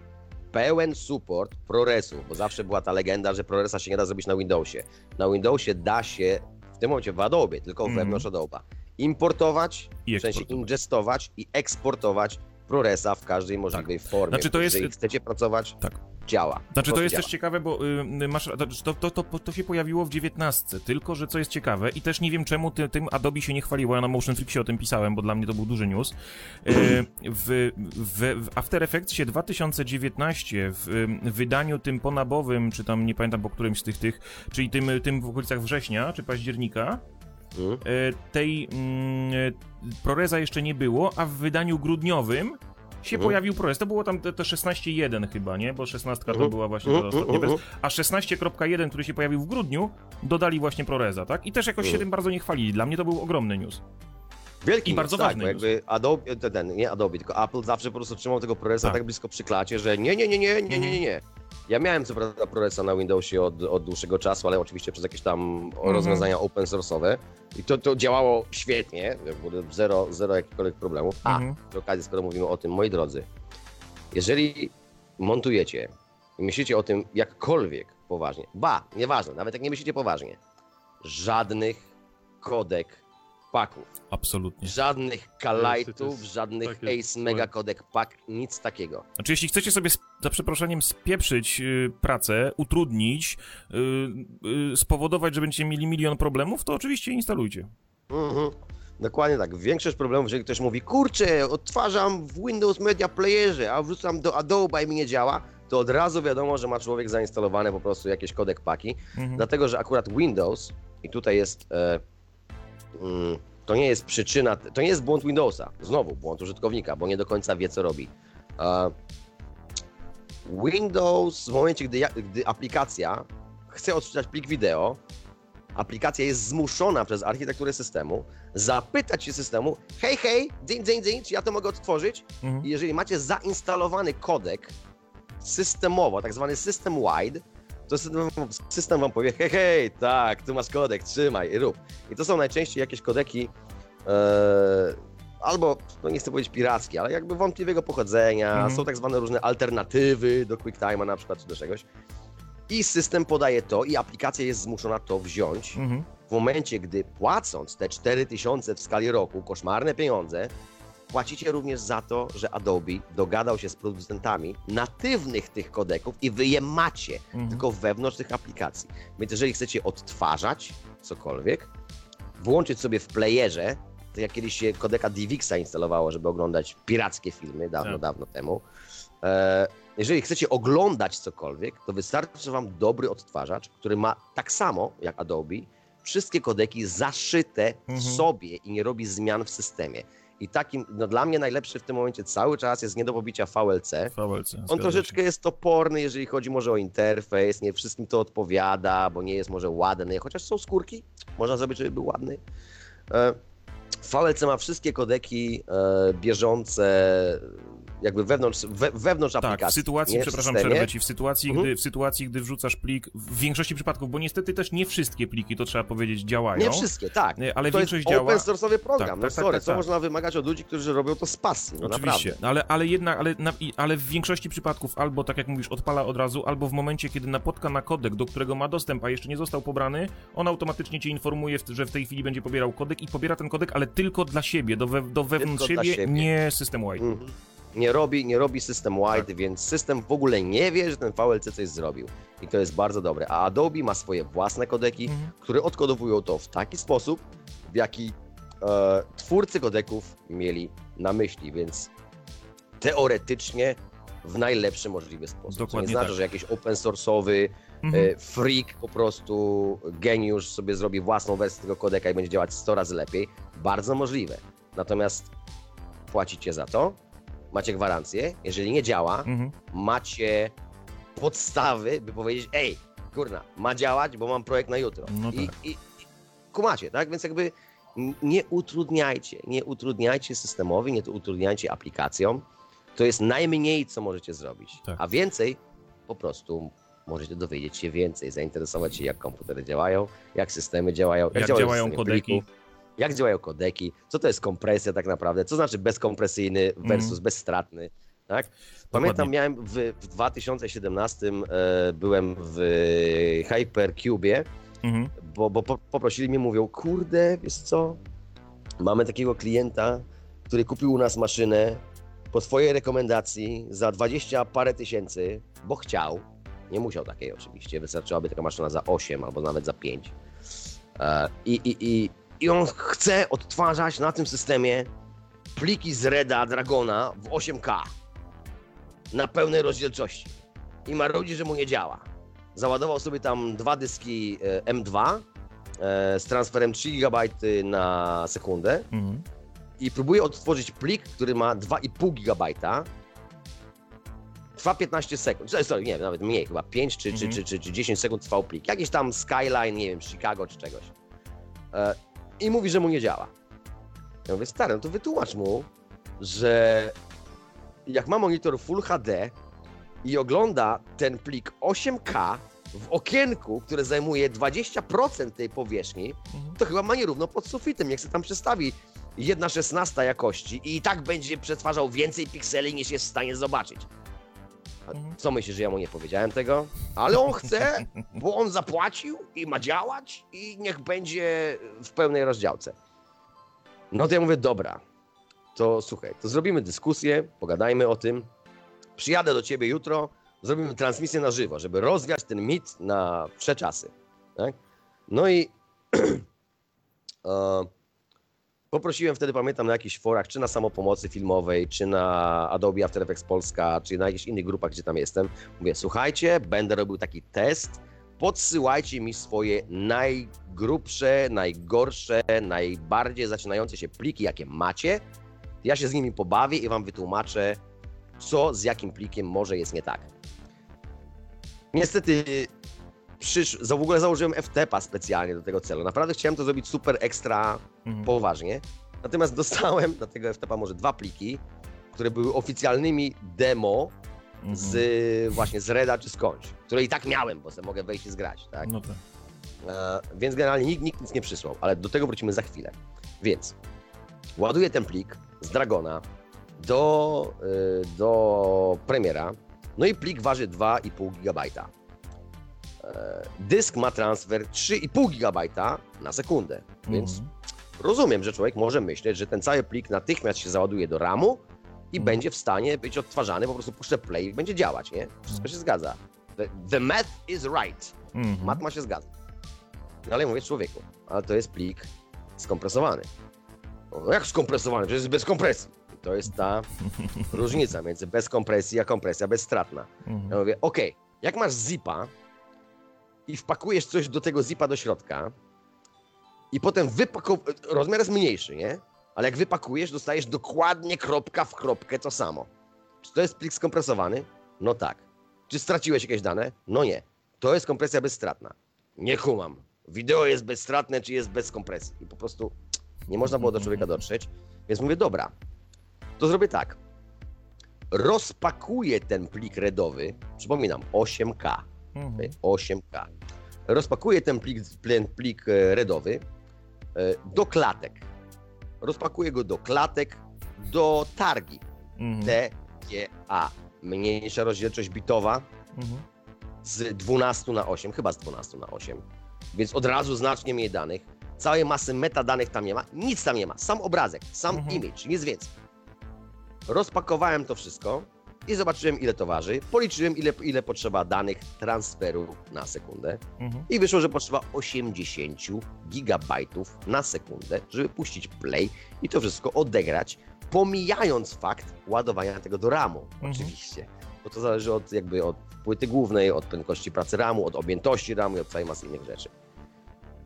pełen support ProResów, bo zawsze była ta legenda, że ProResa się nie da zrobić na Windowsie. Na Windowsie da się, w tym momencie w Adobe, tylko Mhm. wewnątrz Adobe'a, importować, I w sensie ingestować i eksportować ProResa w każdej możliwej formie. Znaczy, to jest- Jeżeli chcecie pracować, Tak. działa. Znaczy to jest działa. też ciekawe, bo y, masz, to, to, to, to się pojawiło w 19, tylko że co jest ciekawe i też nie wiem czemu ty, tym Adobe się nie chwaliło, ja na Motion Freaksie o tym pisałem, bo dla mnie to był duży news. Y, w, w, w After Effectsie 2019 w y, wydaniu tym ponabowym, czy tam nie pamiętam po którymś z tych tych, czyli tym, tym w okolicach września czy października, Y, tej mm, y, ProResa jeszcze nie było, a w wydaniu grudniowym się Mhm. pojawił ProRes. To było tam te, te 16.1 chyba, nie? Bo 16 to Mhm. była właśnie ta Mhm, ostatnia wersja. A 16.1, który się pojawił w grudniu, dodali właśnie ProResa, tak? I też jakoś się tym bardzo nie chwalili. Dla mnie to był ogromny news. Wielki I news, bardzo tak, ważny jakby Adobe, ten, nie Adobe, tylko Apple zawsze po prostu trzymał tego ProResa Tak. tak. blisko przy klacie, że nie, nie, nie, nie, nie, nie, nie, nie. Ja miałem co prawda ProResa na Windowsie od, od dłuższego czasu, ale oczywiście przez jakieś tam Mhm. rozwiązania open source'owe i to, to działało świetnie, zero, zero jakichkolwiek problemów. A, Mhm. przy okazji, skoro mówimy o tym, moi drodzy, jeżeli montujecie i myślicie o tym jakkolwiek poważnie, ba, nieważne, nawet jak nie myślicie poważnie, żadnych kodek paków. Absolutnie. Żadnych kalajtów, żadnych tak jest. Ace Mega Codec Pack, nic takiego. Znaczy, jeśli chcecie sobie, za przeproszeniem, spieprzyć y, pracę, utrudnić, y, y, spowodować, że będziecie mieli milion problemów, to oczywiście instalujcie. Mhm. Dokładnie tak. Większość problemów, jeżeli ktoś mówi, kurczę, odtwarzam w Windows Media Playerze, a wrzucam do Adobe i mi nie działa, to od razu wiadomo, że ma człowiek zainstalowane po prostu jakieś kodek paki, Mhm. dlatego że akurat Windows, i tutaj jest, e, to nie jest przyczyna, to nie jest błąd Windowsa, znowu błąd użytkownika, bo nie do końca wie, co robi. Windows w momencie, gdy, gdy aplikacja chce odczytać plik wideo, aplikacja jest zmuszona przez architekturę systemu zapytać się systemu, hej, hej, dzień, dzień, dzień, czy ja to mogę odtworzyć? Mhm. I jeżeli macie zainstalowany kodek systemowo, tak zwany system wide, to system, system wam powie, hej, hej, tak, tu masz kodek, trzymaj, rób. I to są najczęściej jakieś kodeki e, albo, no nie chcę powiedzieć pirackie, ale jakby wątpliwego pochodzenia, Mhm. są tak zwane różne alternatywy do QuickTime'a na przykład, czy do czegoś. I system podaje to i aplikacja jest zmuszona to wziąć Mhm. w momencie, gdy płacąc te 4000 w skali roku, koszmarne pieniądze, płacicie również za to, że Adobe dogadał się z producentami natywnych tych kodeków i wy je macie, Mhm. tylko wewnątrz tych aplikacji. Więc jeżeli chcecie odtwarzać cokolwiek, włączyć sobie w playerze, to jak kiedyś się kodeka DivXa instalowało, żeby oglądać pirackie filmy dawno, Tak. dawno temu, e, jeżeli chcecie oglądać cokolwiek, to wystarczy wam dobry odtwarzacz, który ma tak samo jak Adobe wszystkie kodeki zaszyte w Mhm. sobie i nie robi zmian w systemie. I takim, no dla mnie najlepszy w tym momencie cały czas jest nie do pobicia VLC. VLC. On troszeczkę jest toporny, jeżeli chodzi może o interfejs, nie wszystkim to odpowiada, bo nie jest może ładny, chociaż są skórki, można zrobić, żeby był ładny. E, VLC ma wszystkie kodeki e, bieżące, jakby wewnątrz, we, wewnątrz Tak, aplikacji. w sytuacji, nie przepraszam, przerwę ci, w sytuacji, Mhm. gdy, w sytuacji, gdy wrzucasz plik, w większości przypadków, bo niestety też nie wszystkie pliki, to trzeba powiedzieć, działają. Nie wszystkie, tak. Ale to większość jest działa. open source'owy program, Tak, no tak, tak, sorry, tak, co tak. można wymagać od ludzi, którzy robią to z pasji, no Oczywiście, naprawdę. ale, ale jednak, ale, na, ale w większości przypadków albo, tak jak mówisz, odpala od razu, albo w momencie, kiedy napotka na kodek, do którego ma dostęp, a jeszcze nie został pobrany, on automatycznie cię informuje, że w tej chwili będzie pobierał kodek i pobiera ten kodek, ale tylko dla siebie, do, we, do wewnątrz siebie, siebie. nie system wide. Mhm. Nie robi, nie robi system wide, Tak. więc system w ogóle nie wie, że ten VLC coś zrobił. I to jest bardzo dobre. A Adobe ma swoje własne kodeki, Mhm. które odkodowują to w taki sposób, w jaki e, twórcy kodeków mieli na myśli, więc teoretycznie w najlepszy możliwy sposób. Dokładnie to nie znaczy, tak. że jakiś open source'owy Mhm. e, freak po prostu geniusz sobie zrobi własną wersję tego kodeka i będzie działać 100 razy lepiej. Bardzo możliwe. Natomiast płacicie za to, macie gwarancję, jeżeli nie działa, Mhm. macie podstawy, by powiedzieć, ej, kurna, ma działać, bo mam projekt na jutro. No I, tak. i, i kumacie, tak? Więc jakby nie utrudniajcie, nie utrudniajcie systemowi, nie utrudniajcie aplikacjom. To jest najmniej, co możecie zrobić. Tak. A więcej po prostu możecie dowiedzieć się więcej, zainteresować się, jak komputery działają, jak systemy działają, jak, Jak działają systemy kodeki. plików, jak działają kodeki, co to jest kompresja tak naprawdę, co znaczy bezkompresyjny versus Mhm. bezstratny, tak? Pamiętam, miałem w, w 2017 e, byłem w Hypercube, Mhm. bo, bo po, poprosili mnie, mówią, kurde, wiesz co, mamy takiego klienta, który kupił u nas maszynę po twojej rekomendacji za 20 parę tysięcy, bo chciał, nie musiał takiej oczywiście, wystarczyłaby taka maszyna za 8 albo nawet za 5. E, I, i, i, I on chce odtwarzać na tym systemie pliki z Reda Dragona w 8K na pełnej rozdzielczości i marudzi, że mu nie działa. Załadował sobie tam dwa dyski e, M2 e, z transferem 3 GB na sekundę Mhm. i próbuje odtworzyć plik, który ma 2,5 GB. Trwa 15 sekund, sorry, nie, nawet mniej, chyba 5 czy, czy, Mhm. czy, czy, czy 10 sekund trwał plik. Jakiś tam Skyline, nie wiem, Chicago czy czegoś. I mówi, że mu nie działa. Ja mówię, stary, no to wytłumacz mu, że jak ma monitor Full HD i ogląda ten plik 8K w okienku, które zajmuje 20% tej powierzchni, Mhm. to chyba ma nierówno pod sufitem. Jak się tam przestawi 1,16 jakości i i tak będzie przetwarzał więcej pikseli niż jest w stanie zobaczyć. A Mhm. Co myślisz, że ja mu nie powiedziałem tego? Ale on chce, bo on zapłacił i ma działać i niech będzie w pełnej rozdziałce. No to ja mówię, dobra, to słuchaj, to zrobimy dyskusję, pogadajmy o tym. Przyjadę do ciebie jutro, zrobimy transmisję na żywo, żeby rozwiać ten mit na wsze czasy. Tak? No i e, poprosiłem wtedy, pamiętam, na jakichś forach, czy na samopomocy filmowej, czy na Adobe After Effects Polska, czy na jakichś innych grupach, gdzie tam jestem. Mówię, słuchajcie, będę robił taki test, podsyłajcie mi swoje najgrubsze, najgorsze, najbardziej zaczynające się pliki, jakie macie. Ja się z nimi pobawię i wam wytłumaczę, co z jakim plikiem może jest nie tak. Niestety przysz... w ogóle założyłem FTP-a specjalnie do tego celu. Naprawdę chciałem to zrobić super ekstra Mhm. poważnie. Natomiast dostałem do tego FTP-a może dwa pliki, które były oficjalnymi demo Mhm. z właśnie z Reda czy skądś, które i tak miałem, bo sobie mogę wejść i zgrać, tak? No tak. E, więc generalnie nikt, nikt nic nie przysłał, ale do tego wrócimy za chwilę. Więc ładuję ten plik z Dragona do, y, do premiera, no i plik waży 2,5 GB. E, dysk ma transfer 3,5 GB na sekundę, więc Mhm. rozumiem, że człowiek może myśleć, że ten cały plik natychmiast się załaduje do RAMu i Mhm. będzie w stanie być odtwarzany, po prostu puszczę play i będzie działać, nie? Wszystko się zgadza. The, the math is right. Mhm. Matma się zgadza. No ale mówię człowieku, ale to jest plik skompresowany. No jak skompresowany? Przecież jest bez kompresji. To jest ta różnica między bez kompresji a kompresja bezstratna. Ja Mhm. mówię, okej, jak masz zipa i wpakujesz coś do tego zipa do środka i potem wypakujesz, rozmiar jest mniejszy, nie? Ale jak wypakujesz, dostajesz dokładnie kropka w kropkę to samo. Czy to jest plik skompresowany? No tak. Czy straciłeś jakieś dane? No nie. To jest kompresja bezstratna. Nie kumam. Wideo jest bezstratne, czy jest bez kompresji. I po prostu nie można było do człowieka dotrzeć. Więc mówię, dobra, to zrobię tak. Rozpakuję ten plik redowy, przypominam, 8K. Mhm. 8K. Rozpakuję ten plik, ten plik e, redowy e, do klatek. Rozpakuję go do klatek, do targi Mhm. TGA. Mniejsza rozdzielczość bitowa Mhm. z 12 na 8, chyba z 12 na 8. Więc od razu znacznie mniej danych. Całej masy metadanych tam nie ma, nic tam nie ma. Sam obrazek, sam Mhm. image, nic więcej. Rozpakowałem to wszystko i zobaczyłem ile to waży. Policzyłem ile, ile potrzeba danych transferu na sekundę. Mhm. I wyszło, że potrzeba 80 gigabajtów na sekundę, żeby puścić play i to wszystko odegrać, pomijając fakt ładowania tego do RAMu, Mhm. oczywiście. Bo to zależy od jakby od płyty głównej, od prędkości pracy RAMu, od objętości RAMu i od całej masy innych rzeczy.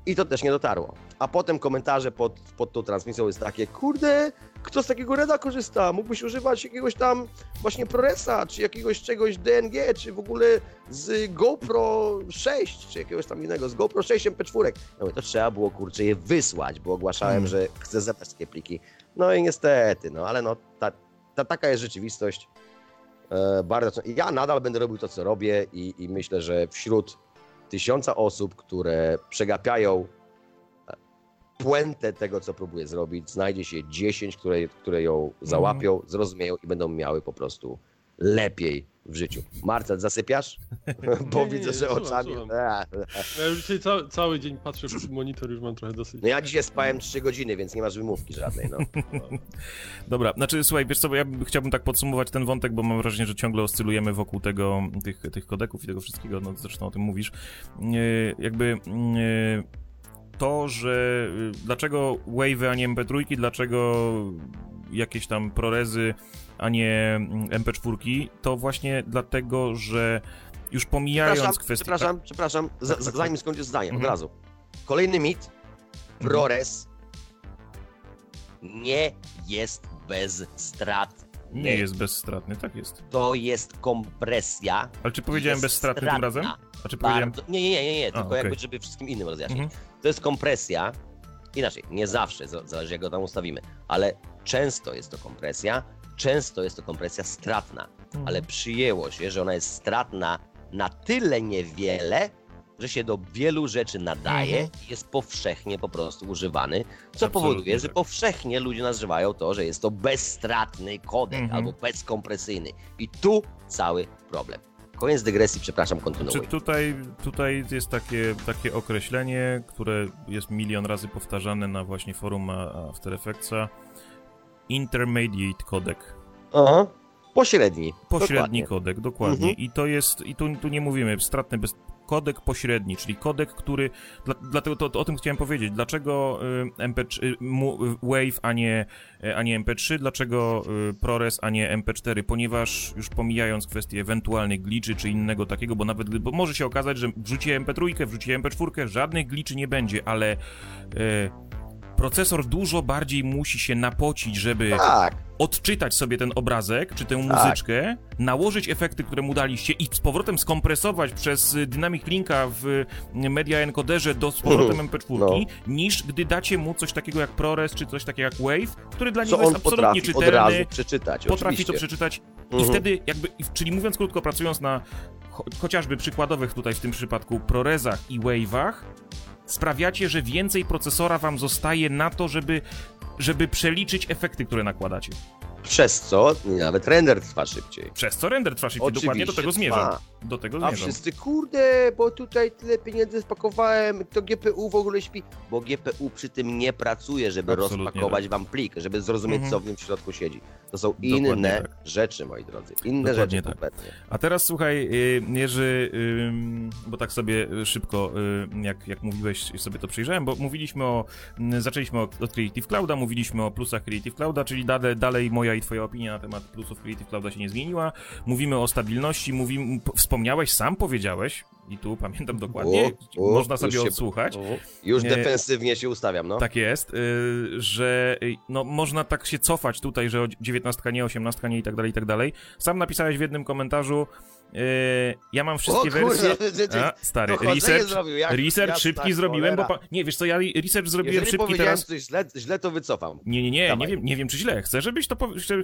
I to też nie dotarło. A potem komentarze pod, pod tą transmisją jest takie, kurde, kto z takiego Reda korzysta? Mógłbyś używać jakiegoś tam właśnie ProResa, czy jakiegoś czegoś DNG, czy w ogóle z GoPro 6, czy jakiegoś tam innego, z GoPro 6 MP4. Ja mówię, to trzeba było, kurczę, je wysłać, bo ogłaszałem, Mm. że chcę zebrać takie pliki. No i niestety, no ale no, ta, ta, taka jest rzeczywistość. E, bardzo, ja nadal będę robił to, co robię i, i myślę, że wśród tysiąca osób, które przegapiają e, puentę tego, co próbuję zrobić, znajdzie się 10, które, które ją załapią, zrozumieją i będą miały po prostu lepiej w życiu. Marcel, zasypiasz? Bo Nie, widzę, nie, że słucham, oczami... słucham. Eee. Ja już dzisiaj cały, cały dzień patrzę w monitor, już mam trochę dosyć. No ja dzisiaj spałem 3 godziny, więc nie masz wymówki żadnej, no. Dobra, znaczy słuchaj, wiesz co, bo ja bym- chciałbym tak podsumować ten wątek, bo mam wrażenie, że ciągle oscylujemy wokół tego, tych, tych kodeków i tego wszystkiego, no zresztą o tym mówisz. Jakby to, że y, dlaczego Wave'y, a nie MP3, dlaczego jakieś tam ProRezy, a nie mm, MP4, to właśnie dlatego, że już pomijając Przepraszam, kwestię... przepraszam, przepraszam, z, Tak, tak, zanim skończysz zdanie, od Mhm. razu. Kolejny mit. ProRes nie jest bez strat. Nie jest bezstratny, tak jest. To jest kompresja. Ale czy powiedziałem bezstratny tym stratna. razem? A czy powiedziałem... Bardzo... Nie, nie, nie, nie, tylko okej. jakby, żeby wszystkim innym rozjaśnić. Mhm. To jest kompresja. Inaczej, nie zawsze, zależy jak go tam ustawimy, ale często jest to kompresja, często jest to kompresja stratna, Mhm. ale przyjęło się, że ona jest stratna na tyle niewiele, że się do wielu rzeczy nadaje Mhm. i jest powszechnie po prostu używany, co Absolutnie powoduje, że tak. powszechnie ludzie nazywają to, że jest to bezstratny kodek Mhm. albo bezkompresyjny. I tu cały problem. Koniec dygresji, przepraszam, kontynuuj. Czy tutaj, tutaj jest takie, takie określenie, które jest milion razy powtarzane na właśnie forum After Effectsa. Intermediate codec. Aha. Pośredni. Pośredni dokładnie. kodek, dokładnie. Mhm. I to jest, i tu, tu nie mówimy stratny bez. Kodek pośredni, czyli kodek, który. Dla, dlatego to, to o tym chciałem powiedzieć. Dlaczego y, MP3, y, y, Wave, a nie, a nie MP3? Dlaczego ProRes, a nie MP4? Ponieważ już pomijając kwestię ewentualnych gliczy czy innego takiego, bo nawet bo może się okazać, że wrzuciłem MP3, wrzuciłem MP4, żadnych gliczy nie będzie, ale procesor dużo bardziej musi się napocić, żeby Tak. odczytać sobie ten obrazek, czy tę Tak. muzyczkę, nałożyć efekty, które mu daliście i z powrotem skompresować przez y, Dynamic Linka w y, Media Encoderze do z powrotem MP4, No. niż gdy dacie mu coś takiego jak ProRes, czy coś takiego jak Wave, który dla niego jest absolutnie potrafi od czytelny, razu przeczytać, potrafi oczywiście. to przeczytać i Mhm. wtedy jakby, czyli mówiąc krótko, pracując na cho chociażby przykładowych tutaj w tym przypadku ProResach i Wave'ach, sprawiacie, że więcej procesora wam zostaje na to, żeby, żeby przeliczyć efekty, które nakładacie. Przez co nawet render trwa szybciej. Przez co render trwa szybciej. Oczywiście Dokładnie do tego zmierzam. Do tego A wszyscy, kurde, bo tutaj tyle pieniędzy spakowałem, to GPU w ogóle śpi. Bo GPU przy tym nie pracuje, żeby Absolutnie rozpakować wam plik, żeby zrozumieć, Mhm. co w nim w środku siedzi. To są Dokładnie inne tak. rzeczy, moi drodzy. Inne Dokładnie rzeczy tak. kompletnie. A teraz słuchaj, y, Jerzy, bo tak sobie szybko, y, jak, jak mówiłeś, sobie to przyjrzałem, bo mówiliśmy o, y, zaczęliśmy od, od Creative Clouda, mówiliśmy o plusach Creative Clouda, czyli dalej, dalej moja i twoja opinia na temat plusów Creative Clouda się nie zmieniła. Mówimy o stabilności, mówimy, wspomniałeś, sam powiedziałeś, i tu pamiętam dokładnie, można już sobie się- odsłuchać. Już Nie. defensywnie się ustawiam, no. Tak jest, y, że y, no, można tak się cofać tutaj, że o 19 nie, 18 nie i tak dalej, i tak dalej. Sam napisałeś w jednym komentarzu, ja mam wszystkie O wersje... A, stary, dochodzenie research, zrobił, jak- research jasna szybki zrobiłem, bo... Pa... Nie, wiesz co, ja research zrobiłem Jeżeli szybki teraz... coś źle, źle, to wycofam. Nie, nie, nie, nie wiem, nie wiem czy źle. Chcę, żebyś to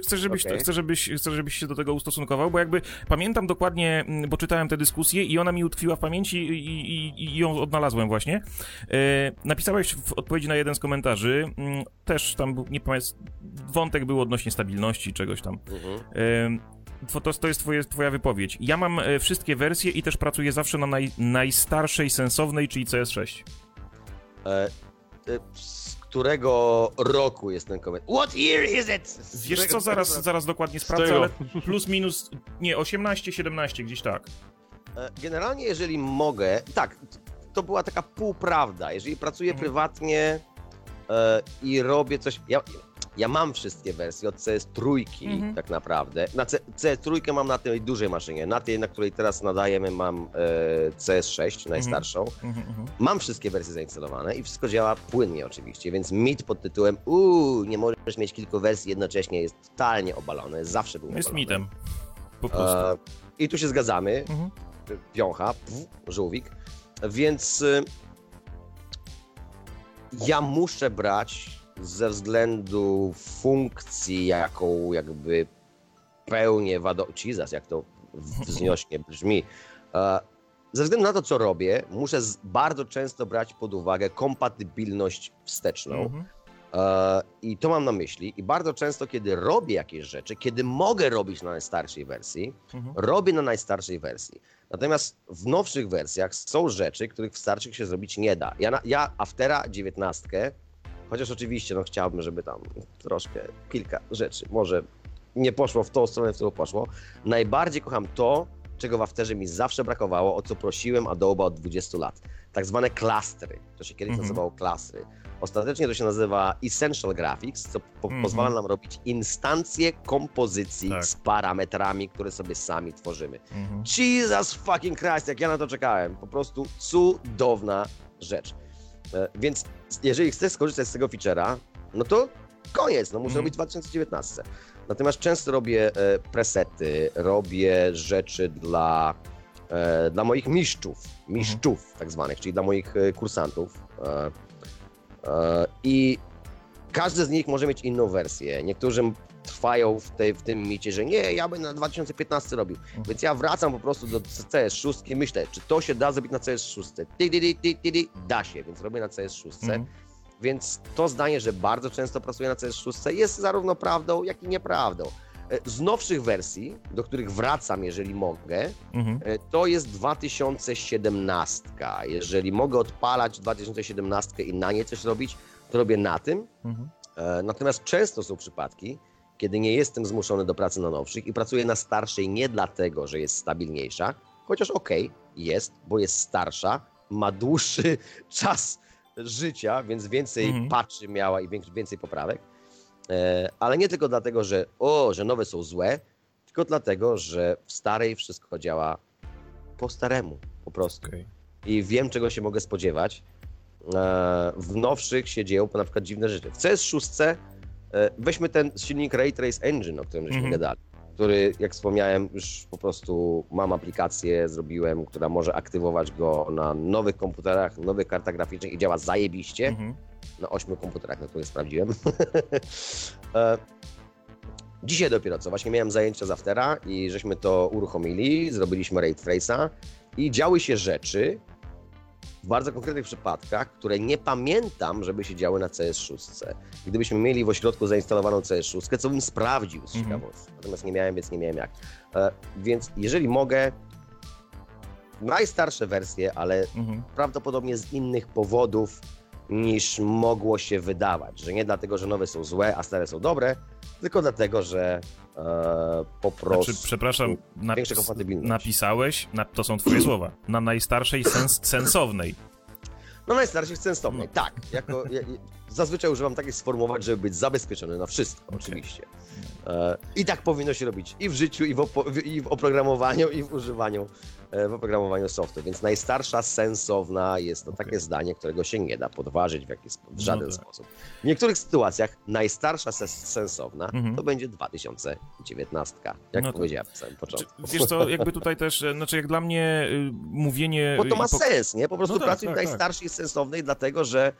chcę, żebyś, Okej. chcę, żebyś, chcę, żebyś się do tego ustosunkował, bo jakby pamiętam dokładnie, mm, bo czytałem tę dyskusję i ona mi utkwiła w pamięci i, i, i ją odnalazłem właśnie. E, napisałeś w odpowiedzi na jeden z komentarzy, mm, też tam był, nie pamiętam, wątek był odnośnie stabilności czegoś tam. Mhm. E, to, to, jest twoje, twoja wypowiedź. Ja mam e, wszystkie wersje i też pracuję zawsze na naj, najstarszej sensownej, czyli CS6. E, e, z którego roku jest ten komentarz? What year is it? Z Wiesz co, zaraz, zaraz dokładnie sprawdzę, ale plus minus, nie, 18, 17, gdzieś tak. E, Generalnie, jeżeli mogę, tak, to była taka półprawda. Jeżeli pracuję Mhm. prywatnie e, i robię coś. Ja, ja mam wszystkie wersje od CS3 Mhm. tak naprawdę. Na C, CS3 mam na tej dużej maszynie. Na tej, na której teraz nadajemy, mam e, CS6, najstarszą. Mhm, mhm. Mam wszystkie wersje zainstalowane i wszystko działa płynnie oczywiście, więc mit pod tytułem uuu, nie możesz mieć kilku wersji jednocześnie jest totalnie obalony, zawsze był Jest obalony. mitem. Po prostu. E, I tu się zgadzamy, Mhm. piącha, pf, żółwik, więc y, ja muszę brać ze względu funkcji, jaką jakby pełnię w Adobe Jesus, jak to wzniośnie brzmi. E, Ze względu na to, co robię, muszę bardzo często brać pod uwagę kompatybilność wsteczną. Mhm. E, I to mam na myśli. I bardzo często, kiedy robię jakieś rzeczy, kiedy mogę robić na najstarszej wersji, Mhm. robię na najstarszej wersji. Natomiast w nowszych wersjach są rzeczy, których w starszych się zrobić nie da. Ja, na, ja Aftera 19, chociaż oczywiście no, chciałbym, żeby tam troszkę kilka rzeczy może nie poszło w tą stronę, w którą poszło. Najbardziej kocham to, czego w Afterze mi zawsze brakowało, o co prosiłem Adobe od 20 lat. Tak zwane klastry. To się kiedyś Mhm. nazywało klastry. Ostatecznie to się nazywa Essential Graphics, co po Mhm. pozwala nam robić instancje kompozycji Tak. z parametrami, które sobie sami tworzymy. Mhm. Jesus fucking Christ, jak ja na to czekałem. Po prostu cudowna rzecz. E, Więc jeżeli chcesz skorzystać z tego feature'a, no to koniec, no muszę Mhm. robić w 2019. Natomiast często robię e, presety, robię rzeczy dla, e, dla moich mistrzów, mistrzów tak zwanych, czyli dla moich kursantów. I każdy z nich może mieć inną wersję. Niektórzy trwają w, tej, w tym micie, że nie, ja bym na 2015 robił. Więc ja wracam po prostu do CS6 i myślę, czy to się da zrobić na CS6. Ty, ty, ty, ty, ty, ty. Da się, więc robię na CS6. Mhm. Więc to zdanie, że bardzo często pracuję na CS6 jest zarówno prawdą, jak i nieprawdą. E, z nowszych wersji, do których wracam, jeżeli mogę, Mhm. e, to jest 2017. Jeżeli mogę odpalać 2017 i na nie coś robić, to robię na tym. Mhm. E, Natomiast często są przypadki, kiedy nie jestem zmuszony do pracy na nowszych i pracuję na starszej nie dlatego, że jest stabilniejsza, chociaż okej, jest, bo jest starsza, ma dłuższy czas życia, więc więcej Mhm. patchy miała i więcej, poprawek. E, Ale nie tylko dlatego, że o, że nowe są złe, tylko dlatego, że w starej wszystko działa po staremu, po prostu Okej. i wiem, czego się mogę spodziewać. E, W nowszych się dzieją na przykład dziwne rzeczy. W CS6 e, weźmy ten silnik Ray Trace Engine, o którym żeśmy Mhm. gadali, który, jak wspomniałem, już po prostu mam aplikację, zrobiłem, która może aktywować go na nowych komputerach, nowych kartach graficznych i działa zajebiście Mhm. na ośmiu komputerach, na których sprawdziłem. E, Dzisiaj dopiero co, właśnie miałem zajęcia z Aftera i żeśmy to uruchomili, zrobiliśmy Ray Trace'a i działy się rzeczy w bardzo konkretnych przypadkach, które nie pamiętam, żeby się działy na CS6. Gdybyśmy mieli w ośrodku zainstalowaną CS6, co bym sprawdził z Mhm. ciekawości. Natomiast nie miałem, więc nie miałem jak. E, Więc jeżeli mogę, najstarsze wersje, ale Mhm. prawdopodobnie z innych powodów niż mogło się wydawać. Że nie dlatego, że nowe są złe, a stare są dobre, tylko dlatego, że e, po prostu. Znaczy, przepraszam, napis, napisałeś, na, to są twoje słowa, na najstarszej sens, sensownej. No najstarszych sensownej, No. tak. Jako, ja, ja, zazwyczaj używam takich sformułowań, żeby być zabezpieczony na wszystko, Okej. oczywiście. E, I tak powinno się robić i w życiu, i w, i w oprogramowaniu, i w używaniu, e, w oprogramowaniu softu. Więc najstarsza sensowna jest to takie zdanie, którego się nie da podważyć w, jakiś, w żaden tak. sposób. W niektórych sytuacjach najstarsza ses- sensowna Mhm. to będzie 2019, jak No to- powiedziałem na samym początku. wiesz co, jakby tutaj też, e, znaczy jak dla mnie y, mówienie... Bo to ma i po- sens, nie? Po prostu No tak, pracuj tak, w najstarszej sensownej, dlatego że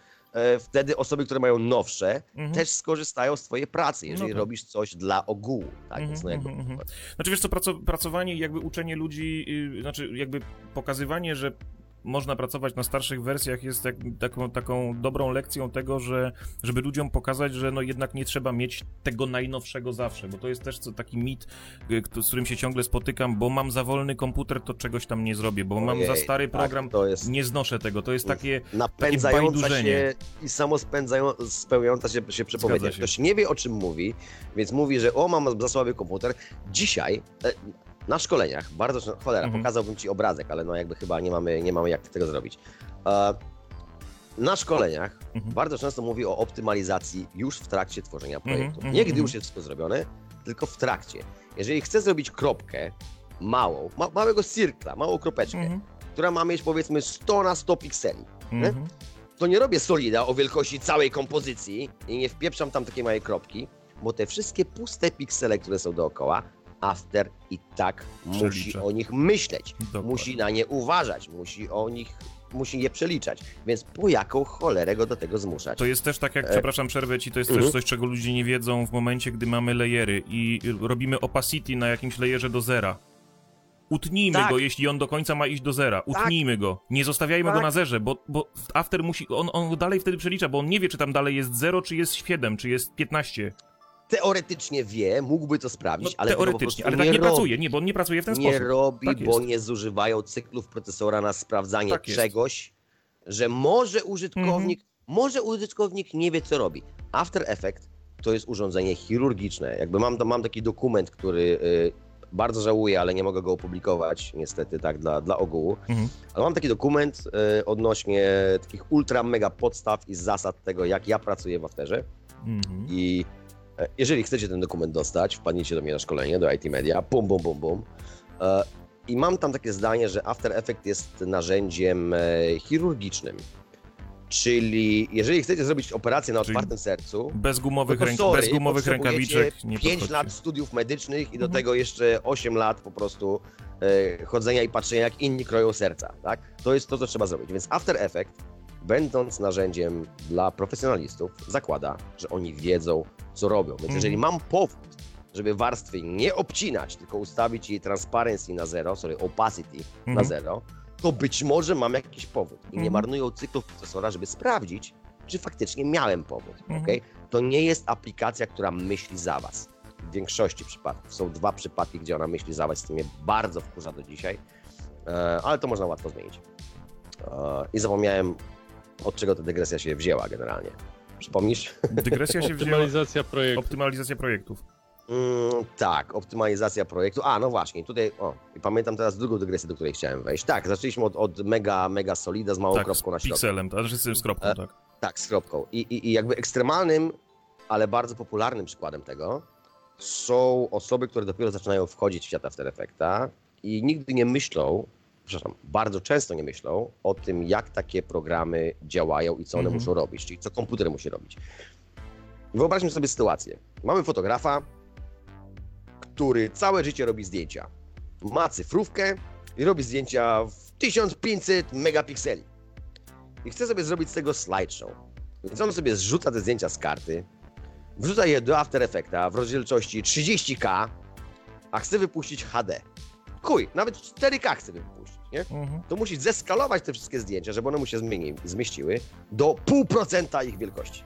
wtedy osoby, które mają nowsze, Mhm. też skorzystają z twojej pracy, jeżeli tak. robisz coś dla ogółu, tak? Mhm, Więc no jakby, mhm. Znaczy wiesz co, praco- pracowanie i jakby uczenie ludzi, yy, znaczy jakby pokazywanie, że można pracować na starszych wersjach jest jak, taką, taką dobrą lekcją tego, że żeby ludziom pokazać, że no jednak nie trzeba mieć tego najnowszego zawsze, bo to jest też co, taki mit, y, z którym się ciągle spotykam, bo mam za wolny komputer, to czegoś tam nie zrobię, bo mam za Ojej, stary tak, program, to jest nie znoszę tego, to jest takie... napędzająca bajdurzenie. się i samospełniająca się, się przepowiednia. Ktoś nie wie, o czym mówi, więc mówi, że o, mam za słaby komputer. Dzisiaj e, na szkoleniach, bardzo, cholera, Mhm. pokazałbym ci obrazek, ale no jakby chyba nie mamy, nie mamy jak tego zrobić. E, na szkoleniach Mhm. bardzo często mówi o optymalizacji już w trakcie tworzenia Mhm, projektu. mhm, Nie gdy mhm. już jest wszystko zrobione, tylko w trakcie. Jeżeli chcę zrobić kropkę małą, ma, małego cirkla, małą kropeczkę, Mhm, która ma mieć powiedzmy 100 na 100 pikseli, mhm. to nie robię solida o wielkości całej kompozycji i nie wpieprzam tam takiej małej kropki, bo te wszystkie puste piksele, które są dookoła, After i tak musi o nich myśleć, Dokładnie. musi na nie uważać, musi o nich, musi je przeliczać. Więc po jaką cholerę go do tego zmuszać? To jest też tak jak, E, przepraszam, przerwę ci, to jest mhm. też coś, czego ludzie nie wiedzą w momencie, gdy mamy layery i robimy opacity na jakimś layerze do zera. Utnijmy Tak. go, jeśli on do końca ma iść do zera. Utnijmy go. Nie zostawiajmy Tak. go na zerze, bo, bo After musi, on, on dalej wtedy przelicza, bo on nie wie, czy tam dalej jest 0, czy jest 7, czy jest 15. Teoretycznie wie, mógłby to No, sprawdzić, ale tego po teoretycznie, ale tak nie robi. pracuje, nie, bo on nie pracuje w ten nie sposób. robi, Tak bo nie zużywają cyklów procesora na sprawdzanie Tak czegoś, że może użytkownik, Mhm. może użytkownik nie wie, co robi. After Effect to jest urządzenie chirurgiczne. Jakby mam, mam taki dokument, który y, bardzo żałuję, ale nie mogę go opublikować, niestety, tak, dla, dla ogółu. Mhm. Ale mam taki dokument y, odnośnie takich ultra mega podstaw i zasad tego, jak ja pracuję w Afterze. Mhm. I jeżeli chcecie ten dokument dostać, wpadnijcie do mnie na szkolenie, do IT Media, bum, bum, bum, bum. E, I mam tam takie zdanie, że After Effects jest narzędziem e, chirurgicznym. Czyli jeżeli chcecie zrobić operację na Czyli otwartym sercu, Bez gumowych, no to ręk, sorry, bez gumowych rękawiczek nie 5 podchodźcie. lat studiów medycznych i do Mhm. tego jeszcze 8 lat po prostu e, chodzenia i patrzenia, jak inni kroją serca, tak? To jest to, co trzeba zrobić. Więc After Effects, będąc narzędziem dla profesjonalistów, zakłada, że oni wiedzą, co robią. Więc Mhm. jeżeli mam powód, żeby warstwy nie obcinać, tylko ustawić jej transparency na zero, sorry, opacity na Mhm. zero, to być może mam jakiś powód. I nie Mhm. marnują cyklów procesora, żeby sprawdzić, czy faktycznie miałem powód. Mhm. okej? To nie jest aplikacja, która myśli za was. w większości przypadków. Są dwa przypadki, gdzie ona myśli zawać, z tym mnie bardzo wkurza do dzisiaj, e, ale to można łatwo zmienić. E, I zapomniałem, od czego ta dygresja się wzięła generalnie. Przypomnisz? Dygresja się wzięła... Optymalizacja projektu. Optymalizacja projektów. Mm, tak, optymalizacja projektu. A, no właśnie, tutaj, o, i pamiętam teraz drugą dygresję, do której chciałem wejść. Tak, zaczęliśmy od, od mega, mega solida z małą Tak, kropką na z środku. pikselem, tak, znaczy z kropką, E, tak. Tak, z kropką. I, i, I jakby ekstremalnym, ale bardzo popularnym przykładem tego są osoby, które dopiero zaczynają wchodzić w świat After Effecta i nigdy nie myślą, przepraszam, bardzo często nie myślą o tym, jak takie programy działają i co one Mhm. muszą robić, czyli co komputer musi robić. Wyobraźmy sobie sytuację. Mamy fotografa, który całe życie robi zdjęcia. Ma cyfrówkę i robi zdjęcia w 1500 megapikseli. I chce sobie zrobić z tego slideshow. Więc on sobie zrzuca te zdjęcia z karty, wrzuca je do After Effecta w rozdzielczości 30K, a chce wypuścić HD. Chuj, nawet 4K chce wypuścić, nie? Mhm. To musi zeskalować te wszystkie zdjęcia, żeby one mu się zmieni, zmieściły do 0,5% ich wielkości.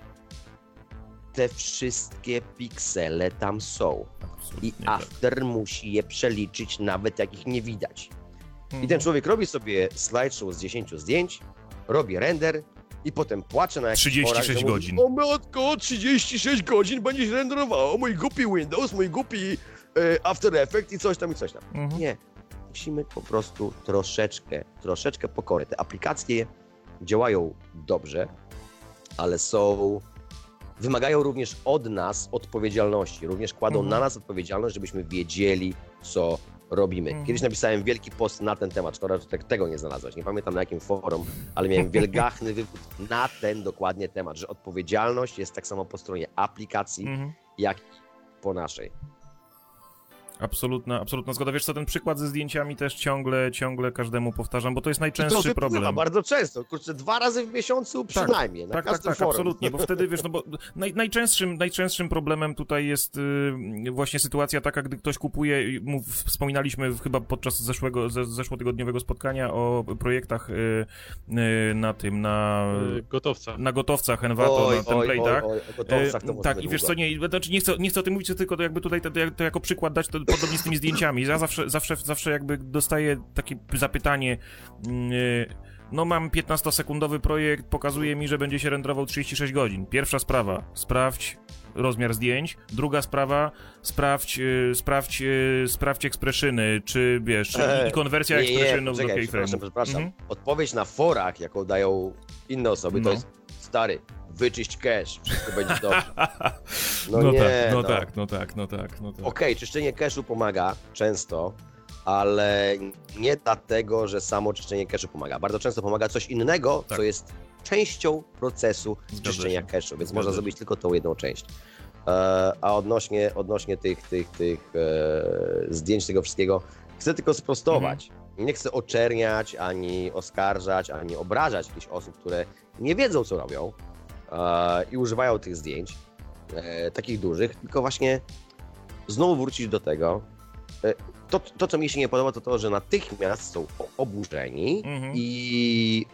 Te wszystkie piksele tam są. Absolutnie I tak. After musi je przeliczyć, nawet jak ich nie widać. I Mhm. ten człowiek robi sobie slideshow z 10 zdjęć, robi render i potem płacze na jakichś 36 forach, że godzin. Mówi, o matko, 36 godzin będziesz renderowało, mój głupi Windows, mój głupi After Effects i coś tam i coś tam. Mhm. Nie. Musimy po prostu troszeczkę, troszeczkę pokory. Te aplikacje działają dobrze, ale są. Wymagają również od nas odpowiedzialności. Również kładą Mhm. na nas odpowiedzialność, żebyśmy wiedzieli, co robimy. Mhm. Kiedyś napisałem wielki post na ten temat. Szkoda, że te- tego nie znalazłeś. Nie pamiętam na jakim forum, ale miałem wielgachny wywód na ten dokładnie temat, że odpowiedzialność jest tak samo po stronie aplikacji, Mhm. jak i po naszej. Absolutna, absolutna zgoda. Wiesz co, ten przykład ze zdjęciami też ciągle, ciągle każdemu powtarzam, bo to jest to najczęstszy wypływa problem. bardzo często, kurczę, dwa razy w miesiącu przynajmniej, na Tak, tak, każdym tak, forum. absolutnie, bo wtedy wiesz, no bo naj, najczęstszym, najczęstszym problemem tutaj jest y, właśnie sytuacja taka, gdy ktoś kupuje, mów, wspominaliśmy chyba podczas zeszłego, ze, zeszłotygodniowego spotkania o projektach y, y, na tym, na, Y, Gotowca. na gotowcach Envato, na template'ach. oj, o gotowcach to E, tak, i wiesz co, nie, znaczy nie, chcę, nie chcę o tym mówić, tylko to jakby tutaj to, to jako przykład dać, to podobnie z tymi zdjęciami. Ja zawsze, zawsze, zawsze jakby dostaję takie zapytanie, mm, e, no mam 15-sekundowy projekt, pokazuje mi, że będzie się renderował 36 godzin. Pierwsza sprawa, sprawdź rozmiar zdjęć. Druga sprawa, sprawdź, e, sprawdź, e, sprawdź ekspreszyny, czy wiesz, i, konwersja ekspresjonów do poczekaj, przepraszam, przepraszam. Mhm. Odpowiedź na forach, jaką dają inne osoby, No. to jest stary, wyczyść cache, wszystko będzie dobrze. No, No, nie, tak, no, no. tak, no tak, no tak, no tak. Okej, czyszczenie cache'u pomaga często, ale nie dlatego, że samo czyszczenie cache'u pomaga. Bardzo często pomaga coś innego, Tak. co jest częścią procesu Zgadza czyszczenia cache'u, więc Zgadza można się. zrobić tylko tą jedną część. E, a odnośnie, odnośnie tych, tych, tych e, zdjęć tego wszystkiego, chcę tylko sprostować. Mhm. Nie chcę oczerniać, ani oskarżać, ani obrażać jakichś osób, które nie wiedzą, co robią i używają tych zdjęć, e, takich dużych, tylko właśnie znowu wrócić do tego. e, To, to, co mi się nie podoba, to to, że natychmiast są oburzeni Mhm. i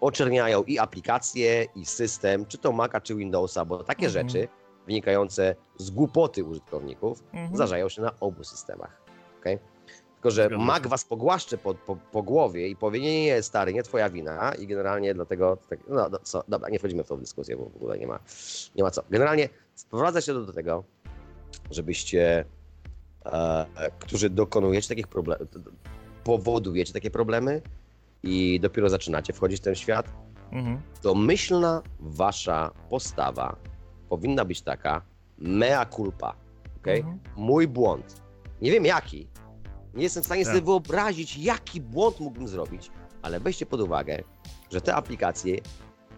oczerniają i aplikacje, i system, czy to Maca, czy Windowsa, bo takie Mhm. rzeczy wynikające z głupoty użytkowników Mhm. zdarzają się na obu systemach. Okay? Tylko, że. Mac was pogłaszcze po, po, po głowie i powie, nie, nie, stary, nie twoja wina i generalnie dlatego, tak, no do, co, dobra, nie wchodzimy w tą dyskusję, bo w ogóle nie ma, nie ma co. Generalnie sprowadza się to do tego, żebyście, e, którzy dokonujecie takich problemów, powodujecie takie problemy i dopiero zaczynacie wchodzić w ten świat, Mhm. domyślna wasza postawa powinna być taka mea culpa, okej? Mhm. Mój błąd. Nie wiem jaki. Nie jestem w stanie Tak. sobie wyobrazić, jaki błąd mógłbym zrobić, ale weźcie pod uwagę, że te aplikacje,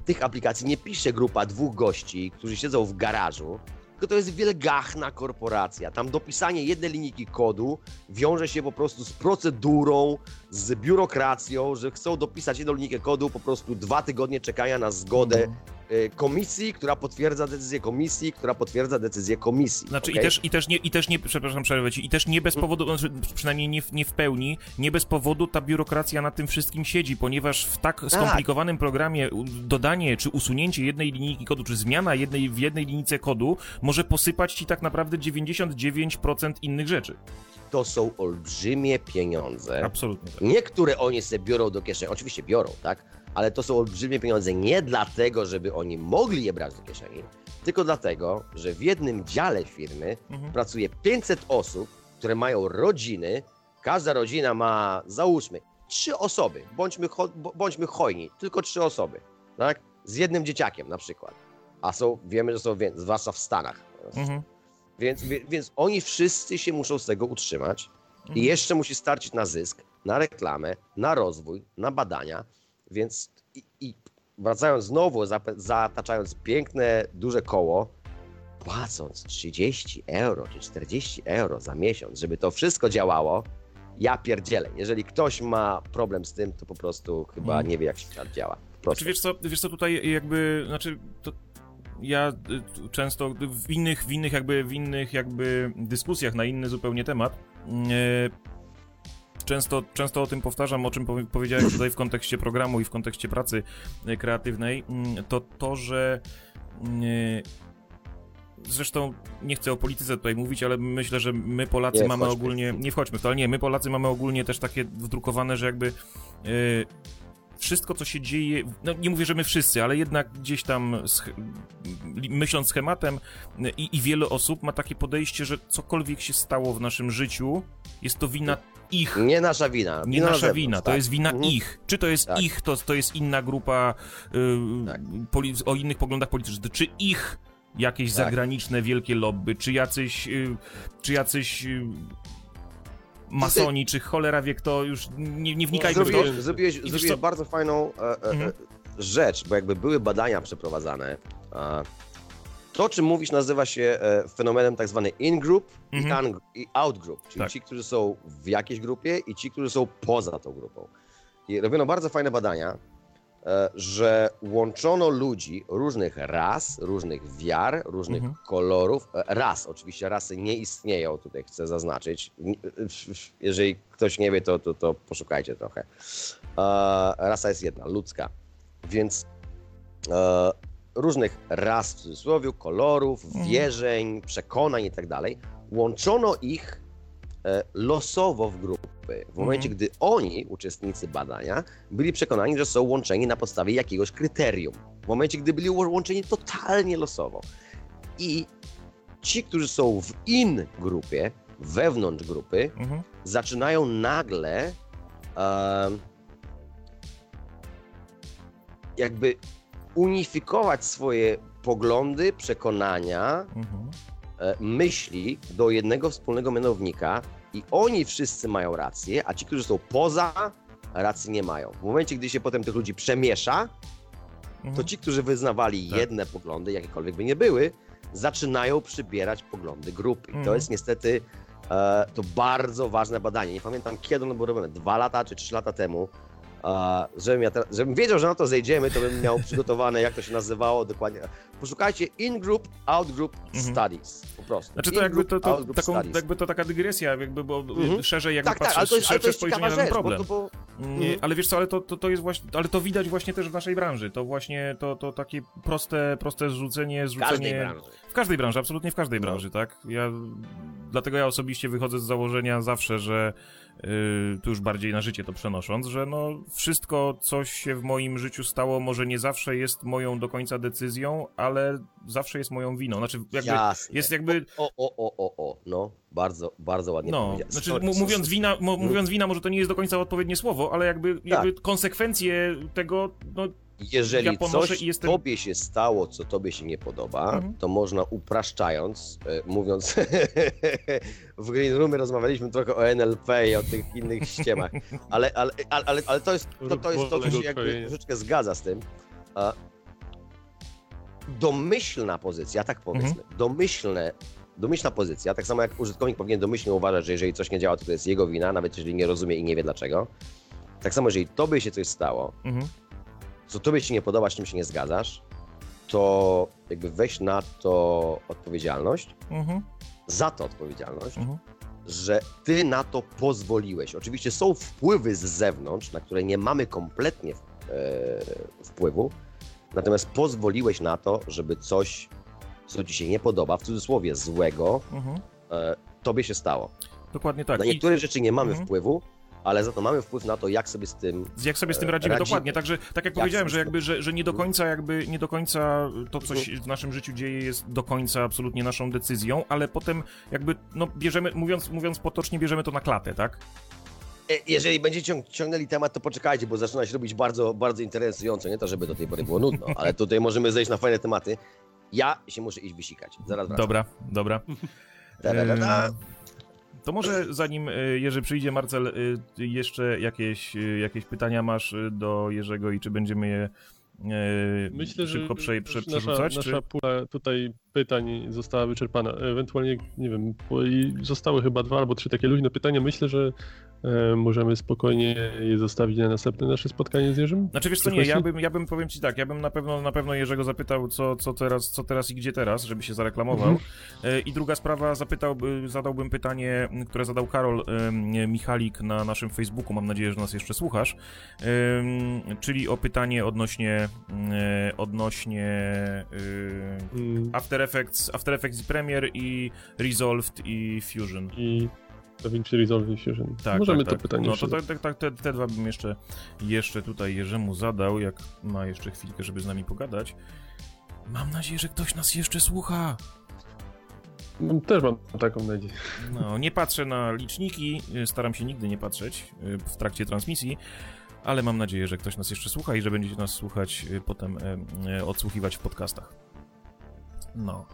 tych aplikacji nie pisze grupa dwóch gości, którzy siedzą w garażu, tylko to jest wielgachna korporacja. Tam dopisanie jednej linijki kodu wiąże się po prostu z procedurą, z biurokracją, że chcą dopisać jedną linijkę kodu, po prostu dwa tygodnie czekania na zgodę Mhm. y, komisji, która potwierdza decyzję komisji, która potwierdza decyzję komisji. Znaczy okay? i, też, i, też nie, i też nie, przepraszam, przerwę ci, i też nie bez Mm. powodu, znaczy przynajmniej nie w, nie w pełni, nie bez powodu ta biurokracja na tym wszystkim siedzi, ponieważ w tak skomplikowanym programie u- dodanie czy usunięcie jednej linijki kodu, czy zmiana jednej w jednej linijce kodu może posypać ci tak naprawdę 99% innych rzeczy. To są olbrzymie pieniądze. Absolutnie tak. Niektóre oni sobie biorą do kieszeni, oczywiście biorą, tak? Ale to są olbrzymie pieniądze nie dlatego, żeby oni mogli je brać do kieszeni, tylko dlatego, że w jednym dziale firmy Mhm. pracuje 500 osób, które mają rodziny. Każda rodzina ma, załóżmy, trzy osoby. Bądźmy, cho- bądźmy hojni, tylko trzy osoby, tak? Z jednym dzieciakiem na przykład. A są, wiemy, że są zwłaszcza w Stanach. Mhm. Więc, więc oni wszyscy się muszą z tego utrzymać i jeszcze musi starczyć na zysk, na reklamę, na rozwój, na badania. Więc i, i wracając znowu, zataczając piękne, duże koło, płacąc 30 euro czy 40 euro za miesiąc, żeby to wszystko działało, ja pierdzielę. Jeżeli ktoś ma problem z tym, to po prostu chyba Mhm. nie wie, jak świat działa. Po Znaczy, wiesz co, wiesz co tutaj jakby, znaczy, to ja y, często w innych, w innych jakby, w innych jakby dyskusjach na inny zupełnie temat, y, często, często o tym powtarzam, o czym powie- powiedziałem tutaj w kontekście programu i w kontekście pracy y, kreatywnej, mm, to to, że y, Zresztą nie chcę o polityce tutaj mówić, ale myślę, że my Polacy Nie mamy ogólnie. Nie wchodźmy w to, ale nie, my Polacy mamy ogólnie też takie wdrukowane, że jakby wszystko, co się dzieje, no nie mówię, że my wszyscy, ale jednak gdzieś tam myśląc schematem i, i wiele osób ma takie podejście, że cokolwiek się stało w naszym życiu, jest to wina ich, Nie nasza wina. nie nasza zewnątrz, wina, to tak. jest wina Mhm. ich. Czy to jest Tak. ich, to, to jest inna grupa y, Tak. o innych poglądach politycznych, czy ich jakieś Tak. zagraniczne wielkie lobby, czy jacyś, y, czy jacyś y, masoni, czy cholera wie kto, już nie, nie wnikajmy w to. Zrobiłeś, zrobiłeś, bardzo fajną e, e, Mhm. e, rzecz, bo jakby były badania przeprowadzane. E, to, czym mówisz, nazywa się e, fenomenem tak zwany in-group Mhm. i, i out-group, czyli Tak. ci, którzy są w jakiejś grupie i ci, którzy są poza tą grupą. I robiono bardzo fajne badania, że łączono ludzi różnych ras, różnych wiar, różnych Mhm. kolorów. E, Ras, oczywiście rasy nie istnieją, tutaj chcę zaznaczyć. N- Jeżeli ktoś nie wie, to, to, to poszukajcie trochę. E, Rasa jest jedna, ludzka. Więc e, różnych ras w cudzysłowie, kolorów, Mhm. wierzeń, przekonań i tak dalej. Łączono ich e, losowo w grupy. W momencie, gdy oni, uczestnicy badania, byli przekonani, że są łączeni na podstawie jakiegoś kryterium. W momencie, gdy byli łączeni totalnie losowo. I ci, którzy są w in grupie, wewnątrz grupy, Mhm. zaczynają nagle em, jakby unifikować swoje poglądy, przekonania, Mhm. e, myśli do jednego wspólnego mianownika i oni wszyscy mają rację, a ci, którzy są poza, racji nie mają. W momencie, gdy się potem tych ludzi przemiesza, to Mhm. ci, którzy wyznawali Tak. jedne poglądy, jakiekolwiek by nie były, zaczynają przybierać poglądy grupy. I to Mhm. jest niestety e, to bardzo ważne badanie. Nie pamiętam kiedy ono było robione, dwa lata czy trzy lata temu. Żebym, ja teraz, żebym wiedział, że na to zejdziemy, to bym miał przygotowane, jak to się nazywało dokładnie. Poszukajcie in-group, out-group Mhm. studies. Po prostu. Znaczy to jakby to, to, taką, jakby to taka dygresja, jakby bo Mhm. szerzej jakby Tak, tak, patrzę, ale to jest, ale to szersze jest spojrzenie ciekawa na ten rzecz, bo, problem. to, bo Nie, Mhm. ale wiesz co, ale to, to, to jest właśnie, ale to widać właśnie też w naszej branży. To właśnie to, to takie proste, proste zrzucenie, w każdej zrzucenie. branży. W każdej branży, absolutnie w każdej No. branży, tak? Ja, dlatego ja osobiście wychodzę z założenia zawsze, że yy, tu już bardziej na życie to przenosząc, że no wszystko, co się w moim życiu stało, może nie zawsze jest moją do końca decyzją, ale zawsze jest moją winą. Znaczy, jakby Jasne. jest jakby O, o, o, o, o, no, bardzo, bardzo ładnie no, powiedziałeś. znaczy Sorry, mu- sorry. mówiąc wina, mówiąc wina, może to nie jest do końca odpowiednie słowo, ale jakby, jakby konsekwencje tego, no Jeżeli ja coś jestem- tobie się stało, co tobie się nie podoba, Mhm. to można upraszczając, e, mówiąc, w Green Roomie rozmawialiśmy trochę o NLP i o tych innych ściemach, ale, ale, ale, ale, ale to jest to, to, jest to co się jakby troszeczkę zgadza z tym. A domyślna pozycja, tak powiedzmy, Mhm. domyślne, domyślna pozycja, tak samo jak użytkownik powinien domyślnie uważać, że jeżeli coś nie działa, to to jest jego wina, nawet jeżeli nie rozumie i nie wie dlaczego. Tak samo, jeżeli tobie się coś stało, mhm. Co tobie się nie podoba, z czym się nie zgadzasz, to jakby weź na to odpowiedzialność, Mhm. za to odpowiedzialność, Mhm. że ty na to pozwoliłeś. Oczywiście są wpływy z zewnątrz, na które nie mamy kompletnie e, wpływu, natomiast pozwoliłeś na to, żeby coś, co ci się nie podoba, w cudzysłowie złego, Mhm. e, tobie się stało. Dokładnie tak. Na I niektóre rzeczy nie mamy Mhm. wpływu, ale za to mamy wpływ na to, jak sobie z tym jak sobie z tym e, radzimy, radzimy. dokładnie. Także tak jak, powiedziałem, że jakby, że, że nie do końca jakby, nie do końca to, co Mhm. się w naszym życiu dzieje jest do końca absolutnie naszą decyzją, ale potem jakby, no bierzemy, mówiąc, mówiąc potocznie, bierzemy to na klatę, tak? E, Jeżeli będziecie ciąg- ciągnęli temat, to poczekajcie, bo zaczyna się robić bardzo, bardzo interesująco. Nie to, żeby do tej pory było nudno, ale tutaj możemy zejść na fajne tematy. Ja się muszę iść wysikać. Zaraz wracam. Dobra, dobra. Da, da, da, To może zanim e, Jerzy przyjdzie, Marcel, e, jeszcze jakieś, e, jakieś pytania masz do Jerzego i czy będziemy je Myślę, że szybko prze, prze, nasza, przerzucać? nasza czy... pula tutaj pytań została wyczerpana. Ewentualnie, nie wiem, zostały chyba dwa albo trzy takie luźne pytania. Myślę, że e, możemy spokojnie je zostawić na następne nasze spotkanie z Jerzym. Znaczy wiesz co, nie, ja bym, ja bym, powiem ci tak, ja bym na pewno, na pewno Jerzego zapytał, co, co, teraz, co teraz i gdzie teraz, żeby się zareklamował. Mhm. E, I druga sprawa, zadałbym pytanie, które zadał Karol em, Michalik na naszym Facebooku, mam nadzieję, że nas jeszcze słuchasz, czyli o pytanie odnośnie, e, odnośnie e, Mm, After Effects, After Effects Premiere i Resolved i Fusion. I DaVinci Resolve i Fusion. Tak, Możemy tak, to tak. pytanie No jeszcze to, to, to, te, te dwa bym jeszcze, jeszcze tutaj Jerzemu zadał, jak ma jeszcze chwilkę, żeby z nami pogadać. Mam nadzieję, że ktoś nas jeszcze słucha. No, Też mam taką nadzieję. No, nie patrzę na liczniki, y, staram się nigdy nie patrzeć y, w trakcie transmisji, ale mam nadzieję, że ktoś nas jeszcze słucha i że będziecie nas słuchać y, potem odsłuchiwać w podcastach. No.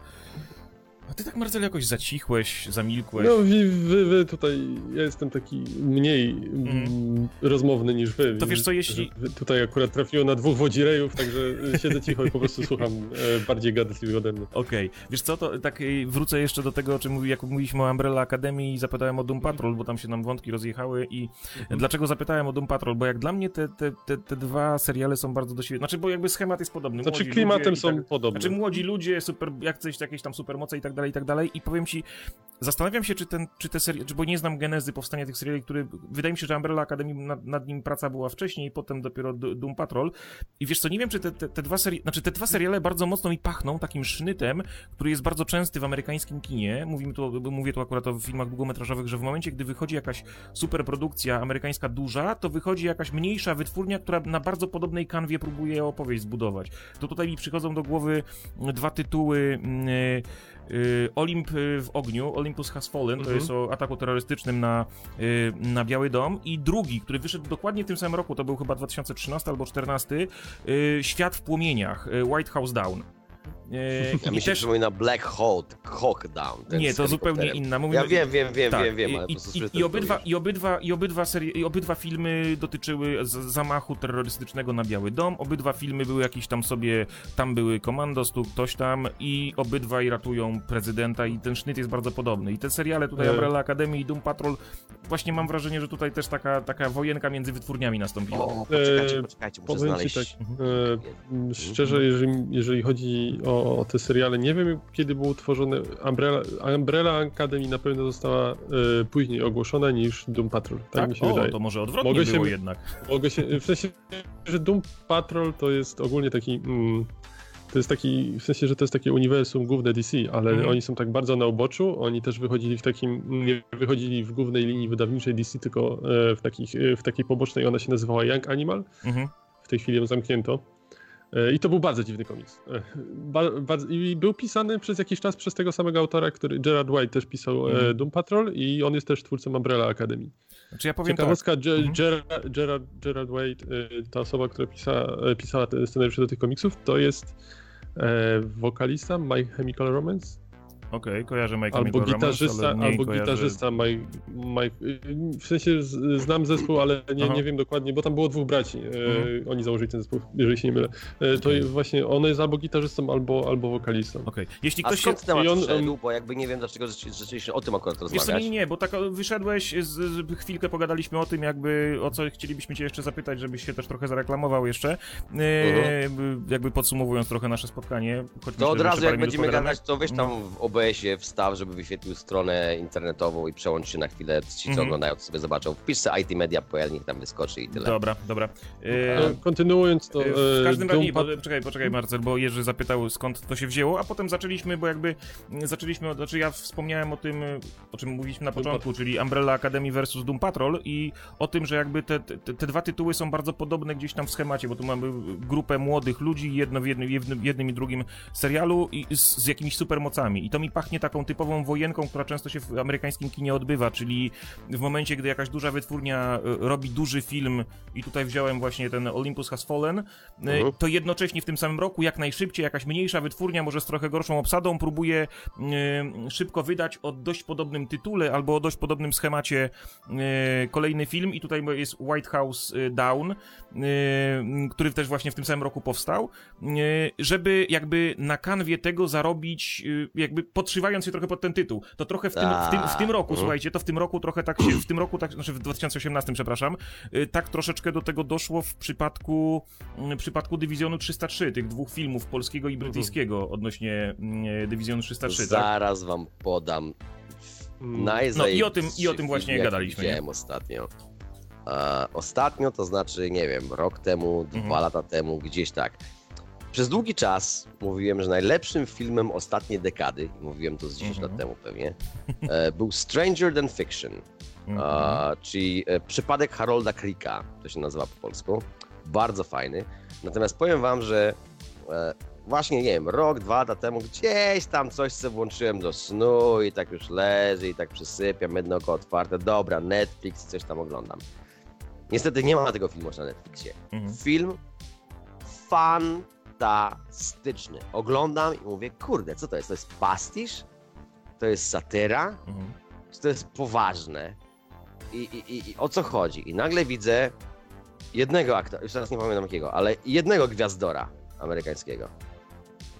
A ty tak, Marcel, jakoś zacichłeś, zamilkłeś. No wy, wy, wy tutaj, ja jestem taki mniej mm, rozmowny niż wy. To wiesz co, jeśli- Tutaj akurat trafiło na dwóch wodzirejów, także siedzę cicho i po prostu słucham e, bardziej gadatliwych ode mnie. Okej, wiesz co, to tak y, wrócę jeszcze do tego, o czym mówi, jak mówiliśmy o Umbrella Academy i zapytałem o Doom Patrol, bo tam się nam wątki rozjechały i dlaczego zapytałem o Doom Patrol, bo jak dla mnie te, te, te, te dwa seriale są bardzo do siebie, znaczy, bo jakby schemat jest podobny. Znaczy Młodzi klimatem ludzie i są tak, podobne. Znaczy młodzi ludzie, super, jak coś, jakieś tam supermoce i tak dalej, i tak dalej i powiem ci, zastanawiam się, czy ten, czy te serie, czy, bo nie znam genezy powstania tych seriali, które, wydaje mi się, że Umbrella Academy, nad, nad nim praca była wcześniej, potem dopiero Doom Patrol i wiesz co, nie wiem, czy te, te, te dwa serie, znaczy te dwa seriale bardzo mocno mi pachną takim sznytem, który jest bardzo częsty w amerykańskim kinie. Mówimy tu, mówię tu akurat o filmach długometrażowych, że w momencie, gdy wychodzi jakaś superprodukcja amerykańska duża, to wychodzi jakaś mniejsza wytwórnia, która na bardzo podobnej kanwie próbuje opowieść zbudować. To tutaj mi przychodzą do głowy dwa tytuły. Y, Olimp y, w ogniu, Olympus Has Fallen, to Mhm. jest o ataku terrorystycznym na, y, na Biały Dom i drugi, który wyszedł dokładnie w tym samym roku, to był chyba 2013 albo 2014, y, Świat w płomieniach, White House Down. Ja i mi się też- przypomina Black Hawk, Hawk Down. nie, to zupełnie inna. Mówimy, Ja wiem, wiem, wiem, tak, wiem, wiem, ale i, i, i, obydwa, i, obydwa, i, obydwa serie, I obydwa filmy dotyczyły zamachu terrorystycznego na Biały Dom. Obydwa filmy były jakieś tam sobie, tam były komandos, tu ktoś tam i obydwaj ratują prezydenta i ten sznyt jest bardzo podobny. I te seriale tutaj, E. Umbrella Academy i Doom Patrol, właśnie mam wrażenie, że tutaj też taka, taka wojenka między wytwórniami nastąpiła. O, poczekajcie, E, poczekajcie, muszę powiem ci znaleźć. tak, e, szczerze, jeżeli, jeżeli chodzi o, o te seriale, nie wiem kiedy było utworzone. Umbrella, Umbrella Academy na pewno została e, później ogłoszona niż Doom Patrol. Tak, tak? mi się o, wydaje. to może odwrotnie Mogę było się- jednak. Mogę się, w sensie, że Doom Patrol to jest ogólnie taki. Mm, to jest taki, w sensie, że to jest takie uniwersum główne DC, ale Mhm. oni są tak bardzo na uboczu. Oni też wychodzili w takim, nie wychodzili w głównej linii wydawniczej DC, tylko e, w, takich, e, w takiej pobocznej, ona się nazywała Young Animal. Mhm. W tej chwili ją zamknięto. E, I to był bardzo dziwny komiks. Ba, bardzo, I był pisany przez jakiś czas przez tego samego autora, który Gerard White też pisał Mhm. Doom Patrol i on jest też twórcą Umbrella Academy. Znaczy ja powiem tak. Ciekawostka, Ge- Mhm. Gerard, Gerard, Gerard y, ta osoba, która pisa, pisała te scenariusze do tych komiksów, to jest wokalista My Chemical Romance. Okej, okay, kojarzę Mike'a Albo gitarzysta, albo kojarzę... gitarzysta Mike, Mike, w sensie znam zespół, ale nie, nie wiem dokładnie, bo tam było dwóch braci. E, mhm. oni założyli ten zespół, jeżeli się nie mylę. E, to właśnie on jest albo gitarzystą, albo, albo wokalistą. Okej. Okay. Jeśli ktoś A skąd się... temat on, wszedł, bo jakby nie wiem dlaczego rzeczywiście o tym akurat rozmawiać. Wiesz nie, nie, bo tak wyszedłeś, z, z, chwilkę pogadaliśmy o tym jakby, o co chcielibyśmy cię jeszcze zapytać, żebyś się też trochę zareklamował jeszcze. E, mhm. Jakby podsumowując trochę nasze spotkanie. To od razu jak będziemy gadać, to weź tam w OBS-ie wstaw, żeby wyświetlił stronę internetową i przełącz się na chwilę, ci co mhm. oglądają, to sobie zobaczą. Wpisz sobie IT Media PL, niech tam wyskoczy i tyle. Dobra, dobra. E, kontynuując to... E, w każdym razie, bo, poczekaj, poczekaj Marcel, bo Jerzy zapytał skąd to się wzięło, a potem zaczęliśmy, bo jakby zaczęliśmy, znaczy ja wspomniałem o tym, o czym mówiliśmy na początku, czyli Umbrella Academy versus Doom Patrol i o tym, że jakby te, te, te dwa tytuły są bardzo podobne gdzieś tam w schemacie, bo tu mamy grupę młodych ludzi, jedno w jednym, jednym, jednym i drugim serialu i z, z jakimiś supermocami. I to mi pachnie taką typową wojenką, która często się w amerykańskim kinie odbywa, czyli w momencie, gdy jakaś duża wytwórnia e, robi duży film i tutaj wziąłem właśnie ten Olympus Has Fallen, e. Mhm. to jednocześnie w tym samym roku jak najszybciej jakaś mniejsza wytwórnia, może z trochę gorszą obsadą, próbuje y, szybko wydać o dość podobnym tytule albo o dość podobnym schemacie kolejny film i tutaj jest White House Down, który też właśnie w tym samym roku powstał, żeby jakby na kanwie tego zarobić, jakby podszywając się trochę pod ten tytuł. To trochę w tym, w tym, w tym roku, mhm. słuchajcie, to w tym roku trochę tak się, w tym roku, tak, znaczy w 2018, przepraszam, tak troszeczkę do tego doszło w przypadku, w przypadku Dywizjonu 303, tych dwóch filmów polskiego i mhm. brytyjskiego odnośnie Dywizjonu 303. Tak? Zaraz tak? wam podam no i o tym, i o tym właśnie gadaliśmy. Widziałem ostatnio. E, ostatnio to znaczy, nie wiem, rok temu, dwa mhm. lata temu, gdzieś tak. Przez długi czas mówiłem, że najlepszym filmem ostatniej dekady, mówiłem to z 10 lat mhm. temu pewnie, e, był Stranger Than Fiction, mhm. czyli e, Przypadek Harolda Krika, to się nazywa po polsku. Bardzo fajny. Natomiast powiem wam, że e, właśnie, nie wiem, rok, dwa lata temu gdzieś tam coś sobie włączyłem do snu i tak już leży i tak przysypiam, jedno oko otwarte, dobra, Netflix, coś tam oglądam. Niestety nie ma tego filmu na Netflixie. Mhm. Film fantastyczny. Oglądam i mówię, kurde, co to jest? To jest pastisz? To jest satyra? Mhm. Czy to jest poważne? I, i, I o co chodzi? I nagle widzę jednego aktora, już teraz nie pamiętam jakiego, ale jednego gwiazdora amerykańskiego.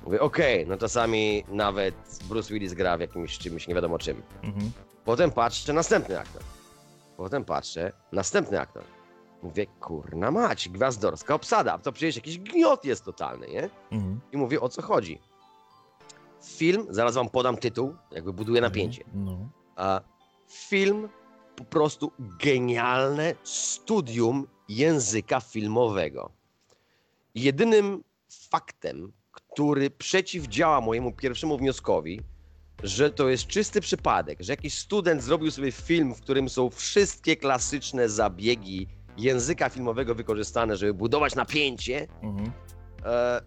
Mówię, okej, okay, no czasami nawet Bruce Willis gra w jakimś czymś, nie wiadomo czym. Mhm. Potem patrzę, następny aktor. Potem patrzę, następny aktor. Mówię, kurna mać, gwiazdorska obsada, to przecież jakiś gniot jest totalny, nie? Mhm. I mówię, o co chodzi? Film, zaraz wam podam tytuł, jakby buduje mhm. napięcie. No. A film po prostu genialne studium języka filmowego. Jedynym faktem, który przeciwdziała mojemu pierwszemu wnioskowi, że to jest czysty przypadek, że jakiś student zrobił sobie film, w którym są wszystkie klasyczne zabiegi języka filmowego wykorzystane, żeby budować napięcie. Mhm. E,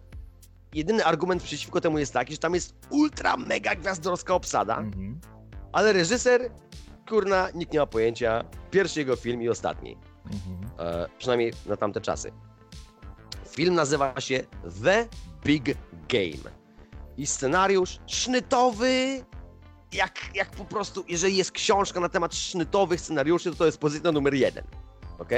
jedyny argument przeciwko temu jest taki, że tam jest ultra mega gwiazdorska obsada, mhm. ale reżyser, kurna, nikt nie ma pojęcia. Pierwszy jego film i ostatni. Mhm. E, przynajmniej na tamte czasy. Film nazywa się The Big Game. I scenariusz sznytowy, jak, jak po prostu, jeżeli jest książka na temat sznytowych scenariuszy, to to jest pozycja numer jeden. Ok?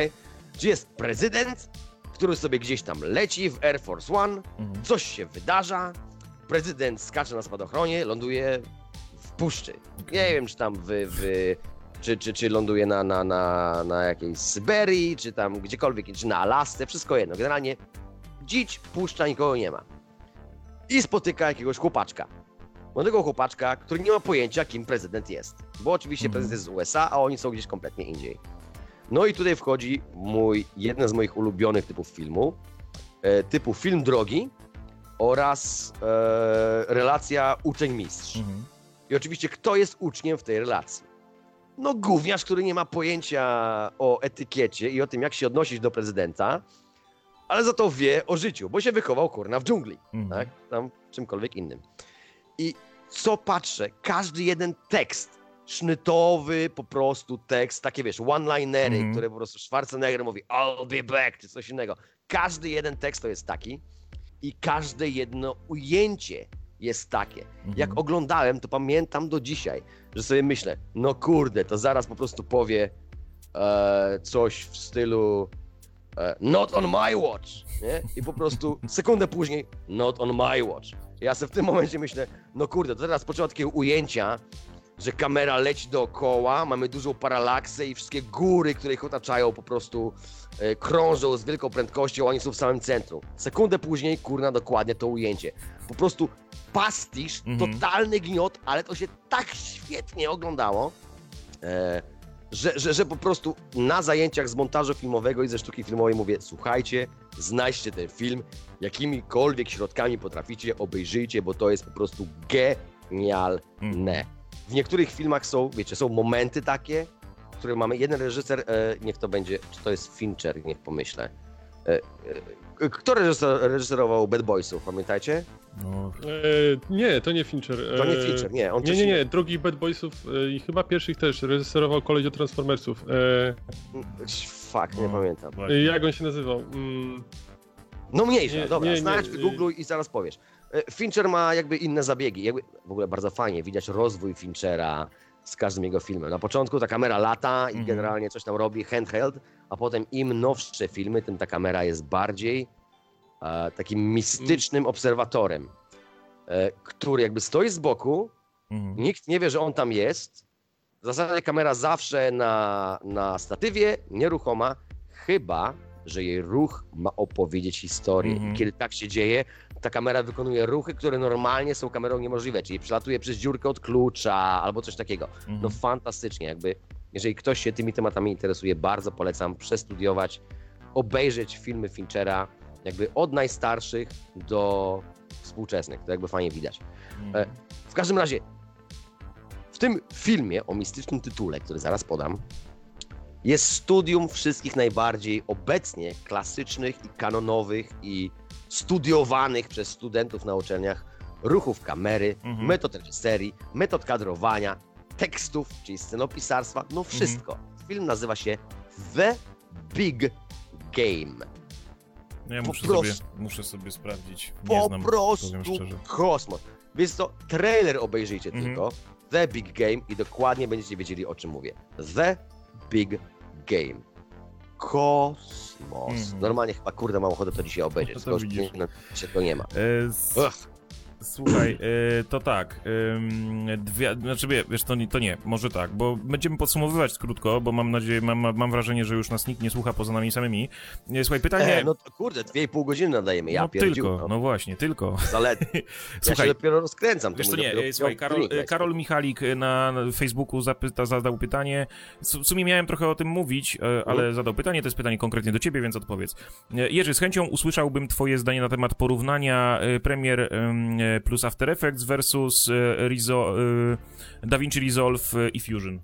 Gdzie jest prezydent, który sobie gdzieś tam leci w Air Force One, mhm. coś się wydarza, prezydent skacze na spadochronie, ląduje w puszczy. Okay. Nie wiem, czy tam w, w czy, czy, czy ląduje na, na, na, na jakiejś Syberii, czy tam gdziekolwiek, czy na Alasce, wszystko jedno. Generalnie dzicz, puszcza, nikogo nie ma. I spotyka jakiegoś chłopaczka. Młodego chłopaczka, który nie ma pojęcia, kim prezydent jest. Bo oczywiście mm. prezydent jest z USA, a oni są gdzieś kompletnie indziej. No i tutaj wchodzi mój, jeden z moich ulubionych typów filmu, e, typu film drogi oraz e, relacja uczeń-mistrz. -hmm. I oczywiście kto jest uczniem w tej relacji? No gówniarz, który nie ma pojęcia o etykiecie i o tym, jak się odnosić do prezydenta, ale za to wie o życiu, bo się wychował kurna w dżungli, mm. tak? Tam czymkolwiek innym. I co patrzę, każdy jeden tekst, sznytowy po prostu tekst, takie wiesz, one-linery, mm. które po prostu Schwarzenegger mówi I'll be back, czy coś innego. Każdy jeden tekst to jest taki i każde jedno ujęcie jest takie. Mhm. Jak oglądałem, to pamiętam do dzisiaj, że sobie myślę, no kurde, to zaraz po prostu powie e, coś w stylu e, not on my watch, nie? I po prostu sekundę później not on my watch. Ja sobie w tym momencie myślę, no kurde, to teraz początku takiego ujęcia, że kamera leci dookoła, mamy dużą paralaksę i wszystkie góry, które ich otaczają po prostu e, krążą z wielką prędkością, oni są w samym centrum. Sekundę później, kurna, dokładnie to ujęcie. Po prostu pastisz, Mhm. totalny gniot, ale to się tak świetnie oglądało, e, że, że, że po prostu na zajęciach z montażu filmowego i ze sztuki filmowej mówię, słuchajcie, znajdźcie ten film, jakimikolwiek środkami potraficie, obejrzyjcie, bo to jest po prostu genialne. Mhm. W niektórych filmach są, wiecie, są momenty takie, w których mamy jeden reżyser, e, niech to będzie, czy to jest Fincher, niech pomyślę. E, e, kto reżyser, reżyserował Bad Boysów, pamiętajcie? No, E, nie, to nie Fincher. To nie Fincher, nie, on Nie, nie, nie, drugich Bad Boysów e, i chyba pierwszych też reżyserował koleś do Transformersów. E, Fuck, nie No. pamiętam. e, jak on się nazywał? Mm, No mniejsza, Nie, dobra, nie, nie, znajdź, y- wygoogluj i zaraz powiesz. E, Fincher ma jakby inne zabiegi, jakby w ogóle bardzo fajnie, widać rozwój Finchera z każdym jego filmem. Na początku ta kamera lata i Mhm. generalnie coś tam robi, handheld, a potem im nowsze filmy, tym ta kamera jest bardziej e, takim mistycznym obserwatorem, e, który jakby stoi z boku, mhm. nikt nie wie, że on tam jest. W zasadzie kamera zawsze na, na statywie, nieruchoma, chyba, że jej ruch ma opowiedzieć historię. Mhm. I kiedy tak się dzieje, ta kamera wykonuje ruchy, które normalnie są kamerą niemożliwe, czyli przelatuje przez dziurkę od klucza albo coś takiego. No Mhm. fantastycznie, jakby jeżeli ktoś się tymi tematami interesuje, bardzo polecam przestudiować, obejrzeć filmy Finchera, jakby od najstarszych do współczesnych, to jakby fajnie widać. Mhm. W każdym razie, w tym filmie o mistycznym tytule, który zaraz podam, jest studium wszystkich najbardziej obecnie klasycznych i kanonowych i studiowanych przez studentów na uczelniach ruchów kamery, Mhm. metod reżyserii, metod kadrowania, tekstów, czyli scenopisarstwa, no wszystko. Film nazywa się The Big Game. No ja po muszę prostu- sobie, muszę sobie sprawdzić. Nie Po znam, prostu kosmos. Więc to trailer obejrzyjcie Mhm. tylko. The Big Game i dokładnie będziecie wiedzieli o czym mówię. The Big Game. Kosmos. Mhm. Normalnie chyba kurde mam ochotę to dzisiaj obejrzeć. No to już widzisz. nie- no, się to nie ma. E, Ugh. Słuchaj, e, to tak, ym, dwie, znaczy wie- wiesz, to nie, to nie, może tak, bo będziemy podsumowywać krótko, bo mam nadzieję, mam, mam- wrażenie, że już nas nikt nie słucha poza nami samymi. E, Słuchaj, pytanie... E, no to kurde, dwie i pół godziny nadajemy. Ja no tylko, No, no właśnie, tylko. Zaledwie. Ja Słuchaj, się dopiero rozkręcam. Wiesz to nie, dopiero słuchaj, Karol. Karol Michalik e, na Facebooku zapyta, zadał pytanie. W sumie miałem trochę o tym mówić, e, ale Mhm. zadał pytanie, to jest pytanie konkretnie do ciebie, więc odpowiedz. E, Jerzy, z chęcią usłyszałbym twoje zdanie na temat porównania Premiere em, e, plus After Effects versus e, Rezo, e, DaVinci Resolve e, i Fusion.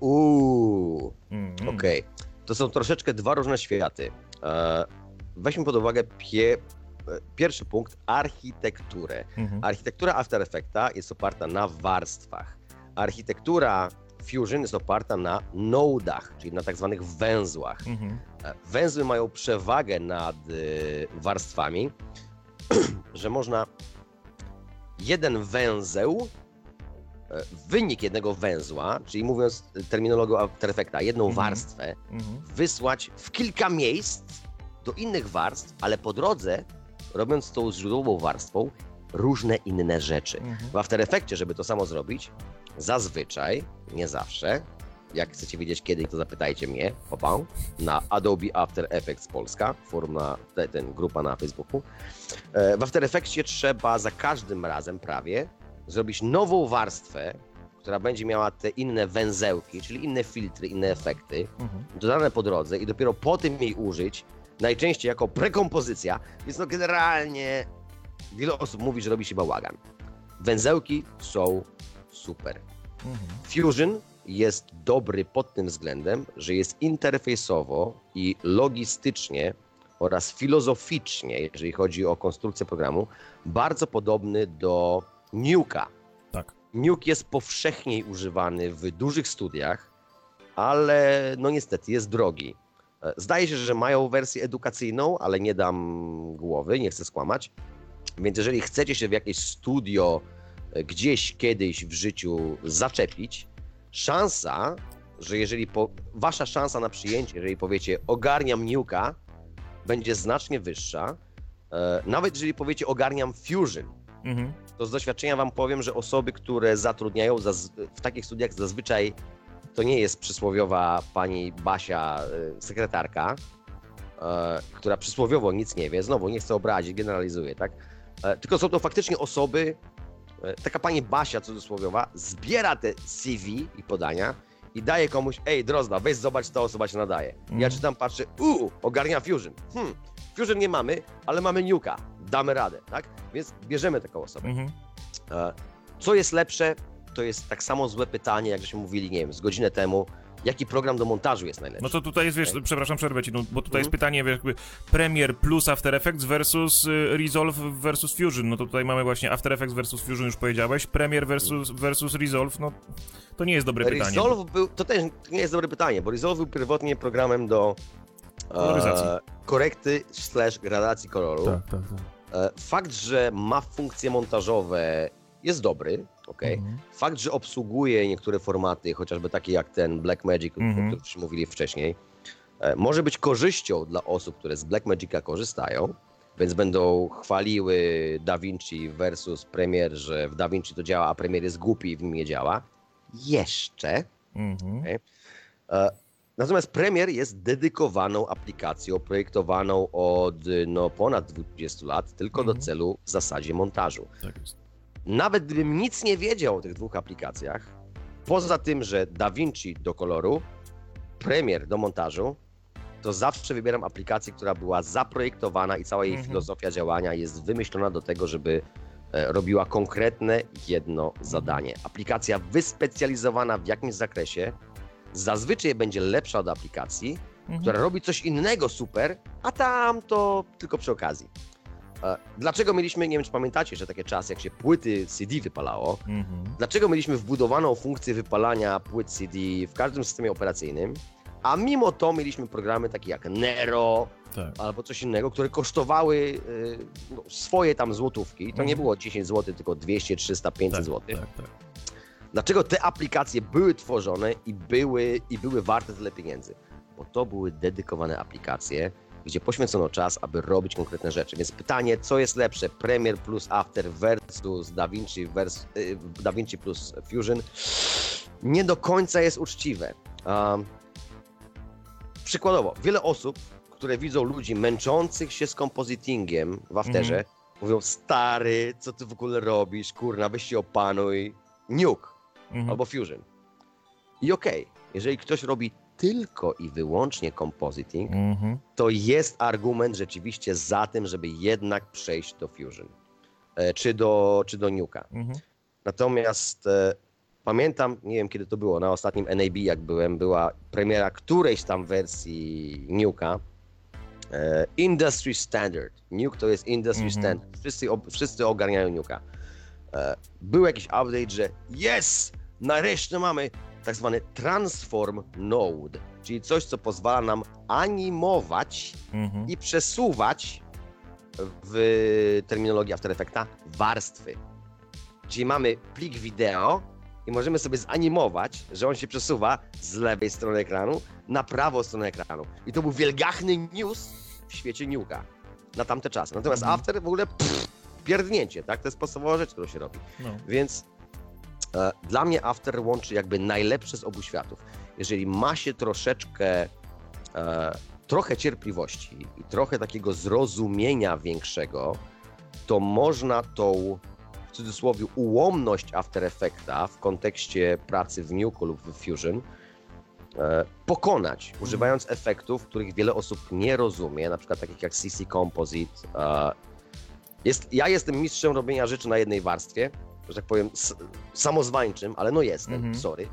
Uuu. Mm, mm. Okej. To są troszeczkę dwa różne światy. Weźmy pod uwagę pie, pierwszy punkt architekturę. Mhm. Architektura After Effecta jest oparta na warstwach. Architektura Fusion jest oparta na nodach, czyli na tak zwanych węzłach. Mhm. Węzły mają przewagę nad warstwami, że można jeden węzeł, e, wynik jednego węzła, czyli mówiąc terminologią After jedną Mhm. warstwę, Mhm. wysłać w kilka miejsc do innych warstw, ale po drodze, robiąc tą źródłową warstwą, różne inne rzeczy. Mhm. W After Effectie, żeby to samo zrobić, zazwyczaj, nie zawsze, jak chcecie wiedzieć kiedy, to zapytajcie mnie, popał, na Adobe After Effects Polska, forum na, te, ten, grupa na Facebooku. E, W After Effectie trzeba za każdym razem prawie zrobić nową warstwę, która będzie miała te inne węzełki, czyli inne filtry, inne efekty, Mhm. dodane po drodze i dopiero potem jej użyć, najczęściej jako prekompozycja, więc no generalnie wiele osób mówi, że robi się bałagan. Węzełki są super. Mhm. Fusion jest dobry pod tym względem, że jest interfejsowo i logistycznie oraz filozoficznie, jeżeli chodzi o konstrukcję programu, bardzo podobny do Nuke'a. Tak. Nuke jest powszechniej używany w dużych studiach, ale no niestety jest drogi. Zdaje się, że mają wersję edukacyjną, ale nie dam głowy, nie chcę skłamać. Więc jeżeli chcecie się w jakieś studio gdzieś kiedyś w życiu zaczepić, szansa, że jeżeli po, wasza szansa na przyjęcie, jeżeli powiecie ogarniam Nuka, będzie znacznie wyższa. E, nawet jeżeli powiecie ogarniam Fusion, mhm. to z doświadczenia wam powiem, że osoby, które zatrudniają w takich studiach zazwyczaj to nie jest przysłowiowa pani Basia, e, sekretarka, e, która przysłowiowo nic nie wie, znowu nie chcę obrazić, generalizuję, tak? Tylko są to faktycznie osoby, taka pani Basia cudzysłowiowa, zbiera te CV i podania i daje komuś, ej Drozda, weź zobacz, ta osoba się nadaje. Ja mhm. czytam, patrzę, uuu, ogarnia Fusion. Hmm, Fusion nie mamy, ale mamy Nuka, damy radę, tak? Więc bierzemy taką osobę. Mhm. E, co jest lepsze? To jest tak samo złe pytanie, jak żeśmy mówili, nie wiem, z godzinę temu, jaki program do montażu jest najlepszy. No to tutaj jest, wiesz, okay. przepraszam, przerwę ci, no, bo tutaj mm. jest pytanie, wiesz, jakby Premiere plus After Effects versus y, Resolve versus Fusion. No to tutaj mamy właśnie After Effects versus Fusion, już powiedziałeś, Premiere versus, versus Resolve, no to nie jest dobre Resolve pytanie. Resolve był, to też nie jest dobre pytanie, bo Resolve był pierwotnie programem do e, korekty slash gradacji koloru. Tak, tak, tak. E, fakt, że ma funkcje montażowe jest dobry, Okay? Mhm. Fakt, że obsługuje niektóre formaty, chociażby takie jak ten Blackmagic, mhm. o którym mówili wcześniej, e, może być korzyścią dla osób, które z Blackmagica korzystają, więc będą chwaliły DaVinci versus Premiere, że w DaVinci to działa, a Premiere jest głupi i w nim nie działa. Jeszcze. Mhm. Okay? E, natomiast Premiere jest dedykowaną aplikacją, projektowaną od no, ponad 20 lat, tylko mhm. do celu w zasadzie montażu. Tak jest nawet gdybym nic nie wiedział o tych dwóch aplikacjach, poza tym, że DaVinci do koloru, Premiere do montażu, to zawsze wybieram aplikację, która była zaprojektowana i cała jej mhm. filozofia działania jest wymyślona do tego, żeby e, robiła konkretne jedno zadanie. Aplikacja wyspecjalizowana w jakimś zakresie zazwyczaj będzie lepsza od aplikacji, mhm. która robi coś innego super, a tam to tylko przy okazji. Dlaczego mieliśmy, nie wiem czy pamiętacie, że takie czasy, jak się płyty CD wypalało, mhm. dlaczego mieliśmy wbudowaną funkcję wypalania płyt CD w każdym systemie operacyjnym, a mimo to mieliśmy programy takie jak Nero tak. albo coś innego, które kosztowały y, no, swoje tam złotówki. To mhm. nie było 10 zł, tylko 200, 300, 500 tak, zł. Tak, tak. Dlaczego te aplikacje były tworzone i były, i były warte tyle pieniędzy? Bo to były dedykowane aplikacje, gdzie poświęcono czas, aby robić konkretne rzeczy. Więc pytanie, co jest lepsze, Premiere plus After versus DaVinci, vers, y, DaVinci plus Fusion, nie do końca jest uczciwe. Um, przykładowo, wiele osób, które widzą ludzi męczących się z kompozytingiem w Afterze, mm. mówią, stary, co ty w ogóle robisz, kurna, weź się opanuj, Nuke mm. albo Fusion. I okej, okay, jeżeli ktoś robi tylko i wyłącznie compositing, mm-hmm. to jest argument rzeczywiście za tym, żeby jednak przejść do Fusion e, czy do, czy do Nuka. Mm-hmm. Natomiast e, pamiętam, nie wiem kiedy to było, na ostatnim NAB jak byłem, była premiera którejś tam wersji Nuka. E, industry Standard. Nuke to jest Industry mm-hmm. Standard. Wszyscy, wszyscy ogarniają Nuka. E, był jakiś update, że yes! Nareszcie mamy tak zwany transform node, czyli coś, co pozwala nam animować mhm. i przesuwać w terminologii After Effects warstwy. Czyli mamy plik wideo i możemy sobie zanimować, że on się przesuwa z lewej strony ekranu na prawą stronę ekranu. I to był wielgachny news w świecie Newka na tamte czasy. Natomiast mhm. After w ogóle pff, pierdnięcie, tak? To jest podstawowa rzecz, którą się robi. No. Więc dla mnie After łączy jakby najlepsze z obu światów. Jeżeli ma się troszeczkę, e, trochę cierpliwości i trochę takiego zrozumienia większego, to można tą w cudzysłowie ułomność After Effecta w kontekście pracy w Nuke lub w Fusion e, pokonać, mhm. używając efektów, których wiele osób nie rozumie, na przykład takich jak CC Composite. E, jest, ja jestem mistrzem robienia rzeczy na jednej warstwie, że tak powiem, samozwańczym, ale no jestem, mm -hmm. sorry.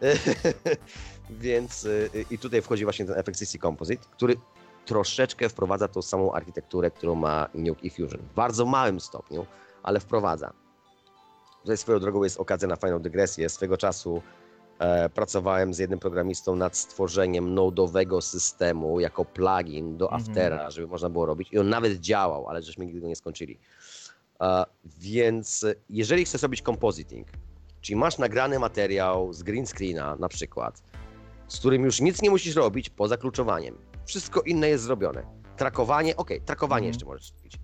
Więc y, i tutaj wchodzi właśnie ten efekt CC Composite, który troszeczkę wprowadza tą samą architekturę, którą ma Nuke i Fusion. W bardzo małym stopniu, ale wprowadza. Tutaj swoją drogą jest okazja na fajną dygresję. Swego czasu e, pracowałem z jednym programistą nad stworzeniem nodowego systemu jako plugin do mhm. Aftera, żeby można było robić i on nawet działał, ale żeśmy nigdy go nie skończyli. Więc jeżeli chcesz robić compositing, czyli masz nagrany materiał z green screena na przykład, z którym już nic nie musisz robić poza kluczowaniem. Wszystko inne jest zrobione. Trakowanie, ok, trakowanie Mhm. jeszcze możesz zrobić.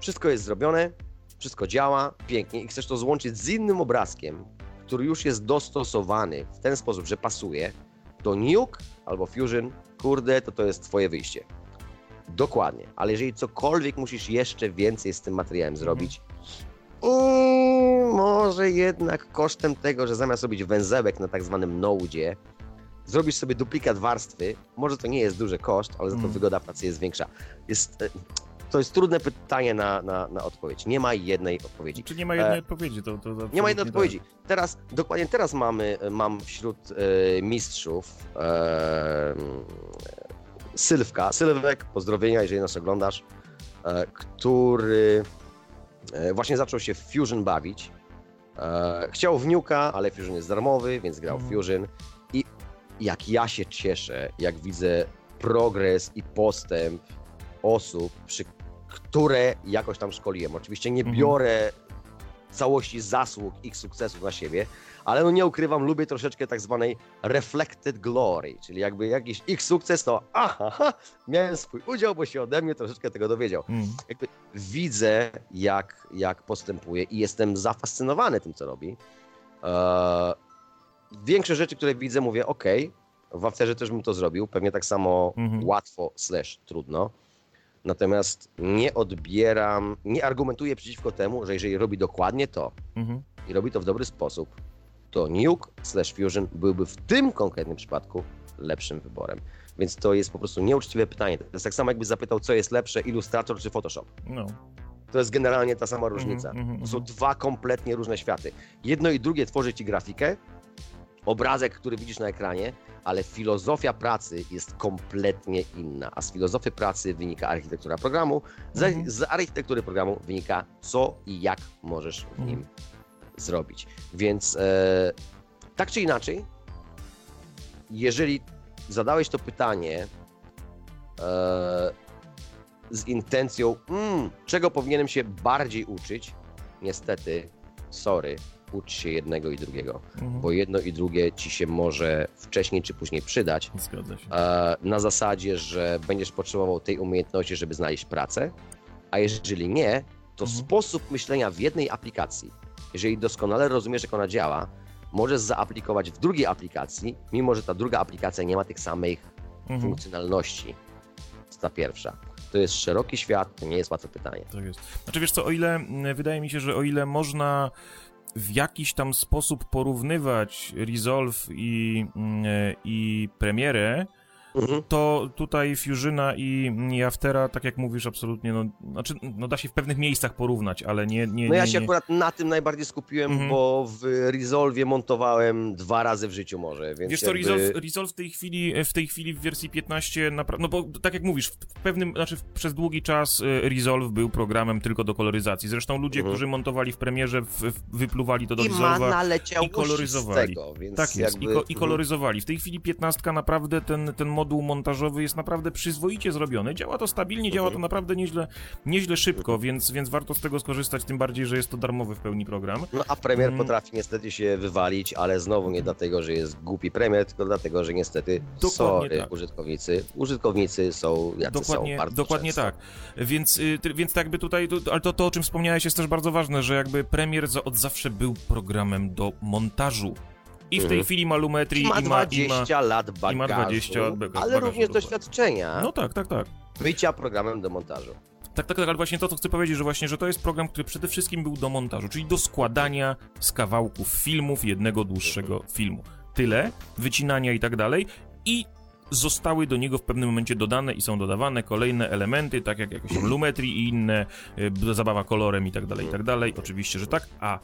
Wszystko jest zrobione, wszystko działa pięknie i chcesz to złączyć z innym obrazkiem, który już jest dostosowany w ten sposób, że pasuje, to Nuke albo Fusion, kurde, to to jest twoje wyjście. Dokładnie, ale jeżeli cokolwiek musisz jeszcze więcej z tym materiałem zrobić, mm, może jednak kosztem tego, że zamiast robić węzełek na tak zwanym nodzie, zrobisz sobie duplikat warstwy, może to nie jest duży koszt, ale za to Mm. wygoda pracy jest większa. Jest, e, to jest trudne pytanie na, na, na odpowiedź. Nie ma jednej odpowiedzi. Czy nie ma jednej E, odpowiedzi? To, to Nie ma jednej odpowiedzi. Teraz, dokładnie teraz mamy, mam wśród e, mistrzów e, Sylwka, Sylwek, pozdrowienia, jeżeli nas oglądasz, e, który e, właśnie zaczął się w Fusion bawić. E, chciał w Nuka, ale Fusion jest darmowy, więc grał w Mhm. Fusion. I jak ja się cieszę, jak widzę progres i postęp osób, przy które jakoś tam szkoliłem. Oczywiście nie Mhm. biorę całości zasług ich sukcesów na siebie, ale no nie ukrywam, lubię troszeczkę tak zwanej reflected glory, czyli jakby jakiś ich sukces to aha, aha miałem swój udział, bo się ode mnie troszeczkę tego dowiedział. Mm. Jakby widzę, jak, jak postępuje i jestem zafascynowany tym, co robi. Eee, większe rzeczy, które widzę, mówię, ok, w Afterze też bym to zrobił, pewnie tak samo Mhm. łatwo slash trudno. Natomiast nie odbieram, nie argumentuję przeciwko temu, że jeżeli robi dokładnie to Mhm. i robi to w dobry sposób, to Nuke slash Fusion byłby w tym konkretnym przypadku lepszym wyborem. Więc to jest po prostu nieuczciwe pytanie. To jest tak samo, jakby zapytał, co jest lepsze, Illustrator czy Photoshop. No. To jest generalnie ta sama różnica. mhm, To są mhm. dwa kompletnie różne światy. Jedno i drugie tworzy ci grafikę, obrazek, który widzisz na ekranie, ale filozofia pracy jest kompletnie inna. A z filozofii pracy wynika architektura programu, z, Mhm. z architektury programu wynika co i jak możesz w nim zrobić. Więc e, tak czy inaczej, jeżeli zadałeś to pytanie e, z intencją, mm, czego powinienem się bardziej uczyć, niestety, sorry, ucz się jednego i drugiego, Mhm. bo jedno i drugie ci się może wcześniej czy później przydać. Zgadza się. Na zasadzie, że będziesz potrzebował tej umiejętności, żeby znaleźć pracę, a jeżeli nie, to Mhm. sposób myślenia w jednej aplikacji, jeżeli doskonale rozumiesz, jak ona działa, możesz zaaplikować w drugiej aplikacji, mimo że ta druga aplikacja nie ma tych samych Mhm. funkcjonalności, co ta pierwsza. To jest szeroki świat, to nie jest łatwe pytanie. Tak jest. Znaczy wiesz co, o ile wydaje mi się, że o ile można w jakiś tam sposób porównywać Resolve i, mm, e, i Premierę, Mhm. to tutaj Fusiona i, i Aftera, tak jak mówisz, absolutnie, no, znaczy, no da się w pewnych miejscach porównać, ale nie, nie, No ja się nie. akurat na tym najbardziej skupiłem, Mhm. bo w Resolve montowałem dwa razy w życiu może, więc Wiesz co, jakby... Resolve, Resolve w tej chwili, w tej chwili w wersji 15 naprawdę, no bo tak jak mówisz, w pewnym, znaczy w- przez długi czas e, Resolve był programem tylko do koloryzacji. Zresztą ludzie, Mhm. którzy montowali w premierze, w, w, wypluwali to do Resolve'a. i koloryzowali. tego, więc Tak jest, jakby... i, ko- i koloryzowali. W tej chwili 15 naprawdę ten, ten moduł montażowy jest naprawdę przyzwoicie zrobiony. Działa to stabilnie, działa to Mhm. naprawdę nieźle, nieźle szybko, więc, więc warto z tego skorzystać, tym bardziej, że jest to darmowy w pełni program. No a premier Mm. potrafi niestety się wywalić, ale znowu nie dlatego, że jest głupi premier, tylko dlatego, że niestety Dokładnie sorry, tak. użytkownicy. Użytkownicy są jacy Dokładnie, są bardzo dokładnie często. tak. Więc, y, więc tak jakby tutaj, to, ale to, to o czym wspomniałeś jest też bardzo ważne, że jakby premier od zawsze był programem do montażu. I w tej Mhm. chwili ma Lumetri, I ma i ma, i ma... 20 lat bagażu, i ma 20 lat bagażu, ale bagażu, również dokładnie. doświadczenia No tak, tak, tak. bycia programem do montażu. Tak, tak, tak, ale właśnie to, co chcę powiedzieć, że właśnie, że to jest program, który przede wszystkim był do montażu, czyli do składania z kawałków filmów jednego dłuższego filmu. Tyle, wycinania i tak dalej i zostały do niego w pewnym momencie dodane i są dodawane kolejne elementy, tak jak jakoś tam lumetri i inne, y, zabawa kolorem i tak dalej, i tak dalej. Oczywiście, że tak, a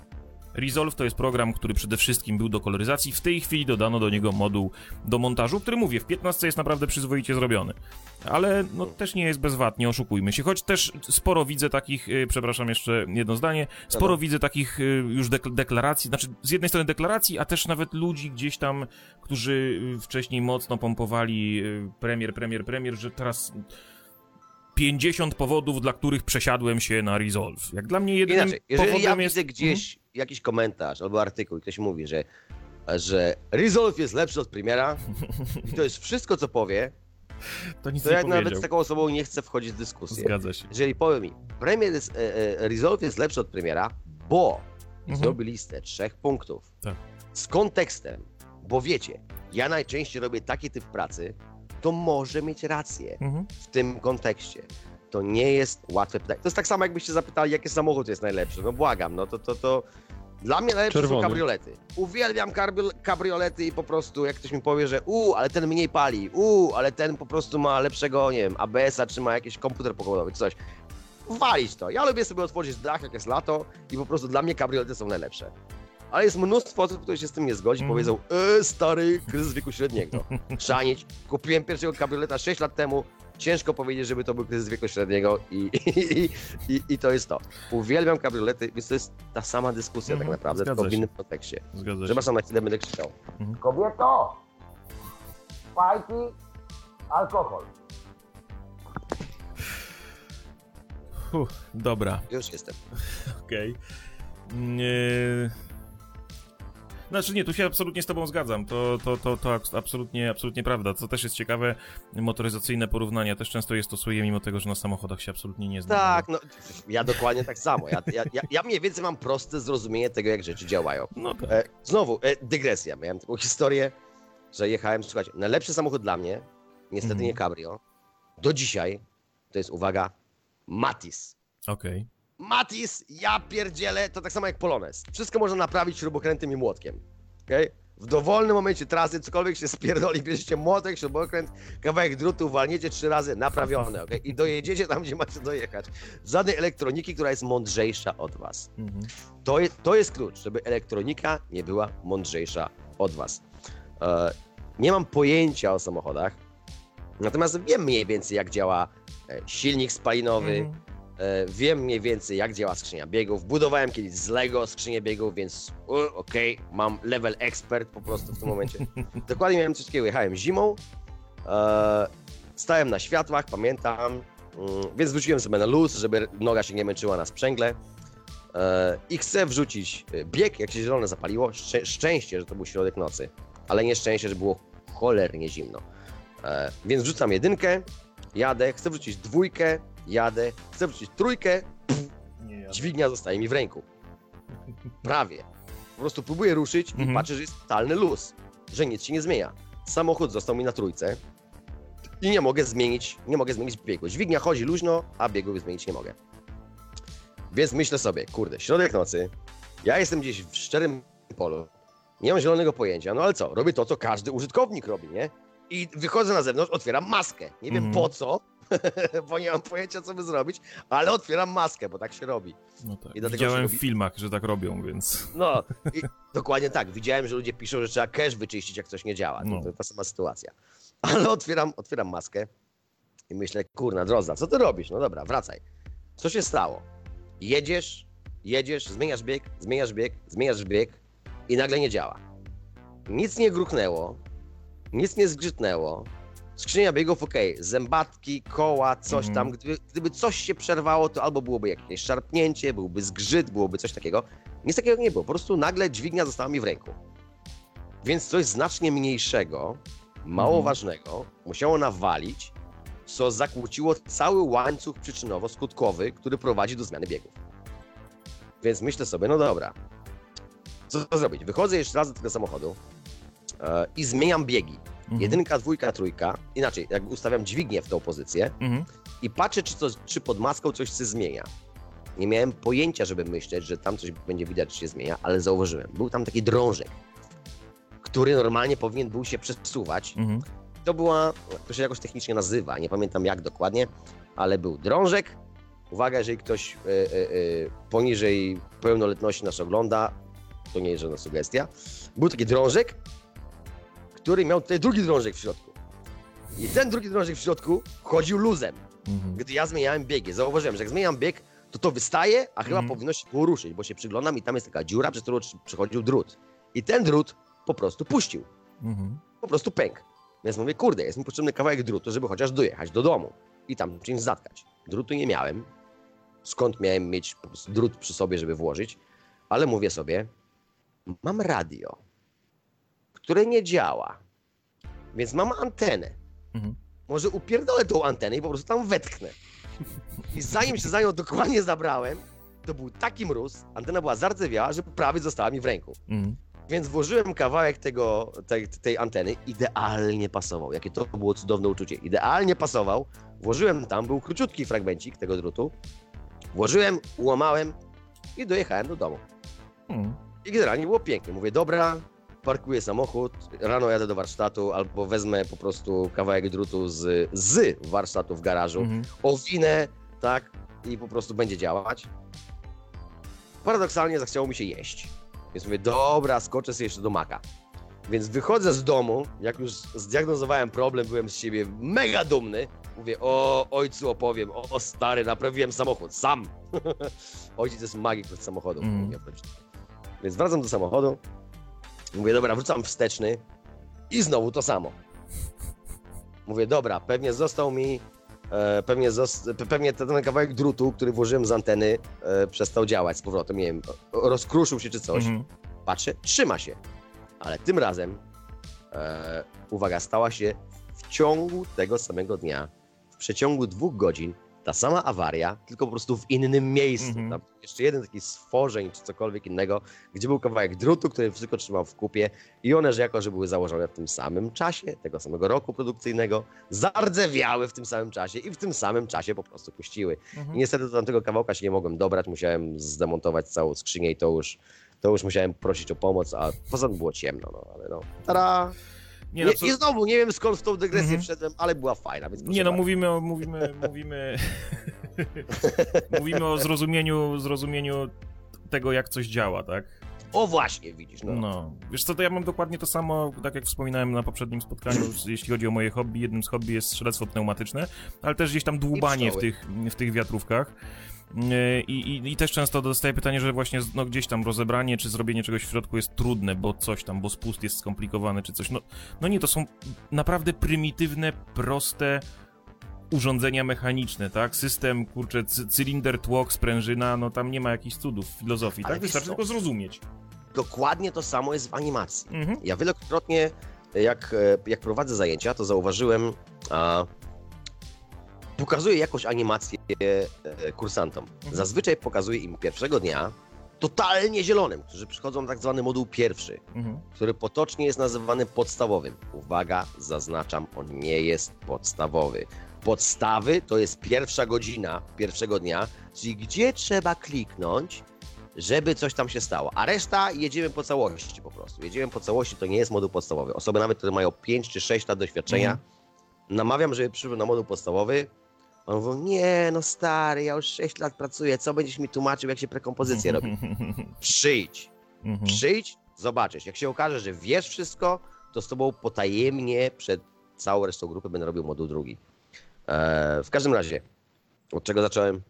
Resolve to jest program, który przede wszystkim był do koloryzacji. W tej chwili dodano do niego moduł do montażu, który mówię, w 15 jest naprawdę przyzwoicie zrobiony. Ale no też nie jest bez wad, nie oszukujmy się. Choć też sporo widzę takich, y, przepraszam jeszcze jedno zdanie, sporo widzę takich y, już dek- deklaracji, znaczy z jednej strony deklaracji, a też nawet ludzi gdzieś tam, którzy y, wcześniej mocno pompowali y, premier, premier, premier, że teraz 50 powodów, dla których przesiadłem się na Resolve. Jak dla mnie jedynym Inaczej, jeżeli ja jest... widzę gdzieś jakiś komentarz albo artykuł i ktoś mówi, że, że Resolve jest lepszy od Premiera i to jest wszystko, co powie, to nic to ja nawet powiedział. z taką osobą nie chcę wchodzić w dyskusję. Zgadza się. Jeżeli powie mi, Premier jest, e, e, Resolve jest lepszy od Premiera, bo Mhm. zrobi listę trzech punktów Tak. z kontekstem, bo wiecie, ja najczęściej robię taki typ pracy, to może mieć rację Mhm. w tym kontekście. To nie jest łatwe pytanie. To jest tak samo, jakbyście zapytali, jaki samochód jest najlepszy. No błagam, no to to. to... Dla mnie najlepsze Czerwony. są kabriolety. Uwielbiam kabriolety i po prostu jak ktoś mi powie, że u, ale ten mniej pali, u, ale ten po prostu ma lepszego, nie wiem, ABS-a, czy ma jakiś komputer pokładowy, czy coś. Walić to. Ja lubię sobie otworzyć dach, jak jest lato i po prostu dla mnie kabriolety są najlepsze. Ale jest mnóstwo osób, które się z tym nie zgodzi, Mhm. powiedzą, e, stary, kryzys wieku średniego. Szanić. Kupiłem pierwszego kabrioleta 6 lat temu, ciężko powiedzieć, żeby to był kryzys wieku średniego i, i, i, i to jest to. Uwielbiam kabriolety, więc to jest ta sama dyskusja Mhm, tak naprawdę, zgadza tylko w się. innym kontekście. Zgadza się. Przepraszam, na chwilę będę krzyczał. Mhm. Kobieto! Fajki, alkohol. Uff, dobra, Już jestem. okej. Nie... Znaczy nie, tu się absolutnie z tobą zgadzam. To, to, to, to abs- absolutnie, absolutnie prawda. Co też jest ciekawe, motoryzacyjne porównania też często je stosuję, mimo tego, że na samochodach się absolutnie nie znam. Tak, no ja dokładnie tak samo. Ja, ja, ja, ja mniej więcej mam proste zrozumienie tego, jak rzeczy działają. No tak. E, znowu, e, dygresja. Miałem taką historię, że jechałem, słuchajcie, najlepszy samochód dla mnie, niestety Mhm. nie Cabrio, do dzisiaj, to jest, uwaga, Matis. Okej. Matis, ja pierdzielę, to tak samo jak Polones. Wszystko można naprawić śrubokrętem i młotkiem. Okay? W dowolnym momencie trasy, cokolwiek się spierdoli, bierzecie młotek, śrubokręt, kawałek drutu, walniecie trzy razy, naprawione, okay? I dojedziecie tam, gdzie macie dojechać. Żadnej elektroniki, która jest mądrzejsza od was. Mhm. To, je, to jest klucz, żeby elektronika nie była mądrzejsza od was. E, nie mam pojęcia o samochodach, natomiast wiem mniej więcej, jak działa e, silnik spalinowy, Mhm. E, wiem mniej więcej, jak działa skrzynia biegów. Budowałem kiedyś z Lego skrzynię biegów, więc okej, mam level expert po prostu w tym momencie. Dokładnie miałem coś takiego, jechałem zimą, e, stałem na światłach, pamiętam, mm, więc wrzuciłem sobie na luz, żeby noga się nie męczyła na sprzęgle. E, I chcę wrzucić bieg, jak się zielone zapaliło. Szczę- szczęście, że to był środek nocy, ale nieszczęście, że było cholernie zimno. Więc wrzucam jedynkę, jadę, chcę wrzucić dwójkę, jadę, chcę wrzucić trójkę, ja- dźwignia zostaje mi w ręku. Prawie. Po prostu próbuję ruszyć i Mhm. patrzę, że jest totalny luz, że nic się nie zmienia. Samochód został mi na trójce i nie mogę zmienić, nie mogę zmienić biegu. Dźwignia chodzi luźno, a biegu zmienić nie mogę. Więc myślę sobie, kurde, środek nocy, ja jestem gdzieś w szczerym polu, nie mam zielonego pojęcia, no ale co, robię to, co każdy użytkownik robi, nie? I wychodzę na zewnątrz, otwieram maskę. Nie wiem Mhm. po co, bo nie mam pojęcia, co by zrobić, ale otwieram maskę, bo tak się robi. No tak. Widziałem się w robi- filmach, że tak robią, więc... No, i dokładnie tak. Widziałem, że ludzie piszą, że trzeba cache wyczyścić, jak coś nie działa. To, No. to ta sama sytuacja. Ale otwieram, otwieram maskę i myślę, kurna, Drozda, co ty robisz? No dobra, wracaj. Co się stało? Jedziesz, jedziesz, zmieniasz bieg, zmieniasz bieg, zmieniasz bieg i nagle nie działa. Nic nie gruchnęło, nic nie zgrzytnęło. Skrzynia biegów ok, zębatki, koła, coś Mhm. tam. Gdyby, gdyby coś się przerwało, to albo byłoby jakieś szarpnięcie, byłby zgrzyt, byłoby coś takiego. Nic takiego nie było. Po prostu nagle dźwignia została mi w ręku. Więc coś znacznie mniejszego, mało Mhm. ważnego, musiało nawalić, co zakłóciło cały łańcuch przyczynowo-skutkowy, który prowadzi do zmiany biegów. Więc myślę sobie, no dobra, co to zrobić? Wychodzę jeszcze raz do tego samochodu e, i zmieniam biegi. Mhm. Jedynka, dwójka, trójka. Inaczej, jakby ustawiam dźwignię w tą pozycję Mhm. i patrzę, czy, coś, czy pod maską coś się zmienia. Nie miałem pojęcia, żeby myśleć, że tam coś będzie widać, że się zmienia, ale zauważyłem. Był tam taki drążek, który normalnie powinien był się przesuwać. Mhm. To była, to się jakoś technicznie nazywa, nie pamiętam jak dokładnie, ale był drążek. Uwaga, jeżeli ktoś e, e, e, poniżej pełnoletności nas ogląda, to nie jest żadna sugestia. Był taki drążek, który miał tutaj drugi drążek w środku. I ten drugi drążek w środku chodził luzem Mhm. gdy ja zmieniałem biegi. Zauważyłem, że jak zmieniam bieg, to to wystaje, a chyba Mhm. powinno się było ruszyć, bo się przyglądam i tam jest taka dziura, przez którą przechodził drut. I ten drut po prostu puścił. Mhm. Po prostu pękł. Więc mówię, kurde, jest mi potrzebny kawałek drutu, żeby chociaż dojechać do domu. i tam czymś zatkać. Drutu nie miałem. Skąd miałem mieć po prostu drut przy sobie, żeby włożyć? Ale mówię sobie, mam radio, które nie działa, więc mam antenę. Mhm. Może upierdolę tą antenę i po prostu tam wetknę. I zanim się za nią dokładnie zabrałem, to był taki mróz, antena była zardzewiała, że prawie została mi w ręku. Mhm. Więc włożyłem kawałek tego, tej, tej anteny, idealnie pasował. Jakie to było cudowne uczucie. Idealnie pasował. Włożyłem tam, był króciutki fragmencik tego drutu. Włożyłem, ułamałem i dojechałem do domu. Mhm. I generalnie było pięknie. Mówię, dobra, parkuję samochód, rano jadę do warsztatu albo wezmę po prostu kawałek drutu z, z warsztatu w garażu, Mhm. owinę, tak, i po prostu będzie działać. Paradoksalnie zachciało mi się jeść. Więc mówię, dobra, skoczę sobie jeszcze do maka. Więc wychodzę z domu, jak już zdiagnozowałem problem, byłem z siebie mega dumny. Mówię, o ojcu opowiem, o, o stary, naprawiłem samochód, sam. Ojciec jest magik od samochodu. Mm. Więc wracam do samochodu, mówię, dobra, wrzucam wsteczny i znowu to samo. Mówię, dobra, pewnie został mi, e, pewnie, zos, pe- pewnie ten, kawałek drutu, który włożyłem z anteny, e, przestał działać z powrotem, nie wiem, rozkruszył się czy coś. Mhm. Patrzę, trzyma się. Ale tym razem, e, uwaga, stała się w ciągu tego samego dnia, w przeciągu dwóch godzin, ta sama awaria, tylko po prostu w innym miejscu. Mhm. Tam jeszcze jeden taki stworzeń czy cokolwiek innego, gdzie był kawałek drutu, który wszystko trzymał w kupie i one, że jako, że były założone w tym samym czasie, tego samego roku produkcyjnego, zardzewiały w tym samym czasie i w tym samym czasie po prostu puściły. Mhm. I niestety do tamtego kawałka się nie mogłem dobrać, musiałem zdemontować całą skrzynię i to już, to już musiałem prosić o pomoc, a poza tym było ciemno, no ale no. Tada! Nie, no, co... I znowu nie wiem skąd w tą dygresję Mhm. wszedłem, ale była fajna, więc Nie no, bardzo. mówimy o, mówimy, mówimy, mówimy o zrozumieniu, zrozumieniu tego, jak coś działa, tak? O właśnie, widzisz, no. No, wiesz co, to ja mam dokładnie to samo, tak jak wspominałem na poprzednim spotkaniu, jeśli chodzi o moje hobby. Jednym z hobby jest strzelectwo pneumatyczne, ale też gdzieś tam dłubanie w tych, w tych wiatrówkach. Yy, I, i, I też często dostaję pytanie, że właśnie no, gdzieś tam rozebranie czy zrobienie czegoś w środku jest trudne, bo coś tam, bo spust jest skomplikowany czy coś. No, no nie, to są naprawdę prymitywne, proste urządzenia mechaniczne, tak? System, kurczę, cy cylinder, tłok, sprężyna, no tam nie ma jakichś cudów w filozofii, Ale tak? Wystarczy tylko zrozumieć. Dokładnie to samo jest w animacji. Mhm. Ja wielokrotnie, jak, e, jak prowadzę zajęcia, to zauważyłem, a, pokazuję jakąś animację e, kursantom. Mhm. Zazwyczaj pokazuję im pierwszego dnia totalnie zielonym, którzy przychodzą na tak zwany moduł pierwszy, Mhm. który potocznie jest nazywany podstawowym. Uwaga, zaznaczam, on nie jest podstawowy. Podstawy to jest pierwsza godzina pierwszego dnia, czyli gdzie trzeba kliknąć, żeby coś tam się stało. A reszta jedziemy po całości po prostu. Jedziemy po całości, to nie jest moduł podstawowy. Osoby nawet, które mają 5 czy 6 lat doświadczenia, Mhm. namawiam, żeby przyszły na moduł podstawowy. On mówi, nie no stary, ja już 6 lat pracuję, co będziesz mi tłumaczył, jak się prekompozycję robi? Przyjdź, Mhm. Przyjdź, zobaczysz. Jak się okaże, że wiesz wszystko, to z tobą potajemnie przed całą resztą grupy będę robił moduł drugi. Eee, w każdym razie, od czego zacząłem?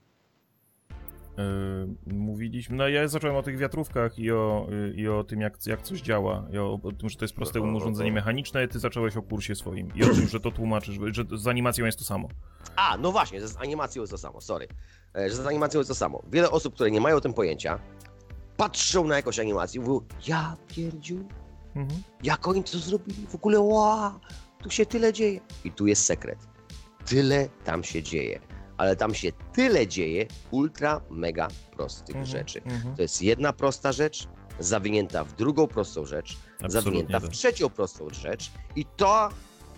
Yy, mówiliśmy, no ja zacząłem o tych wiatrówkach i o, yy, i o tym, jak, jak coś działa, i o, o tym, że to jest proste urządzenie no. mechaniczne, ty zacząłeś o kursie swoim i o tym, że to tłumaczysz, że z animacją jest to samo. A, no właśnie, że z animacją jest to samo, sorry. E, że z animacją jest to samo. Wiele osób, które nie mają o tym pojęcia, patrzą na jakąś animację i mówią, ja pierdziu, Mhm. jak oni to zrobili? W ogóle, ła, tu się tyle dzieje. I tu jest sekret. Tyle tam się dzieje. Ale tam się tyle dzieje ultra, mega prostych Mhm. rzeczy. Mhm. To jest jedna prosta rzecz, zawinięta w drugą prostą rzecz, Absolutnie zawinięta w tak. trzecią prostą rzecz i ta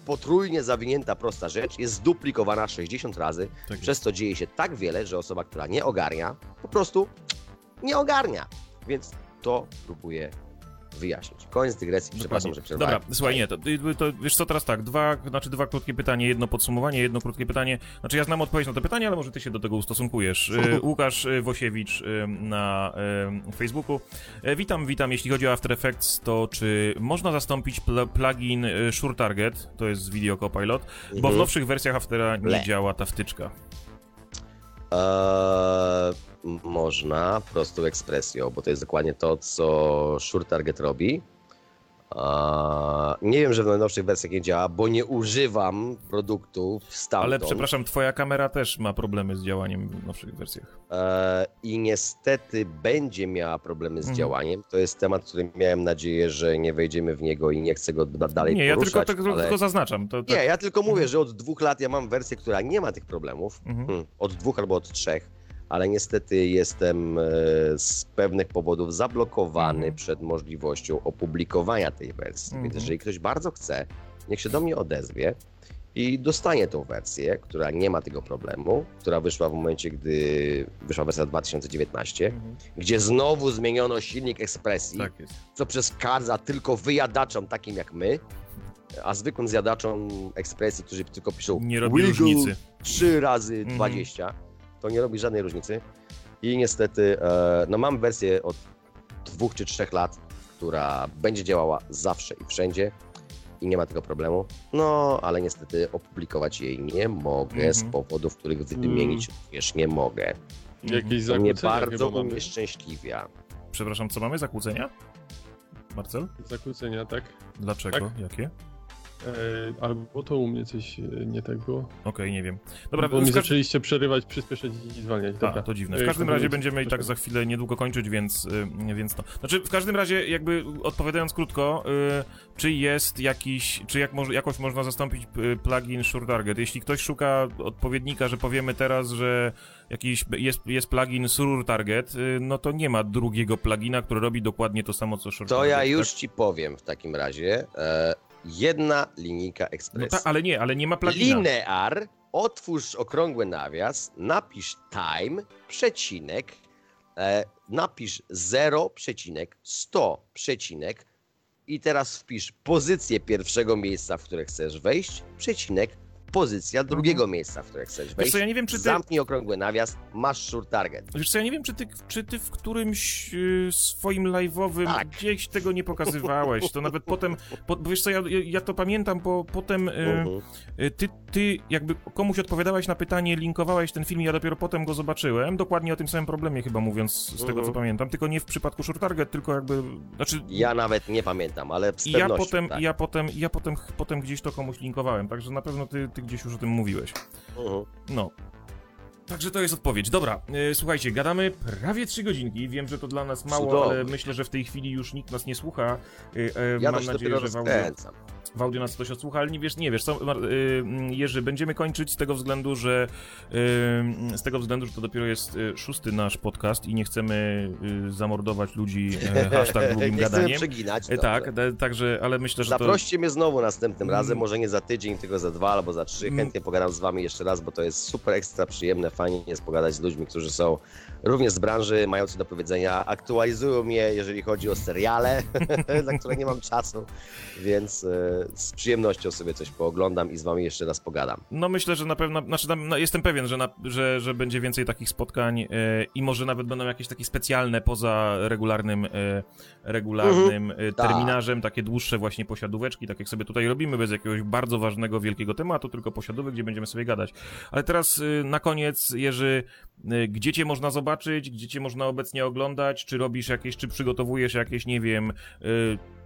potrójnie zawinięta prosta rzecz jest zduplikowana 60 razy, Tak przez co dzieje się tak wiele, że osoba, która nie ogarnia, po prostu nie ogarnia. Więc to próbuję wyjaśnić. Koniec dygresji, przepraszam, że przerwałem. Dobra, słuchaj, nie, to, to wiesz co, teraz tak, dwa, znaczy dwa krótkie pytania, jedno podsumowanie, jedno krótkie pytanie. Znaczy ja znam odpowiedź na to pytanie, ale może ty się do tego ustosunkujesz. Y, Łukasz Wosiewicz y, na y, Facebooku. Witam, witam. Jeśli chodzi o After Effects, to czy można zastąpić pl plugin Sure Target, to jest Video Copilot, bo w Mhm. nowszych wersjach Aftera nie działa ta wtyczka. Eee, można prostą ekspresją, bo to jest dokładnie to, co Sure Target robi. Nie wiem, że w najnowszych wersjach nie działa, bo nie używam produktów stamtąd. Ale przepraszam, twoja kamera też ma problemy z działaniem w nowszych wersjach. E, I niestety będzie miała problemy z Mhm. działaniem. To jest temat, który miałem nadzieję, że nie wejdziemy w niego i nie chcę go da- dalej Nie, ja poruszać. tylko, tylko, ale... tylko zaznaczam. To, tak. Nie, ja tylko mówię, że od dwóch lat ja mam wersję, która nie ma tych problemów. Mhm. Hmm, od dwóch albo od trzech, ale niestety jestem e, z pewnych powodów zablokowany Mhm. przed możliwością opublikowania tej wersji. Więc Mhm. jeżeli ktoś bardzo chce, niech się do mnie odezwie i dostanie tą wersję, która nie ma tego problemu, która wyszła w momencie, gdy wyszła wersja 2019, Mhm. gdzie znowu zmieniono silnik ekspresji, Tak co przeszkadza tylko wyjadaczom takim jak my, a zwykłym zjadaczom ekspresji, którzy tylko piszą Nie robi różnicy. 3 razy Mhm. 20, to nie robi żadnej różnicy. I niestety, e, no mam wersję od dwóch czy trzech lat, która będzie działała zawsze i wszędzie i nie ma tego problemu. No, ale niestety opublikować jej nie mogę z Mhm. powodów, których wymienić również nie mogę. Jakieś To mnie bardzo unieszczęśliwia. Przepraszam, co mamy? Zakłócenia? Marcel? Zakłócenia, tak? Dlaczego? Jakie? E, albo to u mnie coś e, nie tak było. Okej, nie wiem. Dobra, bo mi zaczęliście przerywać, przyspieszać i zwalniać. A, Dobra. to dziwne. W każdym razie będziemy i tak Proszę. za chwilę niedługo kończyć, więc, y, więc to. Znaczy, w każdym razie, jakby odpowiadając krótko, y, czy jest jakiś, czy jak może, jakoś można zastąpić y, plugin Sure Target? Jeśli ktoś szuka odpowiednika, że powiemy teraz, że jakiś jest, jest plugin Sure Target, no to nie ma drugiego plugina, który robi dokładnie to samo, co Sure To Target. ja już Tak? ci powiem w takim razie. E, jedna linijka No ekspresji. tak, ale nie, ale nie ma plugina. Linear, otwórz okrągły nawias, napisz time, przecinek, e, napisz 0, przecinek, 100, przecinek i teraz wpisz pozycję pierwszego miejsca, w które chcesz wejść, przecinek, pozycja drugiego miejsca, w które chcesz Wiesz wejść. co, ja nie wiem, czy ty... Zamknij okrągły nawias, masz sure target. Wiesz co, ja nie wiem, czy ty, czy ty w którymś y, swoim live'owym Tak. gdzieś tego nie pokazywałeś, to nawet potem, po, bo wiesz co, ja, ja to pamiętam, bo potem y, Mhm. y, ty, ty jakby komuś odpowiadałeś na pytanie, linkowałeś ten film, ja dopiero potem go zobaczyłem, dokładnie o tym samym problemie chyba mówiąc, z tego Mhm. co pamiętam, tylko nie w przypadku Short Target, tylko jakby, znaczy... Ja nawet nie pamiętam, ale z ja potem, tak. ja potem, ja potem, potem gdzieś to komuś linkowałem, także na pewno ty, ty gdzieś już o tym mówiłeś. No. Także to jest odpowiedź. Dobra, e, słuchajcie, gadamy prawie trzy godzinki. Wiem, że to dla nas mało, ale myślę, że w tej chwili już nikt nas nie słucha. E, e, Ja mam to nadzieję, że w audio, w audio nas ktoś odsłucha, ale nie wiesz, nie wiesz co, Jerzy, będziemy kończyć z tego względu, że z tego względu, że to dopiero jest szósty nasz podcast i nie chcemy zamordować ludzi hashtag długim nie chcemy gadaniem. przeginać. Tak, także, ale myślę, że to... Zaproście mnie znowu następnym razem, Mm. może nie za tydzień, tylko za dwa albo za trzy. Mm. Chętnie pogadam z wami jeszcze raz, bo to jest super ekstra przyjemne, fajnie jest pogadać z ludźmi, którzy są również z branży, mają co do powiedzenia, aktualizują mnie, jeżeli chodzi o seriale, na które nie mam czasu, więc e, z przyjemnością sobie coś pooglądam i z wami jeszcze raz pogadam. No myślę, że na pewno, znaczy tam, no, jestem pewien, że, na, że, że będzie więcej takich spotkań e, i może nawet będą jakieś takie specjalne poza regularnym, e, regularnym e, tak. terminarzem, takie dłuższe właśnie posiadóweczki, tak jak sobie tutaj robimy, bez jakiegoś bardzo ważnego, wielkiego tematu, tylko posiadówek, gdzie będziemy sobie gadać. Ale teraz e, na koniec, Jerzy, gdzie cię można zobaczyć, gdzie cię można obecnie oglądać, czy robisz jakieś, czy przygotowujesz jakieś, nie wiem, e,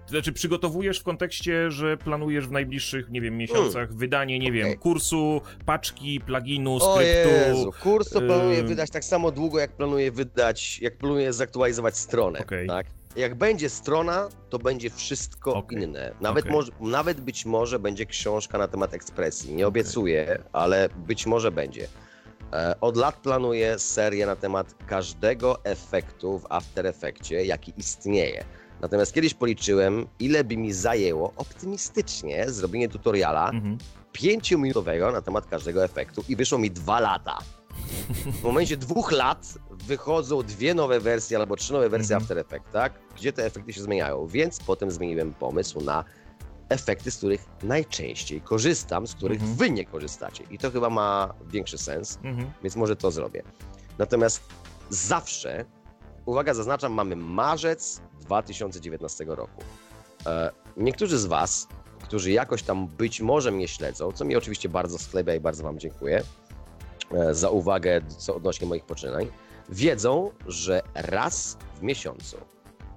znaczy, przygotowujesz w kontekście, że planujesz w najbliższych, nie wiem, miesiącach wydanie, nie wiem, Okej. kursu, paczki, pluginu, O skryptu. Jezu, kurs to planuję Ym. wydać tak samo długo, jak planuję wydać, jak planuję zaktualizować stronę, Okej. tak? Jak będzie strona, to będzie wszystko Okej. inne. Nawet, może, nawet być może będzie książka na temat ekspresji. Nie obiecuję, ale być może będzie. E, Od lat planuję serię na temat każdego efektu w After Effectie, jaki istnieje. Natomiast kiedyś policzyłem, ile by mi zajęło optymistycznie zrobienie tutoriala, Mhm. pięciominutowego na temat każdego efektu i wyszło mi dwa lata. W momencie dwóch lat wychodzą dwie nowe wersje albo trzy nowe wersje Mhm. After Effects, tak? Gdzie te efekty się zmieniają, więc potem zmieniłem pomysł na efekty, z których najczęściej korzystam, z których Mhm. wy nie korzystacie. I to chyba ma większy sens, Mhm. więc może to zrobię. Natomiast zawsze, uwaga, zaznaczam, mamy marzec 2019 roku. E, niektórzy z Was, którzy jakoś tam być może mnie śledzą, co mi oczywiście bardzo sklebia i bardzo Wam dziękuję e, za uwagę co odnośnie moich poczynań, wiedzą, że raz w miesiącu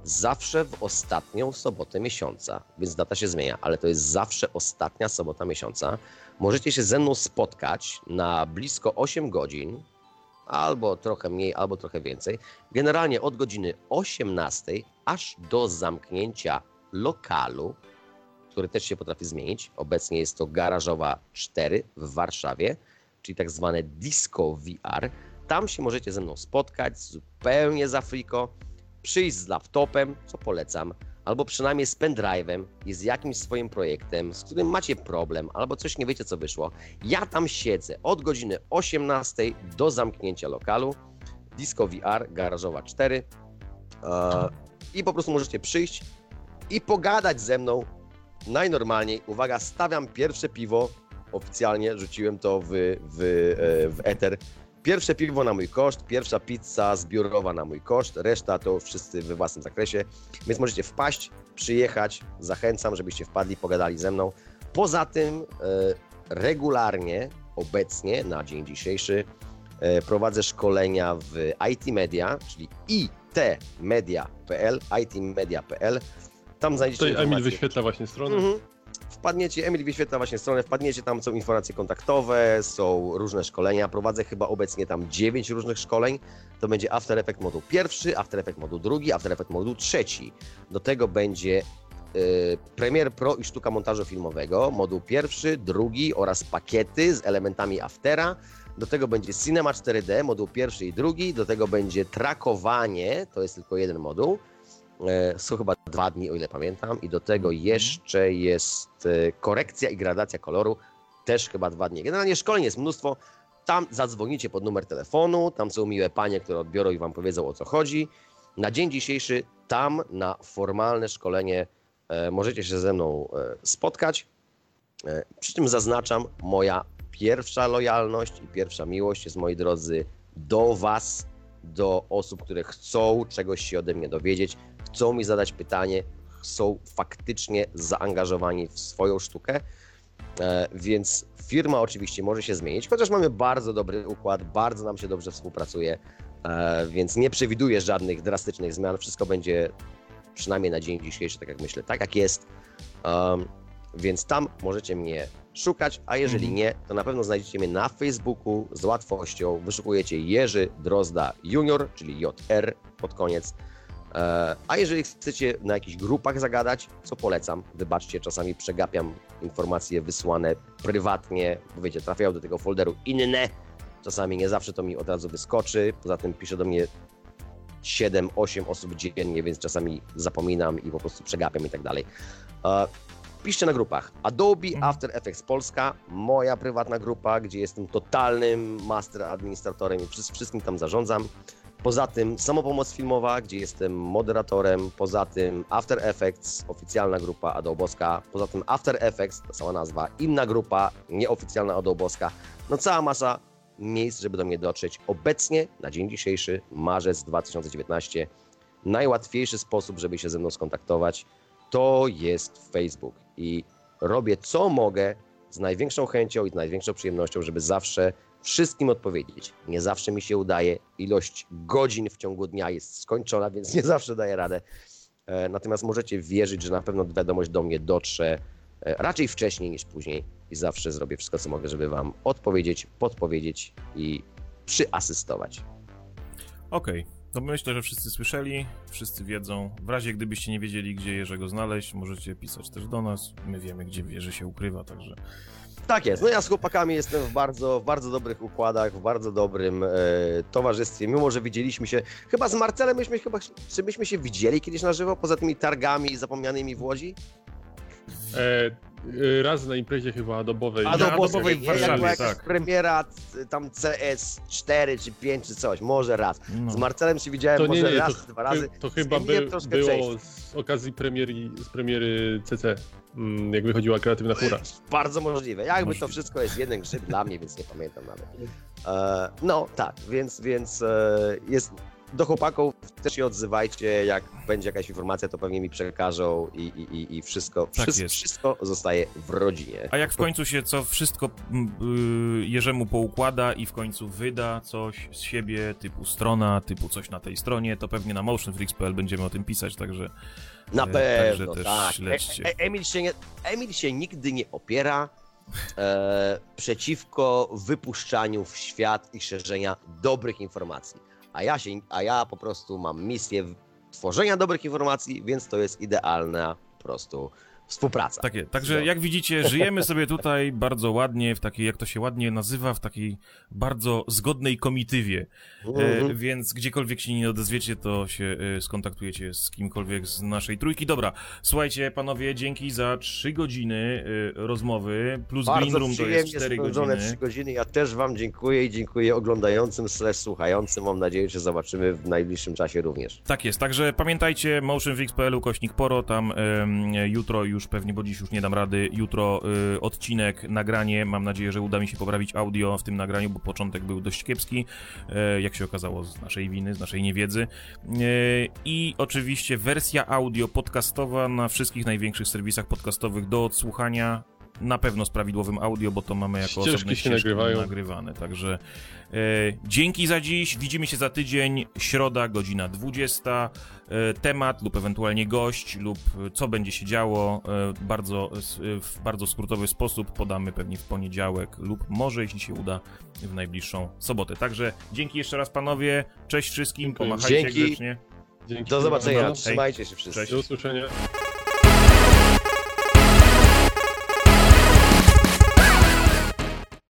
zawsze w ostatnią sobotę miesiąca, więc data się zmienia, ale to jest zawsze ostatnia sobota miesiąca. Możecie się ze mną spotkać na blisko 8 godzin, albo trochę mniej, albo trochę więcej. Generalnie od godziny 18 aż do zamknięcia lokalu, który też się potrafi zmienić. Obecnie jest to Garażowa 4 w Warszawie, czyli tak zwane Disco VR. Tam się możecie ze mną spotkać zupełnie za friko, przyjść z laptopem, co polecam, albo przynajmniej z pendrive'em i z jakimś swoim projektem, z którym macie problem, albo coś nie wiecie, co wyszło. Ja tam siedzę od godziny 18 do zamknięcia lokalu. Disco VR, Garażowa 4. E, I po prostu możecie przyjść i pogadać ze mną najnormalniej. Uwaga, stawiam pierwsze piwo. Oficjalnie rzuciłem to w, w, e, w eter. Pierwsze piwo na mój koszt, pierwsza pizza zbiorowa na mój koszt, reszta to wszyscy we własnym zakresie. Więc możecie wpaść, przyjechać. Zachęcam, żebyście wpadli, pogadali ze mną. Poza tym e, regularnie, obecnie, na dzień dzisiejszy, e, prowadzę szkolenia w IT Media, czyli itmedia.pl, itmedia.pl. Tam znajdziecie Tutaj Emil wyświetla właśnie stronę. Mhm. Wpadniecie, Emil wyświetla właśnie stronę, wpadniecie, tam są informacje kontaktowe, są różne szkolenia. Prowadzę chyba obecnie tam 9 różnych szkoleń. To będzie After Effects moduł pierwszy, After Effects moduł drugi, After Effects moduł trzeci. Do tego będzie y, Premiere Pro i sztuka montażu filmowego, moduł pierwszy, drugi oraz pakiety z elementami Aftera. Do tego będzie Cinema 4D, moduł pierwszy i drugi. Do tego będzie trakowanie, to jest tylko jeden moduł. E, Są chyba dwa dni, o ile pamiętam, i do tego jeszcze jest e, korekcja i gradacja koloru, też chyba dwa dni. Generalnie szkoleń jest mnóstwo. Tam zadzwonicie pod numer telefonu, tam są miłe panie, które odbiorą i wam powiedzą o co chodzi. Na dzień dzisiejszy tam na formalne szkolenie e, możecie się ze mną spotkać. Przy czym zaznaczam, moja pierwsza lojalność i pierwsza miłość jest, moi drodzy, do was, do osób, które chcą czegoś się ode mnie dowiedzieć, chcą mi zadać pytanie, są faktycznie zaangażowani w swoją sztukę. E, Więc firma oczywiście może się zmienić, chociaż mamy bardzo dobry układ, bardzo nam się dobrze współpracuje, e, więc nie przewiduję żadnych drastycznych zmian. Wszystko będzie przynajmniej na dzień dzisiejszy, tak jak myślę, tak jak jest. Więc tam możecie mnie szukać, a jeżeli nie, to na pewno znajdziecie mnie na Facebooku z łatwością. Wyszukujecie Jerzy Drozda Junior, czyli JR pod koniec. E, A jeżeli chcecie na jakichś grupach zagadać, co polecam, wybaczcie, czasami przegapiam informacje wysłane prywatnie, bo wiecie, trafiają do tego folderu inne, czasami nie zawsze to mi od razu wyskoczy, poza tym pisze do mnie 7-8 osób dziennie, więc czasami zapominam i po prostu przegapiam i tak dalej. E, Piszcie na grupach. Adobe After Effects Polska, moja prywatna grupa, gdzie jestem totalnym master administratorem i wszy- wszystkim tam zarządzam. Poza tym samopomoc filmowa, gdzie jestem moderatorem. Poza tym After Effects, oficjalna grupa Adoboska. Poza tym After Effects, ta sama nazwa, inna grupa, nieoficjalna Adoboska. No cała masa miejsc, żeby do mnie dotrzeć. Obecnie, na dzień dzisiejszy, marzec 2019, najłatwiejszy sposób, żeby się ze mną skontaktować, to jest Facebook. I robię co mogę z największą chęcią i z największą przyjemnością, żeby zawsze wszystkim odpowiedzieć. Nie zawsze mi się udaje, ilość godzin w ciągu dnia jest skończona, więc nie zawsze daję radę. E, Natomiast możecie wierzyć, że na pewno wiadomość do mnie dotrze e, raczej wcześniej niż później i zawsze zrobię wszystko, co mogę, żeby Wam odpowiedzieć, podpowiedzieć i przyasystować. Okej, no myślę, że wszyscy słyszeli, wszyscy wiedzą. W razie gdybyście nie wiedzieli, gdzie Jerzego znaleźć, możecie pisać też do nas. My wiemy, gdzie Jerzy się ukrywa, także Tak jest. No ja z chłopakami jestem w bardzo, bardzo dobrych układach, w bardzo dobrym e, towarzystwie, mimo że widzieliśmy się, chyba z Marcelem myśmy chyba, czy myśmy się widzieli kiedyś na żywo, poza tymi targami zapomnianymi w Łodzi? E, e, raz na imprezie chyba Adobowej Boskiej, w Warszawie, była tak. premiera tam CS 4 czy 5 czy coś, może raz. no. Z Marcelem się widziałem To nie, może nie, raz, to, dwa razy. to chyba by, troszkę było częściej. z okazji premiery, z premiery CC, jak wychodziła kreatywna fura. Bardzo możliwe. Jakby to Możliwe. wszystko jest jeden grzyb dla mnie, więc nie pamiętam nawet. E, no tak, więc, więc e, jest. do chłopaków też się odzywajcie, jak będzie jakaś informacja, to pewnie mi przekażą i, i, i- wszystko, Tak wszystko, jest. wszystko zostaje w rodzinie. A jak w końcu się co wszystko mm, y, Jerzemu poukłada i w końcu wyda coś z siebie, typu strona, typu coś na tej stronie, to pewnie na motionfreaks.pl będziemy o tym pisać, także Na E, pewno, także też tak. śledźcie. E, e, Emil, się nie, Emil się nigdy nie opiera e, przeciwko wypuszczaniu w świat i szerzenia dobrych informacji. A ja, się, a ja po prostu mam misję tworzenia dobrych informacji, więc to jest idealna po prostu współpraca. Takie, także No. jak widzicie, żyjemy sobie tutaj bardzo ładnie, w takiej, jak to się ładnie nazywa, w takiej bardzo zgodnej komitywie. E, Mhm. więc gdziekolwiek się nie odezwiecie, to się e, skontaktujecie z kimkolwiek z naszej trójki. Dobra, słuchajcie, panowie, dzięki za trzy godziny e, rozmowy, plus Green Bardzo Room to jest cztery spędzone godziny. trzy godziny. Ja też wam dziękuję i dziękuję oglądającym slash słuchającym. Mam nadzieję, że zobaczymy w najbliższym czasie również. Tak jest, także pamiętajcie, motionfix.pl, kośnik poro, tam jutro już pewnie, bo dziś już nie dam rady, jutro y, odcinek, nagranie, mam nadzieję, że uda mi się poprawić audio w tym nagraniu, bo początek był dość kiepski, e, jak się okazało z naszej winy, z naszej niewiedzy. E, I oczywiście wersja audio podcastowa na wszystkich największych serwisach podcastowych do odsłuchania, na pewno z prawidłowym audio, bo to mamy jako Ścieżki osobne ścieżki nagrywają. nagrywane. Także e, dzięki za dziś. Widzimy się za tydzień, środa, godzina 20. E, temat lub ewentualnie gość lub co będzie się działo e, bardzo, e, w bardzo skrótowy sposób podamy pewnie w poniedziałek lub może, jeśli się uda, w najbliższą sobotę. Także dzięki jeszcze raz panowie. Cześć wszystkim, pomachajcie Dzięki. grzecznie. Dzięki. Do zobaczenia. Trzymajcie się wszyscy. Cześć. Do usłyszenia.